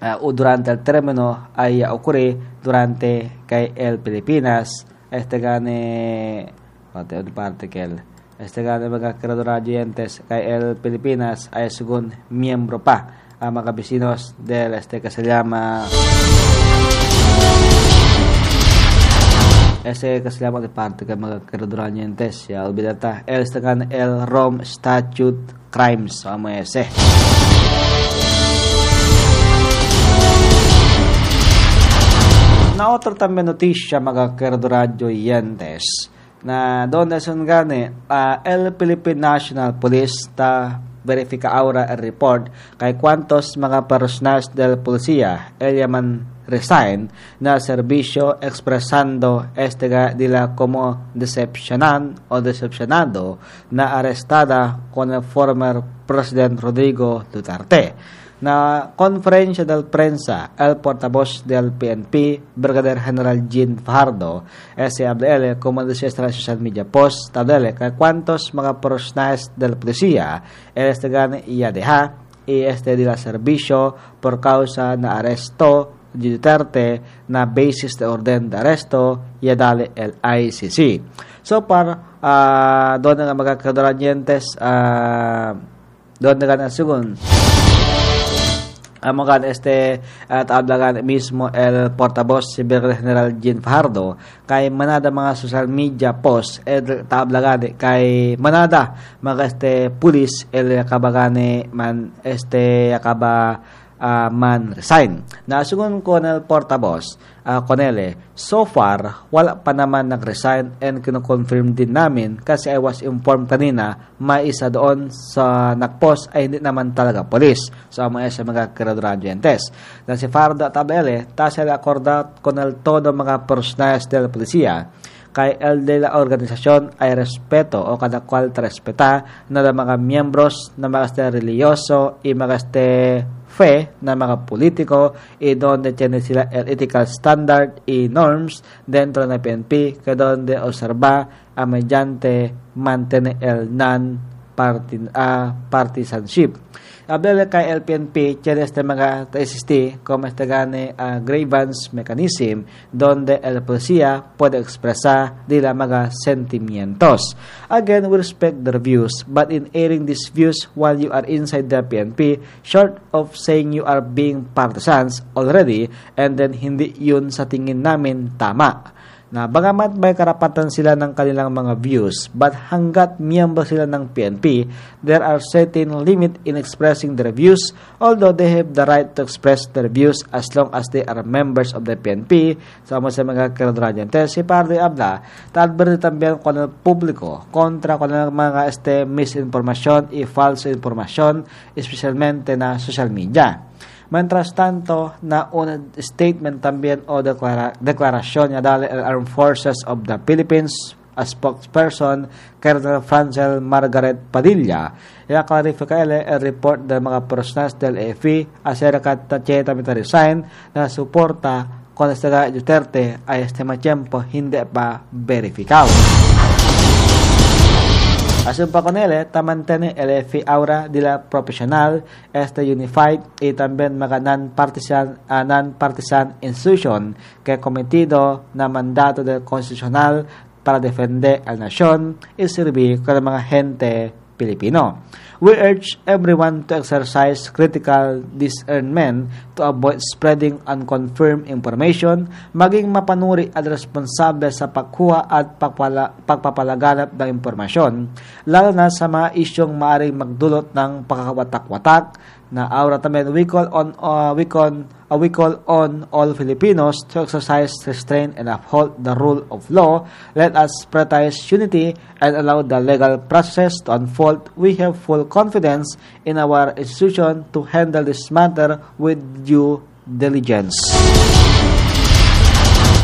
uh, o durante el término ay ocurre durante kay el Pilipinas. Este gane parte parte que el Este gani mga radyoyentes kay El Pilipinas ay sugun miyembro pa ang mga bisinos del este que se llama ese que se llama de parte que mga radyoyentes ya olvidata el este gani el Rome Statute Crimes o ese. Na otro también notisya mga radyoyentes na doon na sun gani uh, el Philippine National Police ta verifica ahora el report kay cuantos mga personas del policía el yaman resign na serbisyo expresando este dila como decepcionan o decepcionado na arrestada con el former President Rodrigo Duterte. Na konferensya del prensa el portavoz del PNP Brigadier General Jean Fajardo SABL como decía esta social media post tabele que cuantos mga personas del policía este gan y deja y este de la servicio por causa na arresto de Duterte na basis de orden de arresto y dale el ICC. So par uh, doon nga mga kadoranyentes uh, doon nga na sugun Amogan este at ablagan mismo el portavoz Brigadier General Jean Fajardo kay manada mga social media post el tablagan kay manada mga este pulis el kabagane man este akaba uh, man resign. Nasugon ko ng portavoz uh, Conele, so far, wala pa naman nag-resign and kino-confirm din namin kasi I was informed kanina, may isa doon sa nag-post ay hindi naman talaga polis. So, mga sa mga kiradurandientes. Na si Farda Tabele, ta sila acordat con el todo mga personas del policía kay el de la organisasyon ay respeto o kada cual respeta na mga miyembros na mga este religyoso y mga fe na mga politiko y donde tiene sila el ethical standard y norms dentro ng PNP que donde observa a mediante mantener el non-partisanship. Abel kay LPNP tiene este mga existe como este gane uh, grievance mechanism donde el policía puede expresar de la mga sentimientos. Again, we respect their views, but in airing these views while you are inside the PNP, short of saying you are being partisans already, and then hindi yun sa tingin namin tama na bagamat may karapatan sila ng kanilang mga views, but hanggat miyembro sila ng PNP, there are certain limit in expressing their views, although they have the right to express their views as long as they are members of the PNP. Sama sa mga karadranyentes, si Parde Abla, talberde también con el público contra con el mga este misinformasyon y falso informasyon, especialmente na social media. Mientras tanto, na un statement también o declara, declaración niya dali el Armed Forces of the Philippines a spokesperson Colonel Francel Margaret Padilla. Ya clarifica el, report del mga personas del EFI acerca de Cheta resign na suporta con este Duterte a este tiempo hindi pa verificado. Con él, mantiene el aura de la profesional, este unified y también mga non-partisan, uh, non-partisan institution que cometido na mandato del constitucional para defender a la nación y servir con mga gente Pilipino. We urge everyone to exercise critical discernment to avoid spreading unconfirmed information, maging mapanuri at responsable sa pagkuha at pagpala, pagpapalaganap ng impormasyon, lalo na sa mga isyong maaring magdulot ng pagkawatak-watak, na aura también we call on uh, we call uh, we call on all Filipinos to exercise restraint and uphold the rule of law. Let us prioritize unity and allow the legal process to unfold. We have full confidence in our institution to handle this matter with due diligence.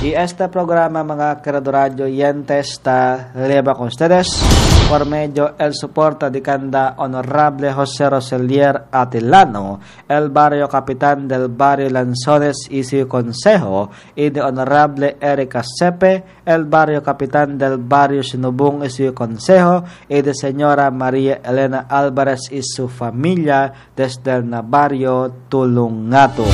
Y este programa, mga querido yentes, está leva con ustedes por medio el soporte de Canda Honorable José Roselier Atilano, el barrio capitán del barrio Lanzones y su consejo, y de Honorable Erika Sepe, el barrio capitán del barrio Sinubung y su consejo, y de señora María Elena Álvarez y su familia desde el barrio Tulungato.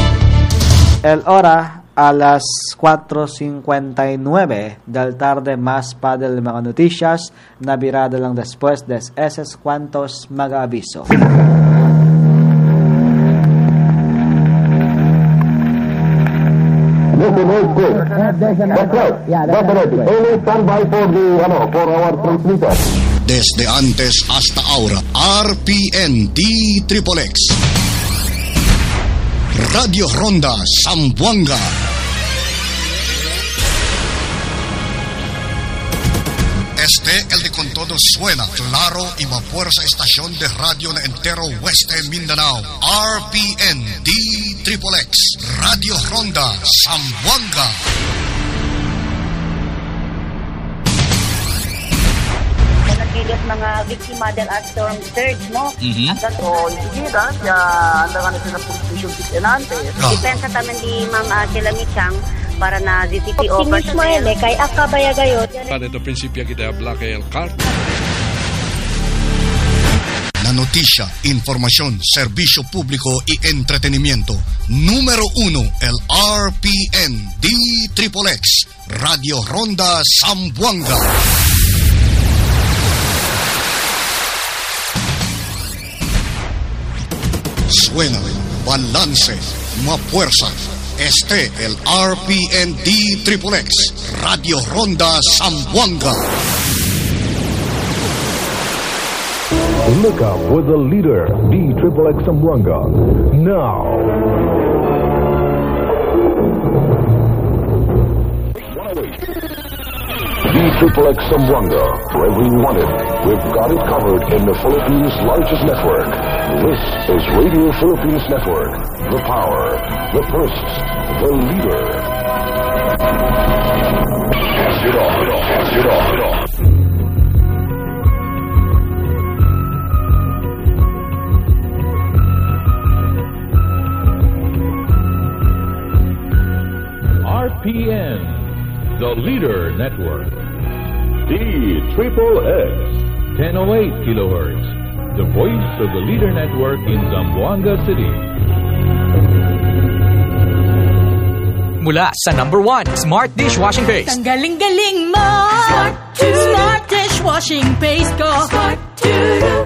El hora a las 4.59 del tarde más para el mga noticias na birada lang después de esos cuantos mag-aviso. Listen, wait, quick. That's right. That's right. Only stand by for the, ano, for our transmitter. Desde antes hasta ahora, RPN D-Triple X. Radio Ronda Zamboanga. Este, el de con todo suena, claro y vapurosa estación de radio na entero Weste Mindanao. RPN D-Triple X. Radio Ronda Zamboanga. Nagigas mga biktima del storm surge, no? Mhm. At so, isigitan, ya anda ka na sila position enante. Depensa taman di Ma'am uh, Sheila Michang para na ZTO personnel. kay akabaya gayot. Para ito prinsipyo kita Black El Cart. La noticia, información, servicio público y entretenimiento. Número uno, el RPN D-Triple X. Radio Ronda Zamboanga. Suena, balance, más fuerza. Este, el RPN D-Triple X. Radio Ronda Zamboanga. Look up with the leader, D Triple X Zamboanga. Now. D Triple X Zamboanga. Wherever you want it, we've got it covered in the Philippines' largest network. This is Radio Philippines Network. The power, the first, the leader. Pass it pass it on, it on. RPN, the leader network. D Triple X, 1008 kilohertz, the voice of the leader network in Zamboanga City. Mula sa number 1, Smart Dishwashing Paste. Tanggaling-galing mo. Smart smart dishwashing paste ko. Smart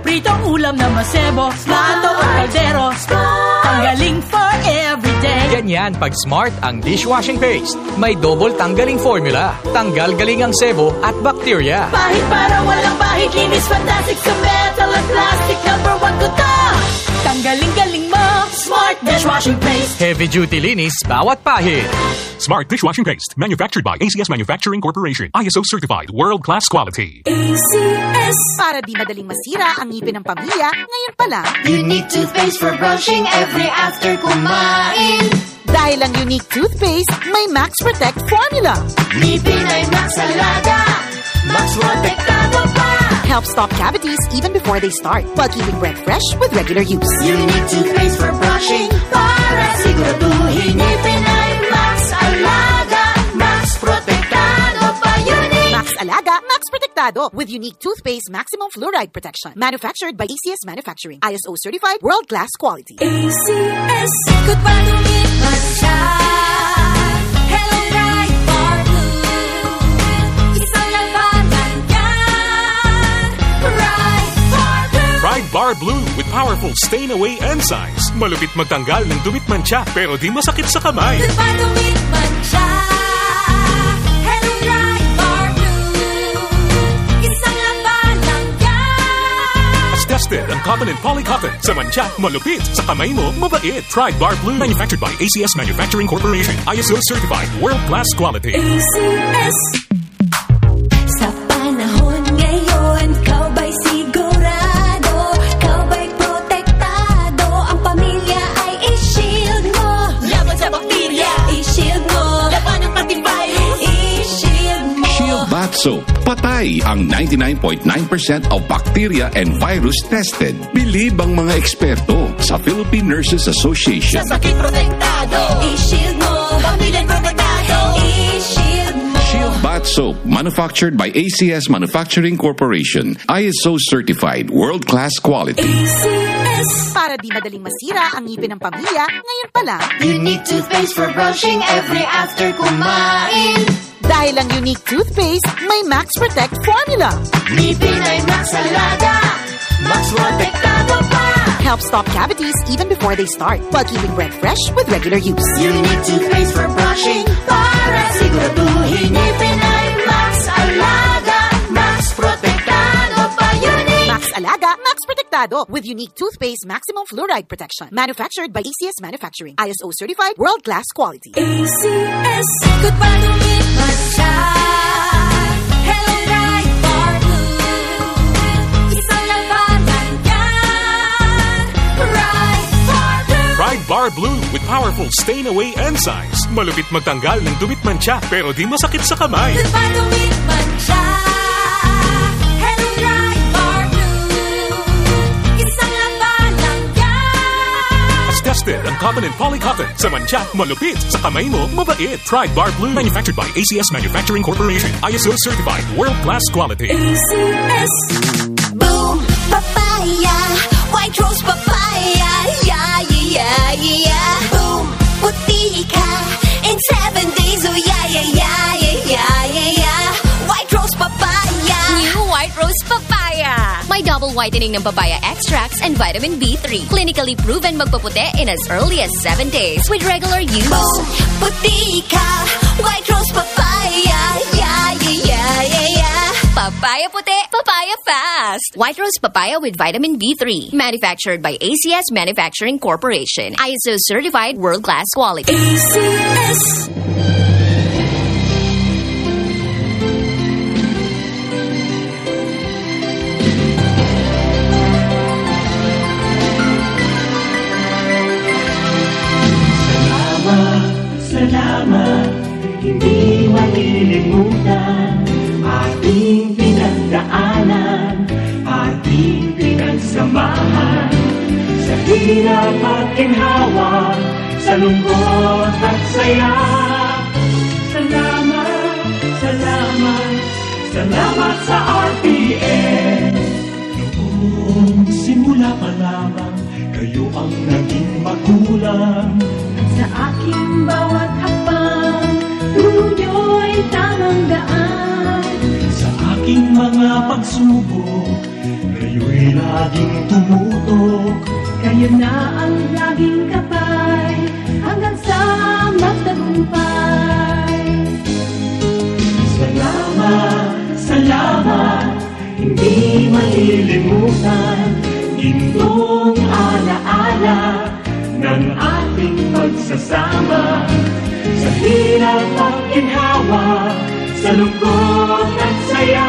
Pritong ulam na masebo. Plato o kaldero. Tanggaling for everyday Ganyan pag Smart ang dishwashing paste. May double tanggaling formula. Tanggal galing ang sebo at bakterya. Pahit para walang pahit Linis fantastic sa metal at plastic Number one ko to Tanggaling-galing mo Smart dishwashing paste Heavy duty linis bawat pahit. Smart dishwashing paste, manufactured by ACS Manufacturing Corporation. ISO certified, world class quality. ACS. Para di madaling masira ang ngipin ng pamilya, ngayon pa lang. Unique toothpaste for brushing every after kumain Dahil ang unique toothpaste, may Max Protect formula. Ngipin ay Max Alaga Max Protectado pa Helps stop cavities even before they start, while keeping breath fresh with regular use. Unique toothpaste for brushing Para siguraduhin Ngipin ay Max Alaga Max Protectado pa Unique Max Alaga, Max Protectado with unique toothpaste maximum fluoride protection. Manufactured by ACS Manufacturing. ISO certified world class quality. ACS Ikot pa lumipas Bar Blue with powerful stain away enzymes. Malupit magtanggal ng dumit mancha pero di masakit sa kamay. Pa lumipas siya Hello Bright Bar Blue Isang yan As tested ang cotton and polycotton. Sa mancha, malupit. Sa kamay mo, mabait. Pride Bar Blue. Manufactured by ACS Manufacturing Corporation. ISO certified, world class quality. ACS Bath Soap. Patay ang 99.9% of bacteria and virus tested. Believe ang mga eksperto sa Philippine Nurses Association. Sa sakit protektado, i-shield Bath Soap, manufactured by ACS Manufacturing Corporation. ISO certified, world-class quality. Para di madaling masira ang ngipin ng pamilya, ngayon pa lang. Unique toothpaste for brushing every after kumain. Dahil ang unique toothpaste, may Max Protect formula. Ngipin ay Max Alaga. Max Protectado pa. Helps stop cavities even before they start, while keeping breath fresh with regular use. Unique toothpaste for brushing para siguraduhin ngipin ay Max Alaga. Max Protectado pa. Unique. Eh. Max Alaga, Max Protectado with unique toothpaste maximum fluoride protection. Manufactured by ACS Manufacturing. ISO certified world-class quality. ACS. Good pa lumipas Bar Blue with powerful stain-away enzymes. Malupit magtanggal ng dumit mancha pero di masakit sa kamay. Good pa lumipas siya. Hello, bright bar blue. Isang labanan yan. As tested ang cotton and polycotton. Sa mancha, malupit. Sa kamay mo, mabait. Pride Bar Blue. Manufactured by ACS Manufacturing Corporation. ISO certified. World-class quality. ACS. Boom, papaya. White rose papaya. Yeah, yeah. Boom, puti ka. In seven days, oh yeah, yeah, yeah, yeah, yeah, yeah, yeah. White rose papaya. New White Rose Papaya. May double whitening ng papaya extracts and vitamin B3. Clinically proven magpaputi in as early as 7 days with regular use. Boom, puti ka. White rose papaya. Papaya puti, papaya fast. White Rose Papaya with vitamin B3. Manufactured by ACS Manufacturing Corporation. ISO certified world-class quality. ACS. Hirap at ginhawa, sa lungkot at saya. Salamat, salamat, salamat sa RPN. Noong simula pa lamang, kayo ang naging magulang. Sa aking bawat hakbang, turo niyo'y tamang daan. Sa aking mga pagsubok, kayo'y laging tumutok. Kayo na ang laging kapay, hanggang sa magtagumpay. Salamat, salamat, hindi malilimutan. Gintong alaala ng ating pagsasama. Sa hirap at ginhawa, sa lungkot at saya.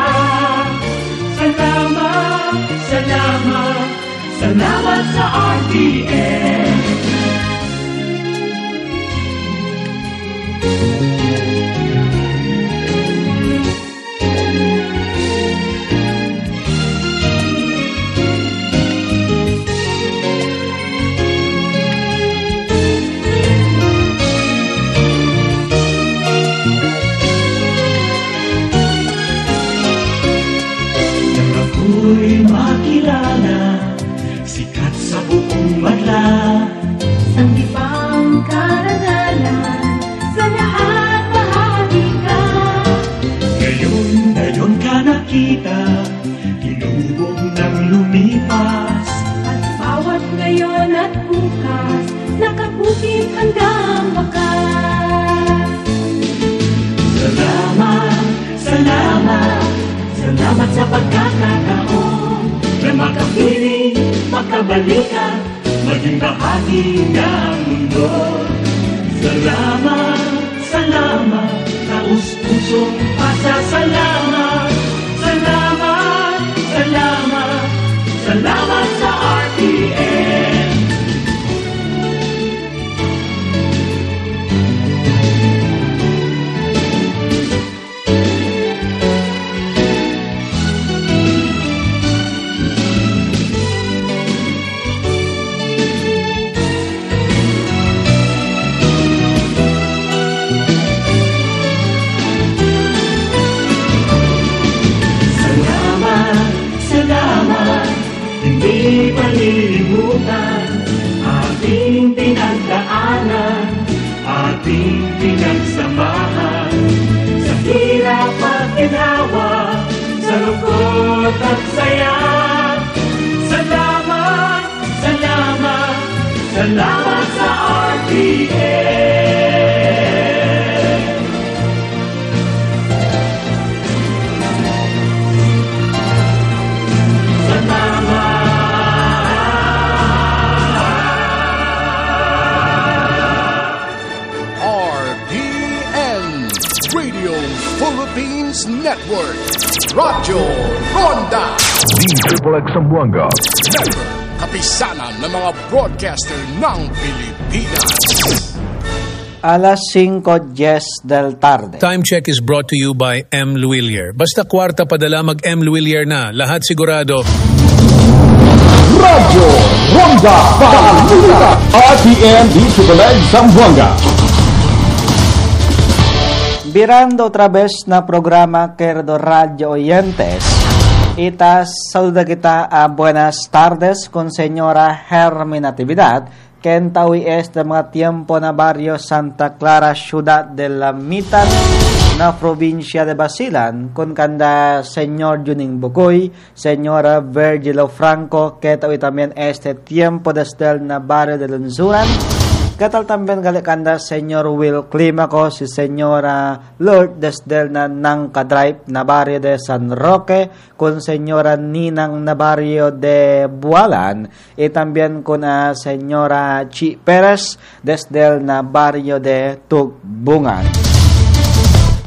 Salamat, salamat, salamat sa RTN. Nang hanggang wakas. Salamat, salamat, salamat sa pagkakataon na makapiling, makabalikan, maging bahagi ng mundo. Salamat, salamat, taus-pusong pasasalamat. ating pinagsamahan sa hirap at ginhawa, sa lungkot at saya. Network. Radyo Ronda. D-Triple X Zamboanga. Member, kapisanan ng mga broadcaster ng Pilipinas. Alas 5.10 del tarde. Time check is brought to you by M. Luwilier. Basta kwarta padala mag M. Luwilier na. Lahat sigurado. Radyo Ronda Balita RTM D-Triple X Zamboanga. Virando otra vez na programa Querido Radio Oyentes. Itas saluda kita a buenas tardes con señora Hermina Natividad, tawi es de mga tiempo na barrio Santa Clara, Ciudad de la Mitan, na provincia de Basilan, con kanda señor Juning Bugoy, señora Virgilio Franco, que tawi también este tiempo desde el na barrio de Lunzuran, Katal también galikanda señor Will Climaco, si señora Lord desde na Nangka Drive na barrio de San Roque, con señora Ninang na barrio de Bualan, y también con a señora Chi Perez desde na barrio de Tugbungan.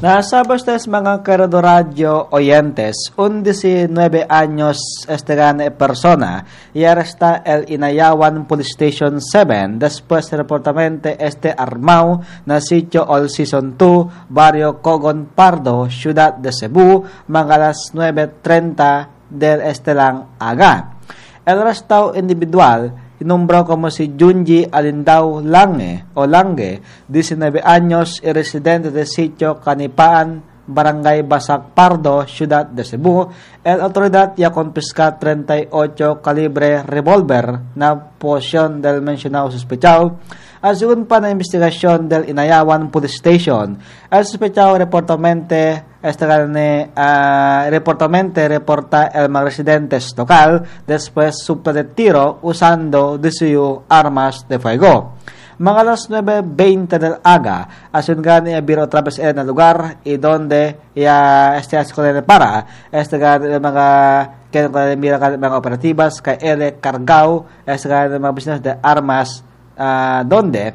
Nasa bastes mga Querido Radio oyentes, un 19 años este gana persona y arresta el Inayawan Police Station 7 después reportamente este armao na sitio All Season 2, Barrio Cogon Pardo, Ciudad de Cebu, mga alas 9.30 del este lang aga. El arrestado individual Inumbro como si Junji Alindao Lange o Lange, 19 años y residente de sitio Canipaan, Barangay Basak Pardo, Ciudad de Cebu. El autoridad ya confisca 38 calibre revolver na posyon del mencionado sospechado. Asun pa na investigasyon del Inayawan Police Station. El sospechado reportamente este carne uh, reportamente reporta el mga residentes local después suple de tiro usando 18 armas de fuego. Mga alas 9.20 del aga, asun gani biro otra vez en el lugar y donde ya este escuela para este gani mga kaya kaya mira kaya mga operatibas kay Ele Cargao. Este gani mga business de armas uh, donde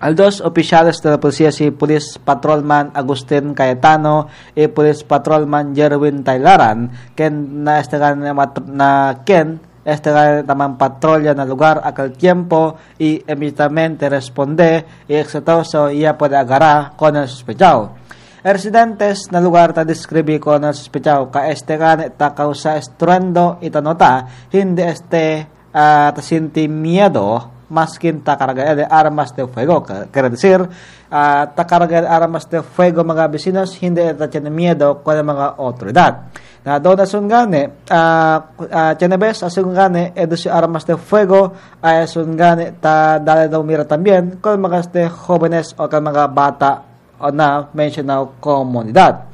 Al dos oficiales de la policía si Police Patrolman Agustin Cayetano y Police Patrolman Jerwin Taylaran ken na estagan na ken estagan tamang patrolya na lugar aquel tiempo y inmediatamente responde y exitoso iya puede agarrar con el sospechado. Residentes na lugar ta describe ko na sospechado ka este gan ta causa estruendo itanota hindi este uh, tasinti miedo maskin takarga de armas de fuego. Quiere decir, uh, takarga de armas de fuego mga vecinos, hindi ito tiyan miedo con mga otoridad. Na doon asun gane, uh, uh, tiyanabes asun gane, edo si armas de fuego, ay asun gane, ta dale daw mira también, con mga este jóvenes o con mga bata o na mention na.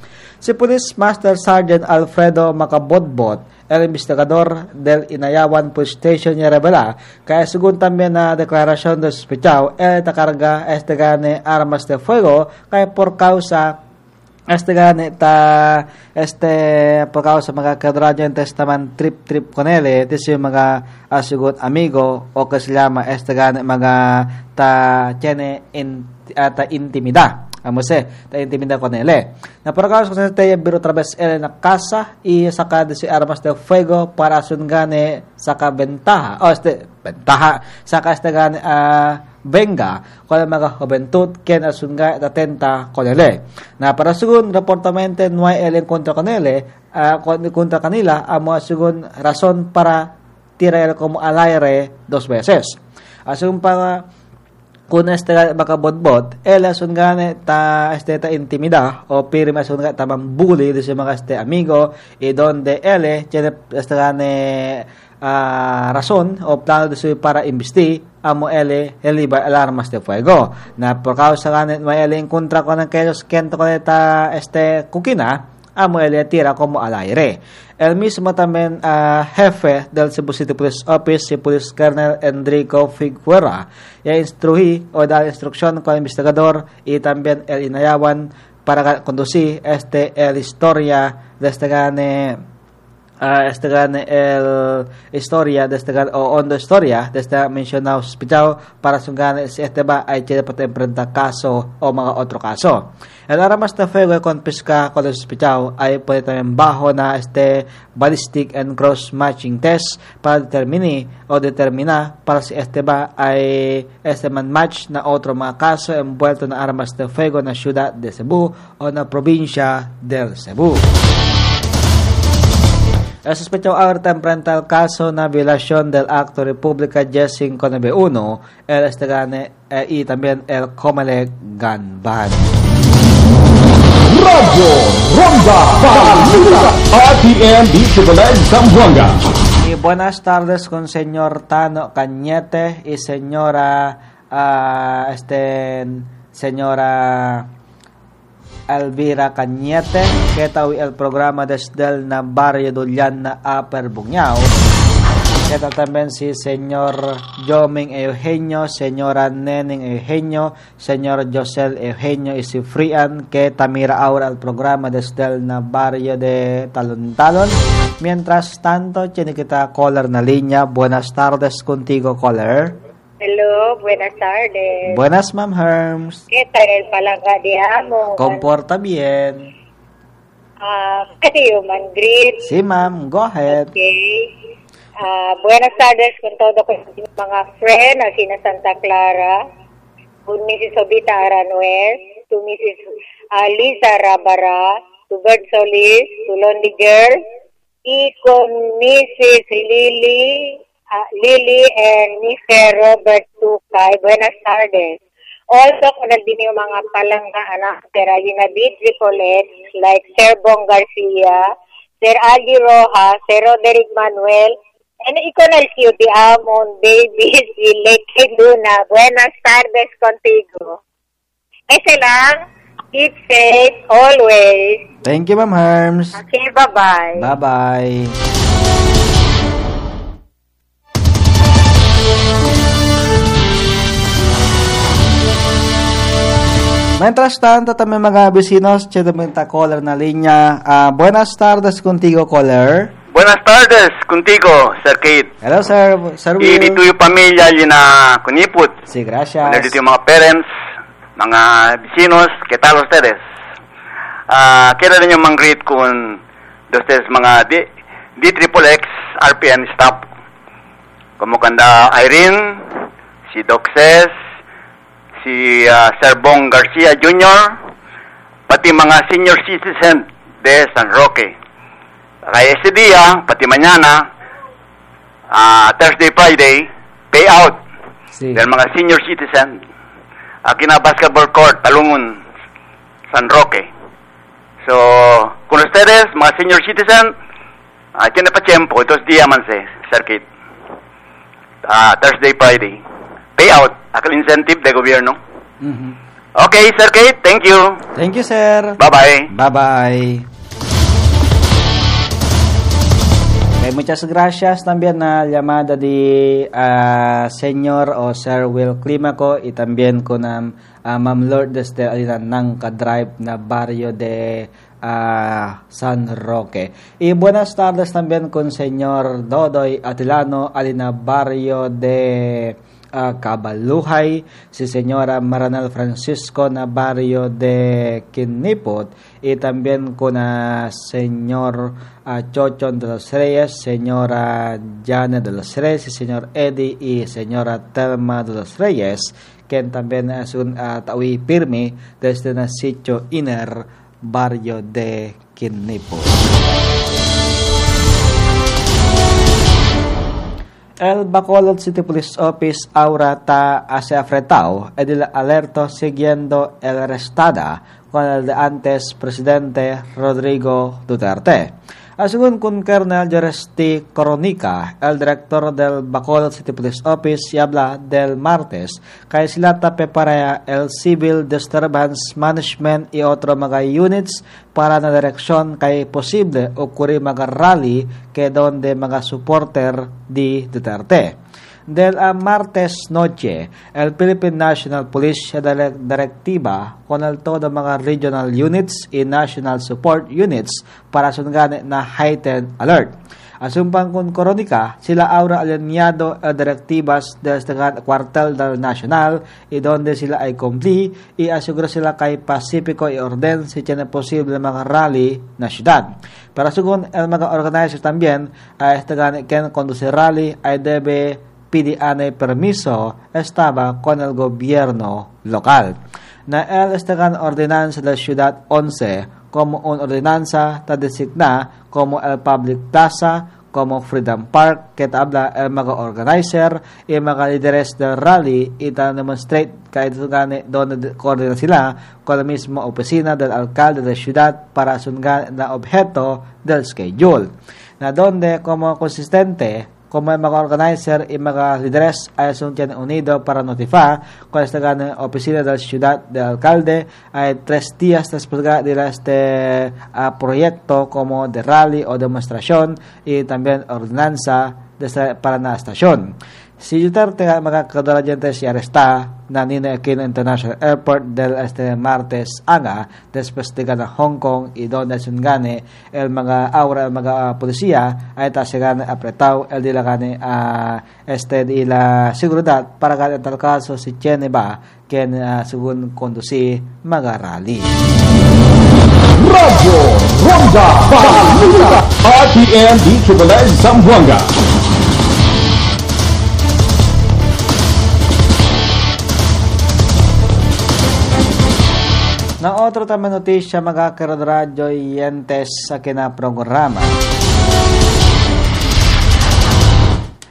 Si Police Master Sergeant Alfredo Macabodbot, el investigador del Inayawan Police Station niya revela que según también la declaración de sospechado, él carga este gane armas de fuego que por causa este gane ta este por causa mga kadradyentes taman trip trip con él ito yung mga asugot amigo o que se llama este gane mga ta tiene in, uh, ta intimidad Amose, ta intimida con él. Na por causa con este biro otra vez él en la casa y saca de si armas de fuego para sungane saca ventaja. O este ventaja saca este gane uh, venga con el mga juventud quien asunga atenta con. Na para según reportamente no hay él en contra con él, uh, contra kanila, amo según razón para tirar como al aire dos veces. Para kung este makabot-bot, el asun gane ta este ta intimida o gane tamang bully de mga este amigo y donde ele tiene este gane uh, razón o plano su para investi amo ele eliba alarmas de fuego. Na por causa gane no ele en contra con aquellos que con esta este kukina amo ele tira como al aire. El mismo también uh, jefe del Cebu City Police Office, si Police Colonel Enrico Figuera, ya instruí o da instrucción con el investigador y también el inayawan para conducir este el historia de este gane ah, este gane el historia de este gane, o onda historia de este mencionado sospechado para su gane si este ba ay tiene para enfrentar caso o mga otro caso. El armas de fuego confisca con el sospechado ay puede también bajo na este ballistic and cross matching test para determine o determinar para si este ba ay este man match na otro mga kaso envuelto na armas de fuego na ciudad de Cebu o na probinsya del Cebu. Ahorita enfrenta el caso na violación del Acto República Jessing 1, el Estegane eh, y también el Comelec Gun Ban. Radio Ronda Balita RTM D-Triple-X Zamboanga. Y buenas tardes con señor Tano Cañete y señora ah, este señora Elvira Cañete que tawi el programa desde el na barrio Dulyan na Upper Bungyao. Kita también si señor Joming Eugenio, señora Neneng Eugenio, señor Josel Eugenio y si Frian que tamira ahora el programa desde el na barrio de Talon Talon. Mientras tanto, tiene kita caller na linya. Buenas tardes contigo, caller. Hello, buenas tardes. Buenas, Ma'am Herms. ¿Qué tal el palangga de amo? Comporta bien. Ah, pwede yung man-greet. Sí, ma'am. Go ahead. Okay. Ah, buenas tardes con todo ko mga friend na sina Santa Clara, to Mrs. Obita Aranuez, to Mrs. ah, Lisa Rabara, to Bert Solis, to Lonely Girl, y con Mrs. Lily, ah, Lily and Mr. Robert Tukay. Buenas tardes. Also, kung nandun yung mga palangga anak, Sir Ayuna B. Tricolet, like Sir Bong Garcia, Sir Agi Rojas, Sir Roderick Manuel, and ikaw na si Di Amon, baby, si Leke Luna. Buenas tardes contigo. Ese lang, keep safe always. Thank you, Ma'am Herms. Okay, bye-bye. Bye-bye. Mientras tanto, también mga vecinos, también ta caller na linya. Ah, buenas tardes contigo, caller. Buenas tardes contigo, Sir Kate. Hello, sir. Sir Will. dito yung pamilya yun na kuniput. Sí, gracias. Wala dito yung mga parents, mga vecinos, ¿qué tal ustedes? Ah, quiero rin yung mang greet con de ustedes mga D, D Triple X RPN staff. Como kanda Irene, si Doc si ah, Sir Bong Garcia Jr., pati mga senior citizen de San Roque. Kaya ese día, pati mañana, ah, Thursday, Friday, payout Sí. del mga senior citizen aquí na basketball court, Talungon, San Roque. So, con ustedes, mga senior citizen, ah, tiene pa tiempo, dos días man se, circuit. Ah, Thursday, Friday. Payout, aquel incentive de gobierno. Mhm. Okay, Sir Kate, thank you. Thank you, sir. Bye-bye. Bye-bye. Okay, muchas gracias también na llamada de ah, señor o Sir Will Climaco y también con um, ah, Ma'am Lord desde alina ng ka-drive na barrio de ah, San Roque. Y buenas tardes también con señor Dodoy Atilano alina barrio de ah, Cabaluhay, si señora Maranel Francisco na barrio de Kinipot y también con a señor ah, Chochon de los Reyes, señora Janet de los Reyes, señor Eddie y señora Telma de los Reyes, quien también es un ah, tawi pirmi desde el sitio Inner, barrio de Kinipot. El Bacolod City Police Office hacia afretado el alerto siguiendo el arrestada con el de antes presidente Rodrigo Duterte. Según con Colonel Jeresti Coronica, el director del Bacolod City Police Office, y habla del martes kaya sila tape para el Civil Disturbance Management y otro mga units para na direksyon kay posible ocurrir mga rally que donde mga supporter di Duterte. Del a martes noche, el Philippine National Police direktiba con el todo mga regional units y national support units para sungani na heightened alert. Asumpang kun koronika, sila ahora alineado el directivas del Cuartel del Nacional y donde sila ay kumpli y asegura sila kay Pacifico y orden si tiene posible mga rally na syudad. Pero según el mga organizer también, a Estagal quien conduce rally ay debe pidiane permiso estaba con el gobierno local. Na el estagan ordenanza de Ciudad 11 como una ordenanza ta designa como el Public Plaza, como Freedom Park, que habla el mga organizer y mga líderes del rally y ta demonstrate kahit gani donde coordina sila con la misma oficina del alcalde de ciudad para asungan na objeto del schedule. Na donde como consistente como el mga organizer y mga líderes ay asuntian unido para notificar con esta gran oficina de la ciudad del alcalde hay tres días después de este ah, proyecto como de rally o demostración y también ordenanza de para la estación. Si Duterte dyan tayo si aresta na Ninoy Aquino International Airport del este martes anga después de gana Hong Kong y donde sungane el mga aura el mga ah, policía ay ta sigane apretao el di la gane ah, este di la seguridad para gane tal caso si ba ken uh, sugun conduci mga rally. Radio Ronda Balita RTM di Triple Zamboanga. Na otro tama notisya mga karadradyo yentes sa kinaprograma.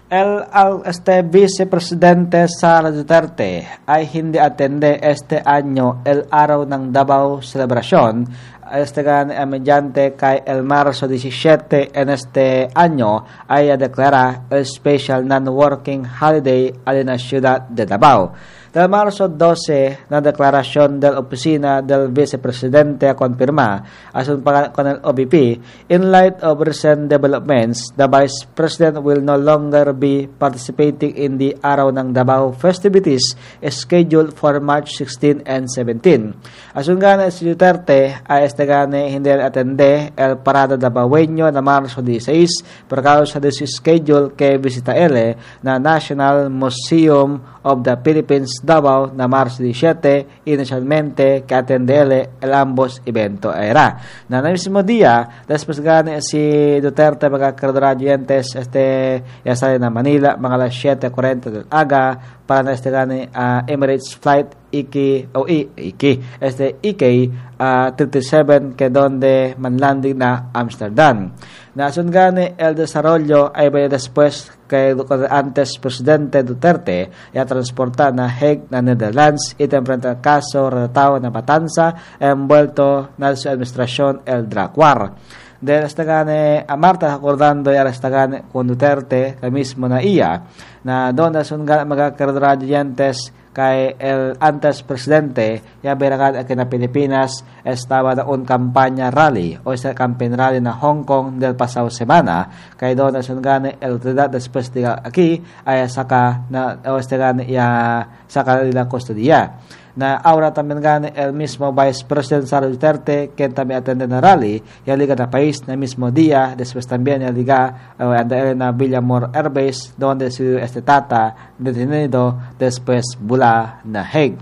El al este vicepresidente Sara Duterte ay hindi atende este año el araw ng Davao Celebration este gan eh, mediante kay el marzo 17 en este año ay declara el special non-working holiday a la ciudad de Davao. Del marzo 12 na deklarasyon del opisina del vicepresidente a konfirma asun pa con el OBP in light of recent developments the vice president will no longer be participating in the Araw ng Davao festivities scheduled for March 16 and 17 asun nga si Duterte ay este gane hindi atende el Parada Davaoeño na Marso 16 per causa de su schedule que visita ele na National Museum of the Philippines Davao na Marso 17 inicialmente que atendele el ambos evento era. Na na mismo día, después gane si Duterte mga cardradientes este ya sale na Manila mga alas 7.40 del aga para na este gane ah, Emirates flight Iki o I, Iki este Iki ah, 37 que donde man landing na Amsterdam. Nasun gane el desarrollo ay vaya después que antes presidente Duterte ya transporta na Hague na Netherlands y enfrenta el caso relatado na matanza envuelto na su administración el Drakwar. Del estagane a Marta acordando y arestagane con Duterte, el mismo na iya, na donde son mga kardradyentes kay el antes presidente ya beragad aquí na Pilipinas estaba na un kampanya rally o sa campaign rally na Hong Kong del pasado semana. Kay doon na gane el autoridad después de aquí ay saka na o este gane ya saka nila kustodiya na ahora también gane el mismo Vice President Sara Duterte quien también atende na rally y Liga na País na mismo día. Después también ya Liga uh, anda él na Villamor Air Base donde su este tata detenido después bula na Hague.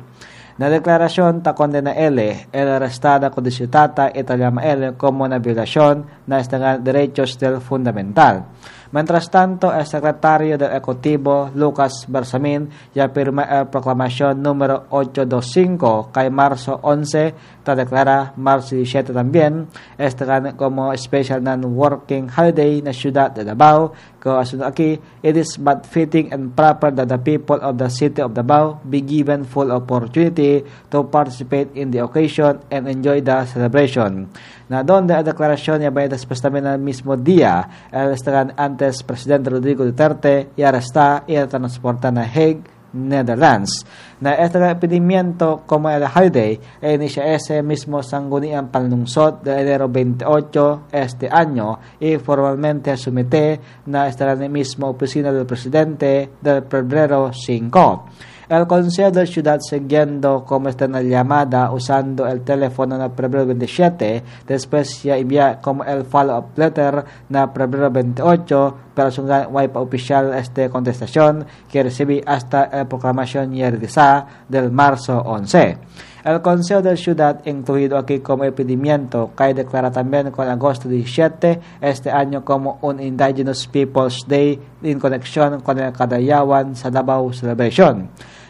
Na deklarasyon ta kondena ele el arrestada con su tata y llama ele como una violación na este derechos del fundamental Mientras tanto, el secretario del Ejecutivo, Lucas Bersamin, ya firma el proclamación número 825, que en marzo 11 te declara marzo 17 también, este como Special Non-Working Holiday na ciudad de Davao, aquí, it is but fitting and proper that the people of the city of Davao be given full opportunity to participate in the occasion and enjoy the celebration. Na donde la declaración ya va después también el mismo día, el estarán antes presidente Rodrigo Duterte y ahora está y transporta a Hague Netherlands. Na este pedimiento como el holiday e inicia ese mismo sangguniang panlungsod de enero 28 este año y formalmente somete na estará en la misma oficina del presidente del febrero 5. El Consejo de Ciudad siguiendo como está en la llamada usando el teléfono na febrero 27, después ya envía como el follow-up letter na febrero 28, pero su way pa oficial este contestación que recibí hasta la proclamación y del marzo 11. El Consejo de Ciudad, incluido aquí como epidimiento, que declara también con agosto 17 este año como un Indigenous Peoples Day en conexión con el Kadayawan sa Davao Celebration.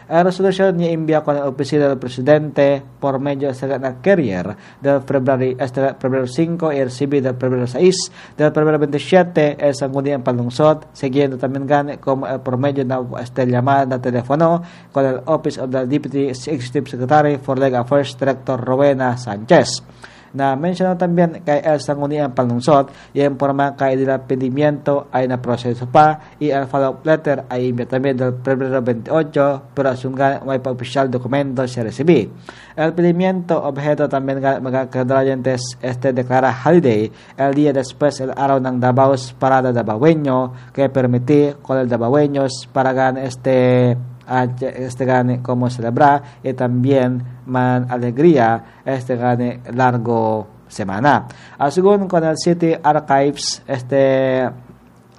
La resolución niya envía con la oficina del presidente por medio de la carrier del febrero, este febrero 5 y recibe del febrero 6 del febrero 27 el sangguniang panlungsod siguiendo también gane como el por medio de este llamada de teléfono con el Office of the Deputy Executive Secretary for Legal Affairs Director Rowena Sanchez na mencionado también kay el sangguniang panlungsod y en forma kay del pedimiento ay na proseso pa y el follow-up letter ay también del febrero 28 pero asungan may pa oficial documento se recibí. El pedimiento objeto también mga kadrayentes este declara holiday el día después el araw ng Dabaos Parada Dabaweño que permití con el Dabaweños para gan este este gane como celebrar y también man alegría este gane largo semana. Según con el City Archives este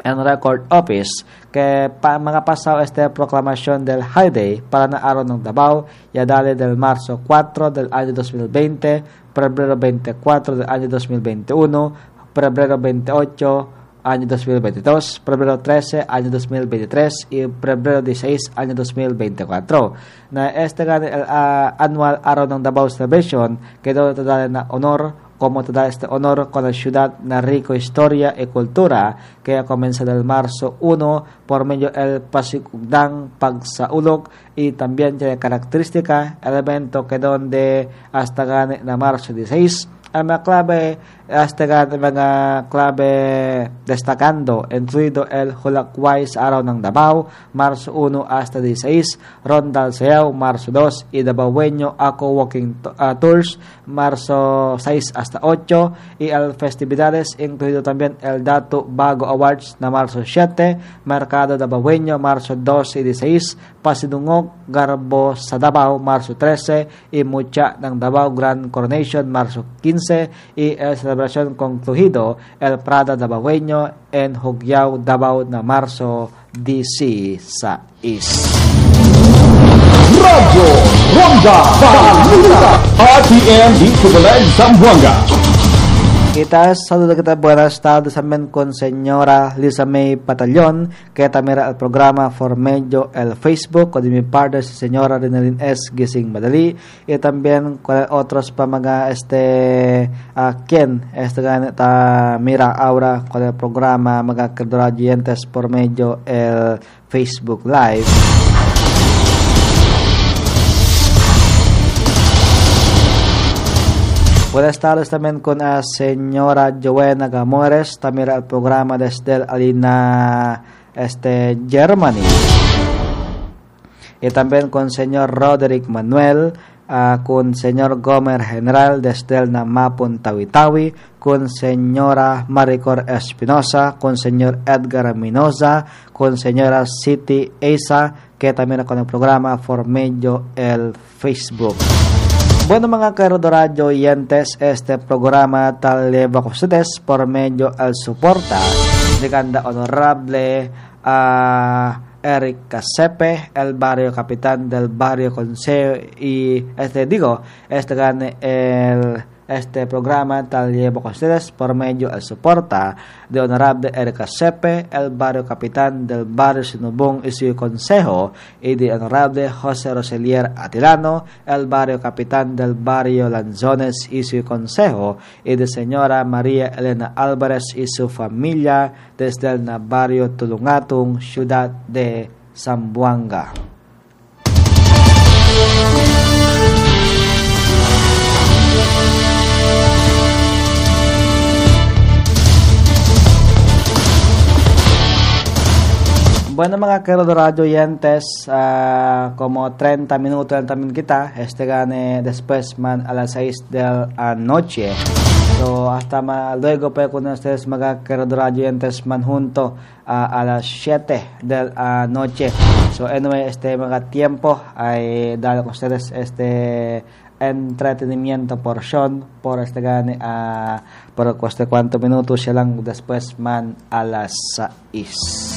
and Record Office que pa, mga pasaw este proclamación del holiday para na araw ng Davao ya dale del marzo 4 del año 2020, febrero 24 del año 2021, febrero 28 año 2022, febrero 13, año 2023 y febrero 16, año 2024. Na este el uh, annual araw ng Davao Celebration quedó total na honor como toda este honor con la ciudad na rico historia y cultura que comienza del marzo 1 por medio el pasikugdang pagsaulog y también tiene característica elemento que donde hasta gane na marzo 16 ang mga klabe hasta mga klabe destacando incluido el Hulakway sa araw ng Davao Marso 1 hasta 16 Rondal Sayaw Marso 2 y Dabaweño Ako Walking uh, Tours Marso 6 hasta 8 y el festividades incluido también el Dato Bago Awards na Marso 7 Mercado Dabaweño Marso 12 y 16 Pasidungog Garbo sa Davao Marso 13 y Mucha ng Davao Grand Coronation Marso 15 y el celebración concluido el Prada Dabaweño en Hogyao Davao na Marso 16. Radyo Ronda Balita RTM di Tubalag Zamboanga. Kita saludo kita buenas tardes también con señora Lisa May Patallon que también el programa por medio el Facebook con mi parte señora Renelin S. Gising Madali y también con otros pa mga este uh, quien este ta mira ahora con programa mga kadoradientes por medio el Facebook Live. Buenas tardes también con la señora Joana Gamores, también el programa desde Alina este, Germany. Y también con señor Roderick Manuel, uh, con señor Gomer General desde el Namapon Tawi-Tawi, con señora Maricor Espinosa, con señor Edgar Minoza, con señora City Esa, que también con el programa por medio el Facebook. Bueno mga karodoradyo yentes este programa tal con ustedes por medio el soporta de Ganda Honorable a Eric Casepe, el barrio capitán del barrio Consejo y este digo, este gane el este programa tal llevo con ustedes por medio el soporta de Honorable Erika Sepe, el barrio capitán del barrio Sinubong y su consejo, y de Honorable José Roselier Atilano, el barrio capitán del barrio Lanzones y su consejo, y de señora María Elena Álvarez y su familia desde el barrio Tulungatong, ciudad de Zamboanga. Bueno mga radio oyentes, ah, como 30 minutos también kita, este gane después man a las 6 de la noche. So hasta ma, luego pues con ustedes mga radio oyentes man junto ah, a las 7 de la noche. So anyway, este mga tiempo ay dado con ustedes este entretenimiento porción por este gane a por este cuántos minutos siya lang después man a las 6.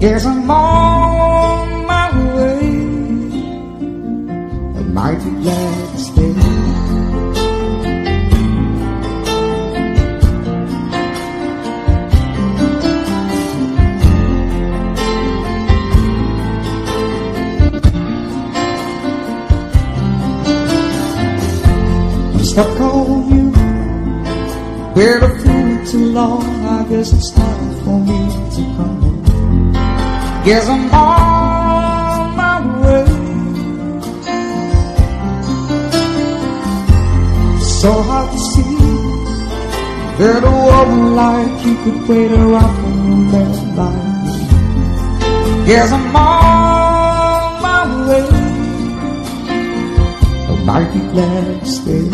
There's a way to rock and remember. Yes, I'm on my way. I might be glad to stay.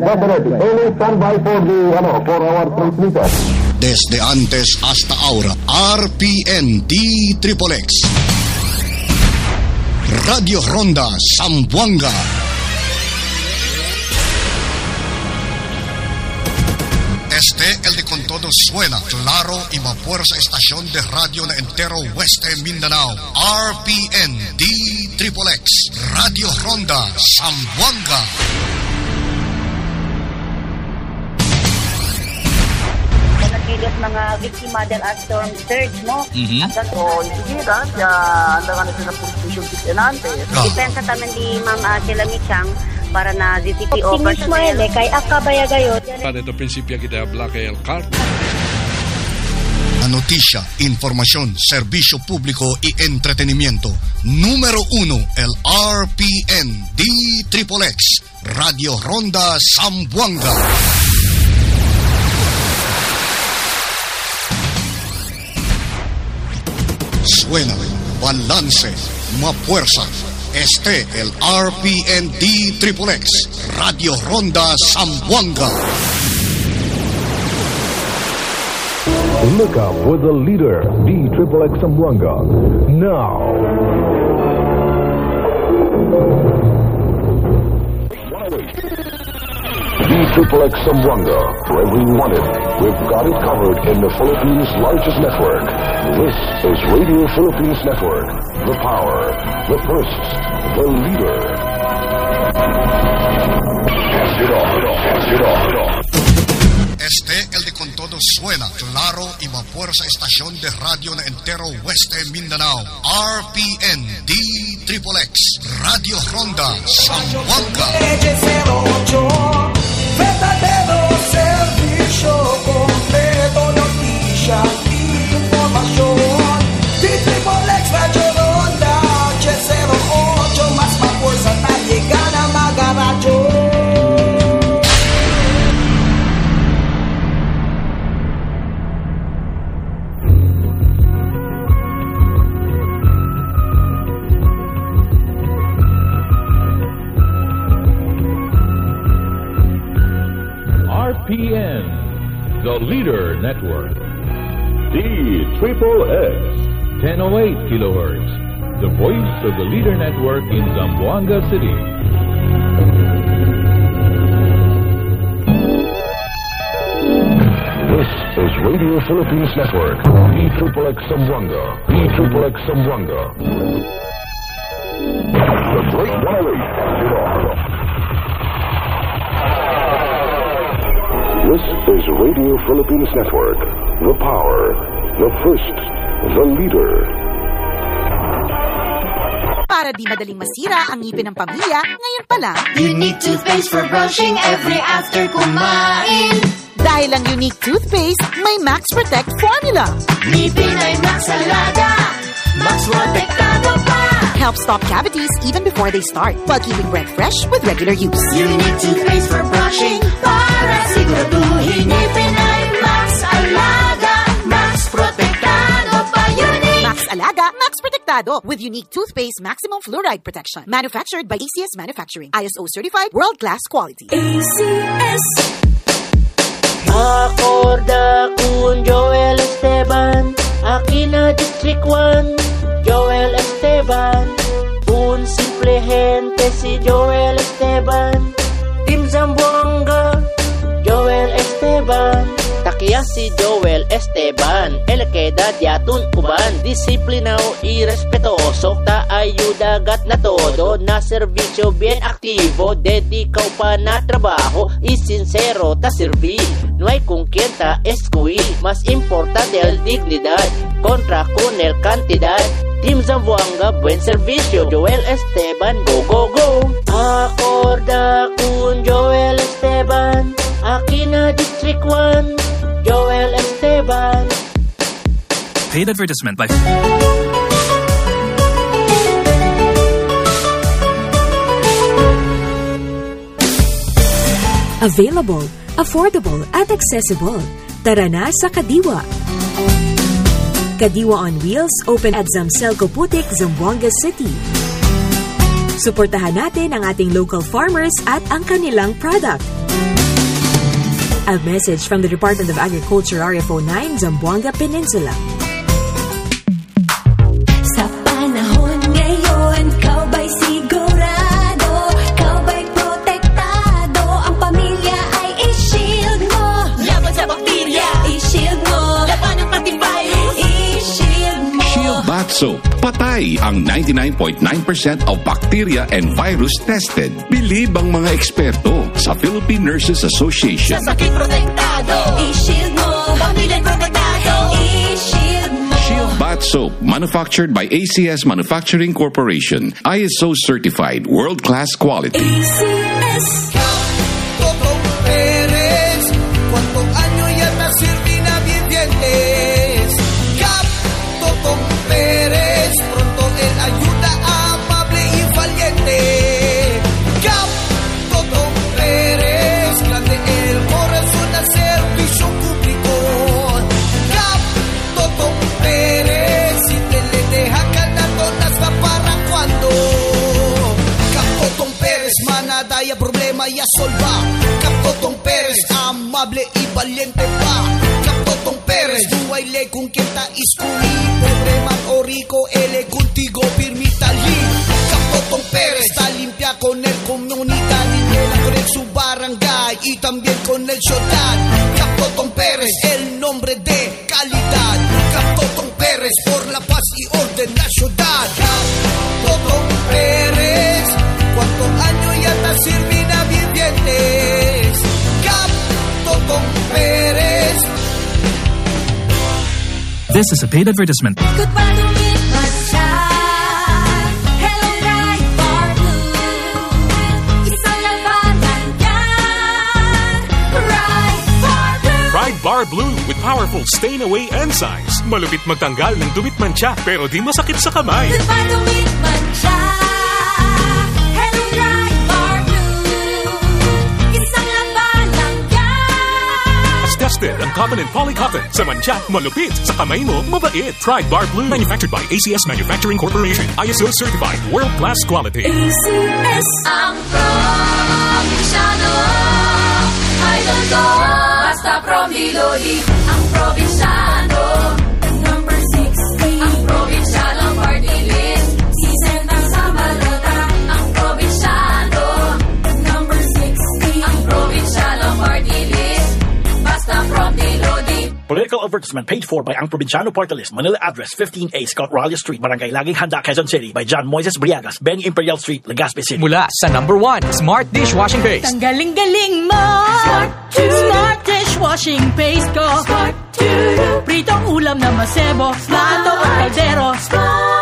That's right. That's right. Only stand by for the, ano, for our transmitter. Desde antes hasta ahora, RPN D Triple X. Radio Ronda Zamboanga. Este, el de con todo suena claro y más fuerza estación de radio en entero Oeste Mindanao. RPN D Triple X. Radio Ronda Zamboanga. Mga biktima del storm surge mo. Mhm. At So, isinira, kaya anda ka na sila position enante. Depensa taman di Ma'am uh, sila Michang para na ZTP over Optimismo ele kay akabaya gayot. Para ito prinsipyo kita Black El Cart. La noticia, información, servicio público y entretenimiento. Número uno, el RPN D Triple X. Radio Ronda Zamboanga. Suena, balance, más fuerza. Este, el RPND Triple X. Radio Ronda Zamboanga. Look out for the leader, D Triple X Zamboanga. Now. D Triple X. Wherever you want it, we've got it covered in the Philippines' largest network. This is Radio Philippines Network. The power, the first, the leader. Pass it on, pass it on. Este, el de con todo suena claro y más fuerza estación de radio en entero Oeste Mindanao. RPN D Triple X. Radio Ronda Zamboanga. Verdadero servicio completo, noticia Leader Network. The Triple X, 1008 kilohertz, the voice of the Leader Network in Zamboanga City. This is Radio Philippines Network. E Triple X Zamboanga. E Triple X Zamboanga. The Great 108. This is Radio Philippines Network. The power, the first, the leader. Para di madaling masira ang ngipin ng pamilya, ngayon pa lang. Unique toothpaste for brushing every after kumain. Dahil ang unique toothpaste, may Max Protect formula. Ngipin ay Max Alaga. Max Protectado pa. Helps stop cavities even before they start, while keeping breath fresh with regular use. Unique toothpaste for brushing para siguraduhin ngipin Max Alaga. Max Protectado pa. Unique. Eh. Max Alaga, Max Protectado with unique toothpaste maximum fluoride protection. Manufactured by ACS Manufacturing. ISO certified world-class quality. ACS. Akorda kun Joel Esteban Akin na District 1 Joel Esteban Un simple gente si Joel Esteban Tim Zamboanga Joel Esteban. Takiya si Joel Esteban. El queda diatun uban Disiplina o irrespetuoso Ta ayuda gat na todo. Na servisyo bien aktibo Dedikaw pa na trabajo Y sincero ta servir. No hay con quien ta escuir Más importante el dignidad Contra con el cantidad Team Zamboanga, buen servicio Joel Esteban, go go go Acorda kun Joel Esteban Aquí na District 1 Joel Esteban Paid advertisement by Available, affordable at accessible. Tara na sa Kadiwa. Kadiwa on Wheels open at Zamselco Putik, Zamboanga City. Suportahan natin ang ating local farmers at ang kanilang product. A message from the Department of Agriculture RFO 9, Zamboanga Peninsula. Soap. Patay ang 99.9% of bacteria and virus tested. Believe ang mga eksperto sa Philippine Nurses Association. Sa sakit protektado, i-shield mo. Pamilya protektado, i-shield mo. Shield Bath Soap, manufactured by ACS Manufacturing Corporation. ISO certified, world-class quality. ACS. Y valiente pa. Totong Pérez, tú baile con quien ta iscui. Pobre man o rico, él contigo, pirmitali. Cap, Totong Pérez, está limpia con el comunidad. Niñera con su barangay y también con el ciudad. Cap, Totong Pérez, el nombre de This is a paid advertisement. Goodbye to midnight sky. Hello, bright bar blue. Isang labanan yan. Bright bar blue. Pride Bar Blue with powerful stain-away enzymes. Malupit magtanggal ng dumit mancha pero di masakit sa kamay. Goodbye tested ang cotton and polycotton. Sa mancha, malupit. Sa kamay mo, mabait. Pride Bar Blue. Manufactured by ACS Manufacturing Corporation. ISO certified. World-class quality. ACS ang probinsyano. Idol ko, basta Basta from the Lodi, ang probinsyano. Advertisement paid for by Ang Provinciano Party List, Manila address 15A Scott Ralia Street, Barangay Laging Handa, Quezon City by John Moises Briagas, Benny Imperial Street, Legazpi City. Mula sa number 1, Smart Dishwashing Paste. Ang galing-galing mo! Smart, Smart dishwashing paste ko. Smart Pritong ulam na masebo. Plato at kaldero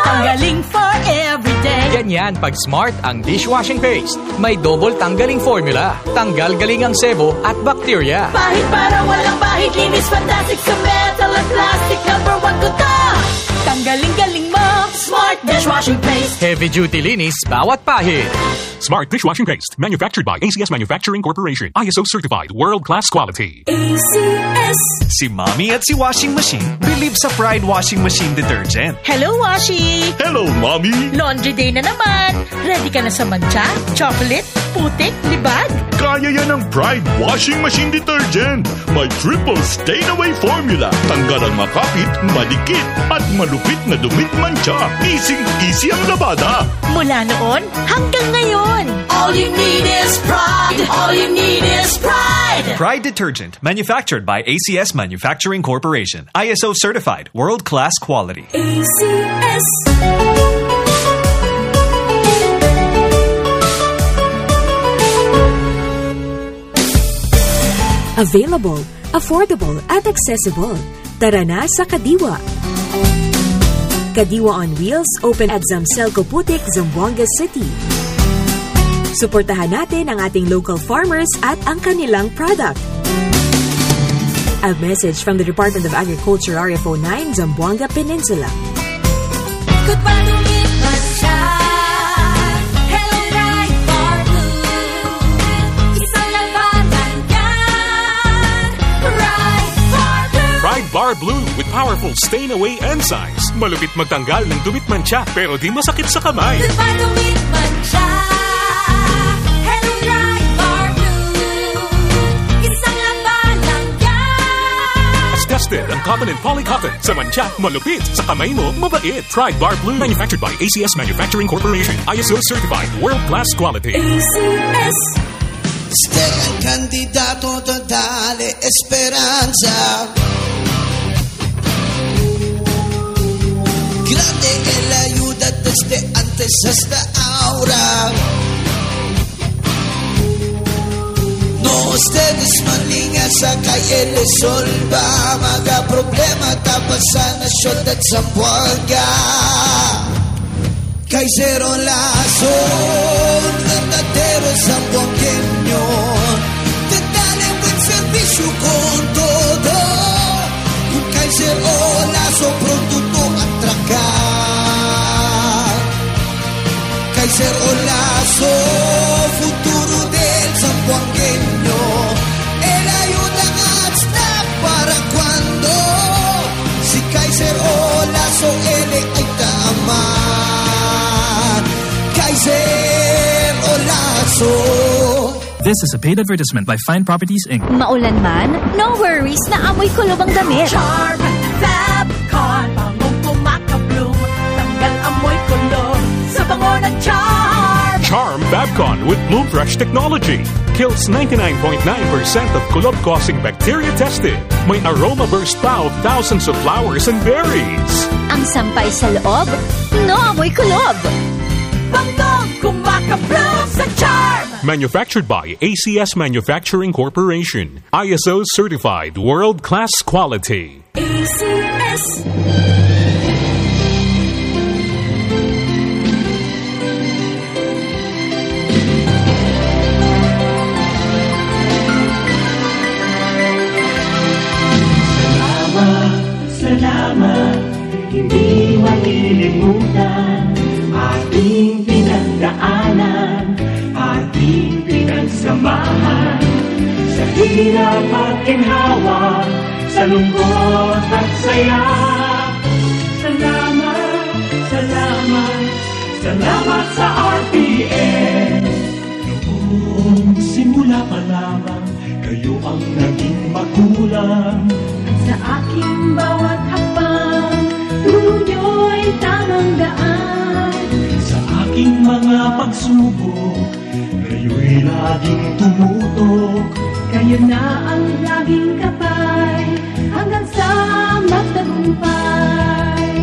Ang galing for everyday Ganyan pag Smart ang dishwashing paste. May double tanggaling formula. Tanggal galing ang sebo at bakterya. Pahit para walang bahid Linis fantastic sa metal at plastic Number one ko to Tanggaling-galing mo Smart dishwashing paste Heavy duty linis bawat pahid. Smart dishwashing paste, manufactured by ACS Manufacturing Corporation. ISO certified, world-class quality. ACS Si Mommy at si Washing Machine believe sa Pride Washing Machine Detergent. Hello, Washi! Hello, Mommy! Laundry day na naman! Ready ka na sa mancha, chocolate, putik, libag? Kaya yan ang Pride Washing Machine Detergent. May triple stain-away formula. Tanggal ang makapit, madikit, at malupit na dumit mancha. Easy-easy ang labada. Mula noon hanggang ngayon. All you need is pride. All you need is pride. Pride Detergent, manufactured by ACS Manufacturing Corporation. ISO certified, world-class quality. ACS. Available, affordable at accessible. Tara na sa Kadiwa. Kadiwa on Wheels open at Zamselco Putik, Zamboanga City. Suportahan natin ang ating local farmers at ang kanilang product. A message from the Department of Agriculture RFO 9, Zamboanga Peninsula. Goodbye Bar Blue with powerful stain-away enzymes. Malupit magtanggal ng dumit mancha pero di masakit sa kamay. Goodbye to me, Masha. Hello, bright bar blue. Isang labanan yan. As tested ang cotton and polycotton. Sa mancha, malupit. Sa kamay mo, mabait. Pride Bar Blue. Manufactured by ACS Manufacturing Corporation. ISO certified, world-class quality. ACS. Ste ang candidato da dare speranza. Grande è l'aiuta desde antes hasta ahora. No ustedes malinga sa calle le solva Maga problema tapos sa nasyon at Zamboanga Kay Zero Lazo Verdadero Zamboangueño Te dale buen servicio con atracar Kaiser Olazo, futuro del zamboangueño. Él ayuda hasta para cuando. Si Kaiser Olazo, él ay tama. Kaiser Olazo. This is a paid advertisement by Fine Properties Inc. Maulan man, no worries na amoy kulob ang damit. Charm, ng charm. Charm Babcon with Bloom Fresh technology. Kills 99.9% of kulob-causing bacteria tested. May aroma burst pa of thousands of flowers and berries. Ang sampay sa loob, no amoy kulob. Bangong kumakabloom sa charm. Manufactured by ACS Manufacturing Corporation. ISO certified, world-class quality. ACS. Makilimutan ating pinagdaanan, ating pinagsamahan sa hirap at ginhawa, sa lungkot at saya. Salamat, salamat, salamat sa RPN. Noong simula pa lamang, kayo ang naging magulang. Sa aking bawat mga pagsubok, kayo'y laging tumutok. Kayo na ang laging kapay, hanggang sa magtagumpay.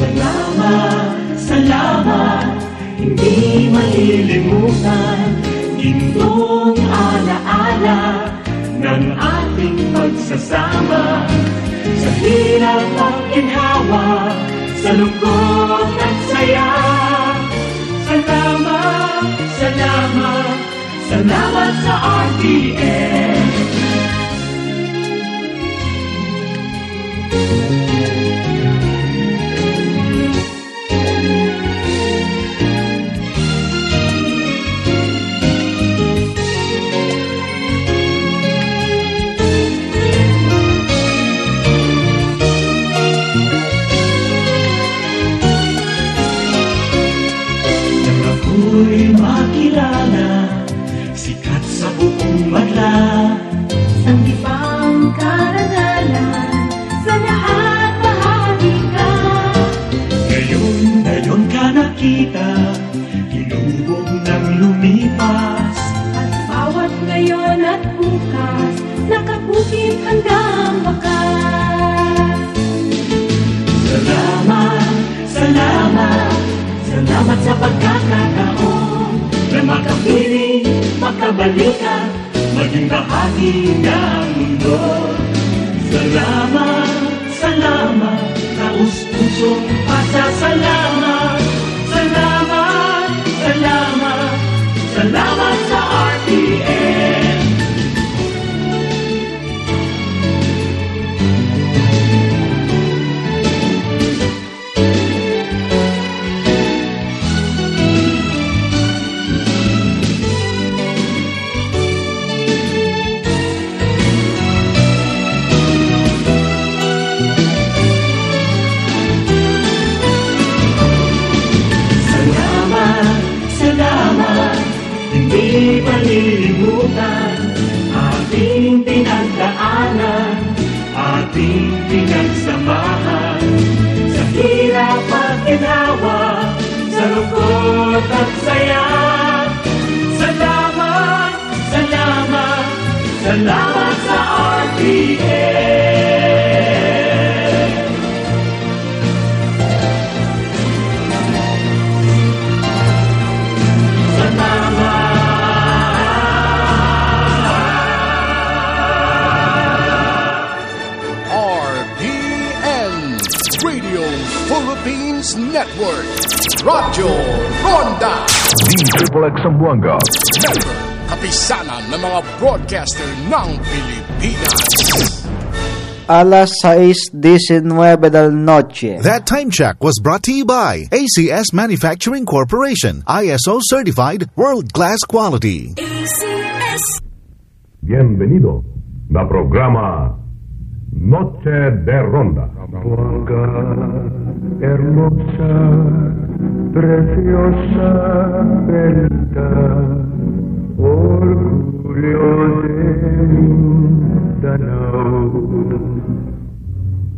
Salamat, salamat, hindi malilimutan. Gintong alaala ng ating pagsasama. Sa hirap at ginhawa, sa lungkot at saya. Salamat, salamat, salamat sa RTN. Salamat sa pagkakataon na makapiling, makabalikan, maging bahagi ng mundo. Salamat, salamat, taus-pusong pasasalamat. Salamat, salamat, salamat lungkot at saya. Salamat, salamat, salamat sa Philippines Network Radyo Ronda D-Triple-X Zamboanga. Member Kapisanan ng mga broadcaster ng Pilipinas Alas 6.19 del noche. That time check was brought to you by ACS Manufacturing Corporation, ISO certified world class quality. Bienvenido. La programa Noche de Ronda. hermosa, preciosa, bella, orgullo de Mindanao.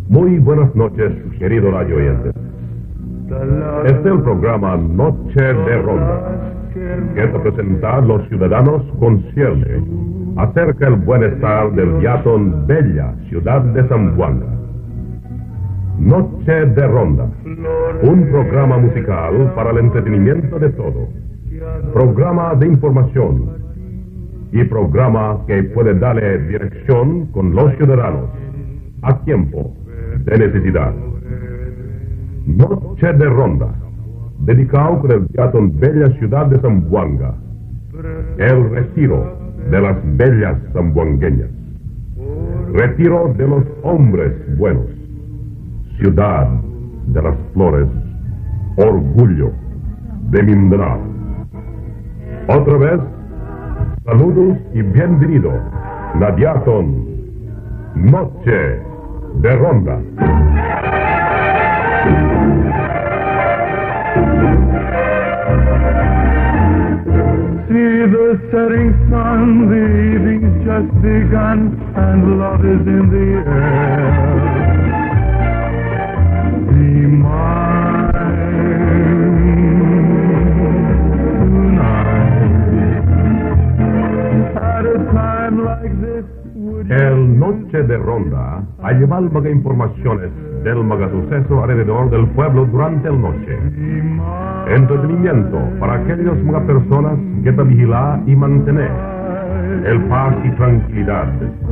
Muy buenas noches, querido radio oyente. Este es el programa Noche de Ronda, que es presentar los ciudadanos concierne acerca del bienestar del Yatón Bella, ciudad de Zamboanga. Noche de Ronda, un programa musical para el entretenimiento de todo, programa de información y programa que puede darle dirección con los ciudadanos a tiempo de necesidad. Noche de Ronda, dedicado con el Teatro Bella Ciudad de Zamboanga, el retiro de las bellas zamboangueñas, retiro de los hombres buenos, ciudad de las flores, orgullo de Mindanao. Otra vez, saludos y bienvenido, Nadiaton, Noche de Ronda. Si de the setting sun, the evening's just begun, and love is in the air. El Noche de Ronda ha llevado mga informaciones del mga suceso alrededor del pueblo durante el noche. Entretenimiento para aquellas personas que te vigila y mantener. El paz y tranquilidad,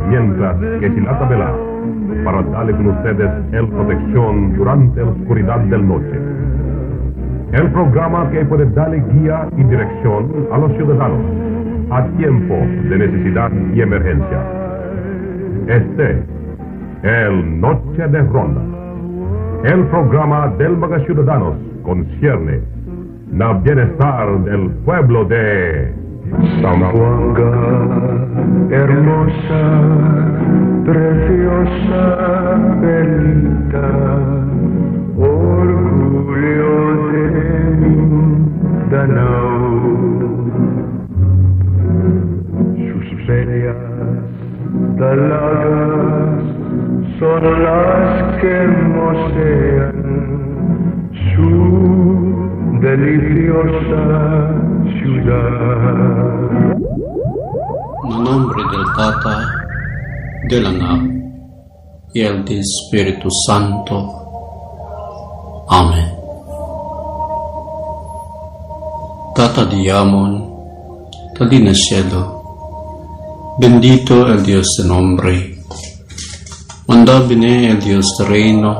mientras que Gilata vela para darle con ustedes el protección durante la oscuridad del noche. El programa que puede darle guía y dirección a los ciudadanos a tiempo de necesidad y emergencia. Este, el Noche de Ronda. El programa del mga ciudadanos concierne na bienestar del pueblo de Zamboanga, hermosa, preciosa, bendita, orgullo de Mindanao. Sus bellas dalagas son las que hermosean su deliciosa ciudad. No nombre del Tata, del Anak y el del Espíritu Santo. Amén. Tata diamon, tali na cielo, bendito el Dios de nombre, manda bene el Dios de reino,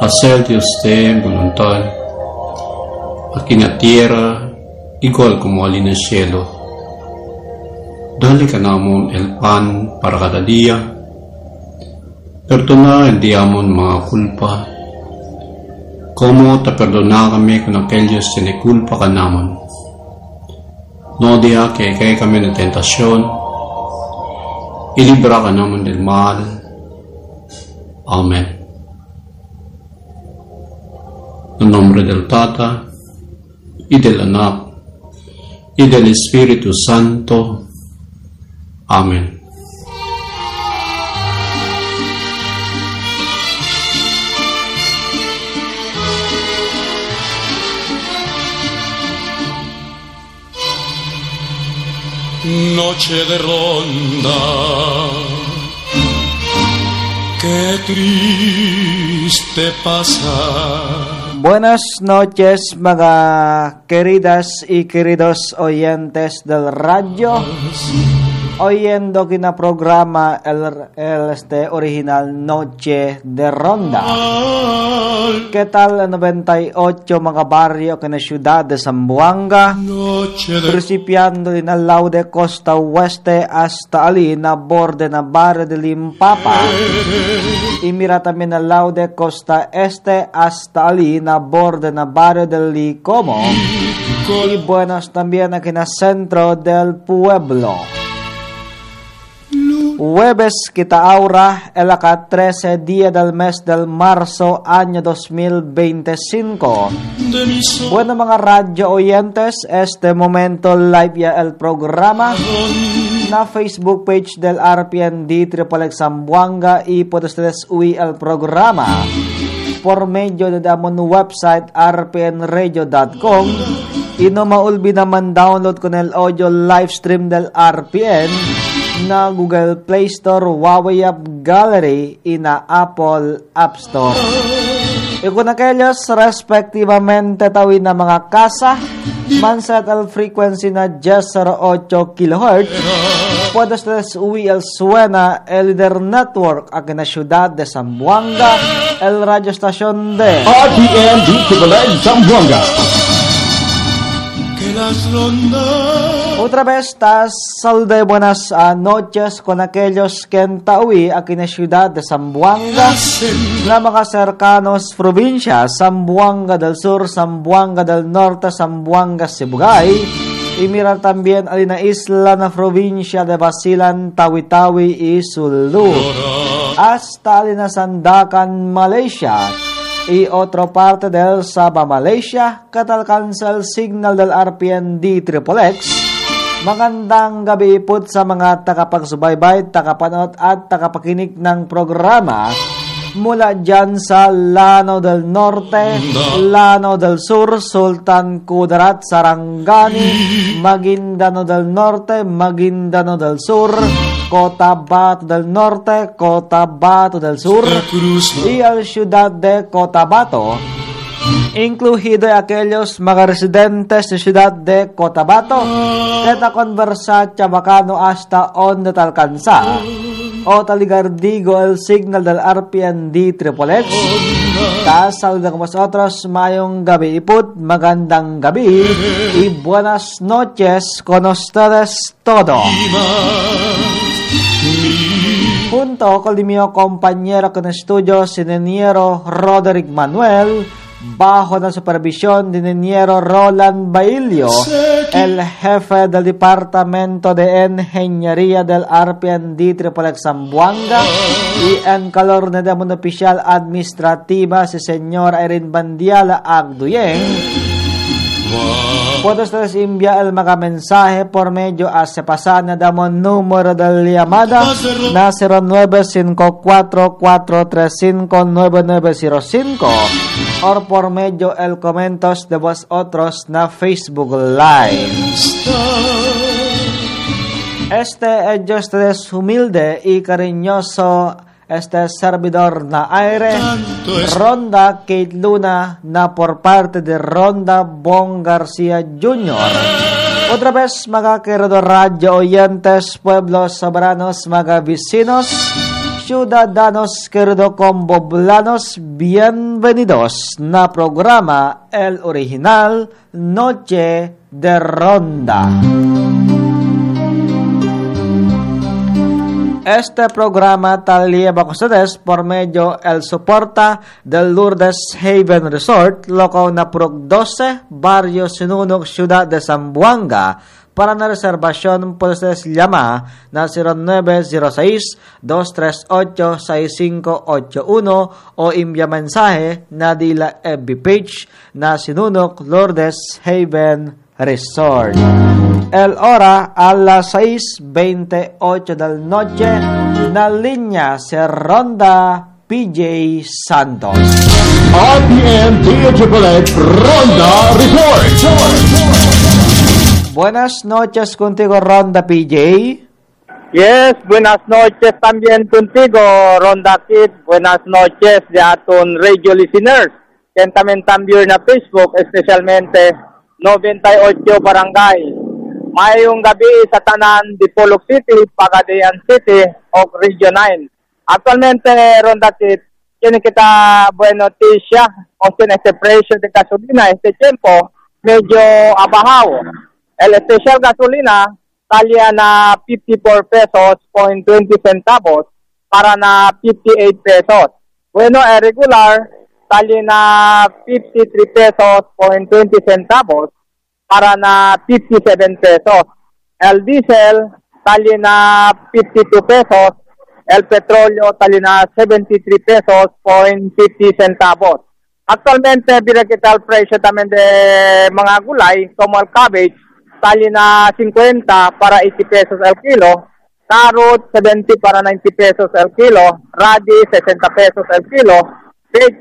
hacer Dios de voluntad, aquí en la tierra, igual como allí en el cielo. Dale ka namon el pan para cada día. Perdona el diamon mga kulpa. Como te perdona kami kung aquellos tiene culpa ka namon. No dia que kay kami ng tentasyon. Ilibra ka naman del mal. Amen. En nombre del Tata, y del Anak, y del Espíritu Santo. Amén. Noche de ronda, qué triste pasar. Buenas noches, mga queridas y queridos oyentes del radio. Oyendo que na programa el, el este original Noche de Ronda. ¿Qué tal el 98 mga barrio que na ciudad de Zamboanga? Principiando din al lado de Costa Oeste hasta ali na borde na barrio de Limpapa. Y mira también al lado de Costa Este hasta ali na borde na barrio del Licomo. Y buenos también aquí na centro del pueblo. Jueves kita aura el acá 13 día del mes del marzo año 2025. Bueno mga radio oyentes, este momento live ya el programa na Facebook page del RPND Triple Zamboanga y puede ustedes oír el programa por medio de damon website rpnradio.com y no maulbi naman download con el audio live stream del RPN na Google Play Store, Huawei App Gallery y na Apple App Store. Aquellos respectivamente tawin na mga kasa, manset el frequency na 1008 kHz, puede ustedes uwi el suena el líder network aquí en la ciudad de Zamboanga, el radio estación de RPN D Zamboanga. Que las rondas Otra vez, tas salde buenas ah, noches con aquellos que entawi aquí en la ciudad de Zamboanga, la mga cercanos provincia, Zamboanga del Sur, Zamboanga del Norte, Zamboanga, Sibugay, y mira también a la isla na provincia de Basilan, Tawi-Tawi y Sulu, hasta a Sandakan, Malaysia, y otra parte del Sabah, Malaysia, alcanza el signal del RPND Triple X, Magandang gabi po sa mga takapagsubaybay, takapanood at takapakinig ng programa mula dyan sa Lanao del Norte, Lanao del Sur, Sultan Kudarat, Sarangani, Maguindano del Norte, Maguindano del Sur, Cotabato del Norte, Cotabato del Sur, y al Ciudad de Cotabato, incluido aquellos mga residentes de Ciudad de Cotabato, Teta Conversa, Chabacano hasta donde te alcanza, o Taligardigo, el signal del RPND Triple X. Saludan con vosotros, mayong gabi iput, magandang gabi, y buenas noches con ustedes todo. Junto con mi compañero con estudios, Sineniero Roderick Manuel, bajo la supervisión de ingeniero Roland Bailio, el jefe del Departamento de Ingeniería del RPND Triple Zamboanga y en calor de Demon Oficial Administrativa si señor Erin Bandiala Agduyen. Puede ustedes enviar el mga mensaje por medio a se pasana damo número de llamada na 0954-435-9905 or por medio el comentos de vosotros na Facebook Live. Este es yo ustedes humilde y cariñoso este servidor na aire, Ronda Kate Luna, na por parte de Ronda Bong Garcia Jr. Otra vez, mga querido radio oyentes, pueblos soberanos, mga vecinos, ciudadanos, querido comboblanos, bienvenidos na programa El Original Noche de Ronda. Este programa tal lleva con ustedes por medio el soporta del Lourdes Haven Resort, local na Prog 12, Barrio Sinunog, Ciudad de Zamboanga. Para na reservasyon po ustedes llama na 0906-238-6581 o envía mensaje na dila FB page na Sinunok Lourdes Haven Resort. El hora a las 6.28 del noche na linya si Ronda PJ Santos. DHBX Ronda Report. Buenas noches contigo Ronda PJ. Yes, buenas noches también contigo, Ronda Kid. Buenas noches de aton radio listeners. Yan también también na Facebook, especialmente 98 Barangay. Mayong gabi sa tanan Dipolog City, Pagadian City, o Region 9. Actualmente, Ronda Kid, tiene kita buena noticia, o tiene este precio de gasolina este tiempo, medyo abajo. El especial gasolina, talya na 54 pesos point 20 centavos para na 58 pesos. Bueno, el regular, talya na 53 pesos point 20 centavos para na 57 pesos. El diesel, tali na 52 pesos. El petróleo, tali na 73 pesos point 50 centavos. Actualmente, bira kita el presyo también de mga gulay, como el cabbage, tali na 50 para 80 pesos el kilo. Carrot, 70 para 90 pesos el kilo. Radish, 60 pesos el kilo. Pig,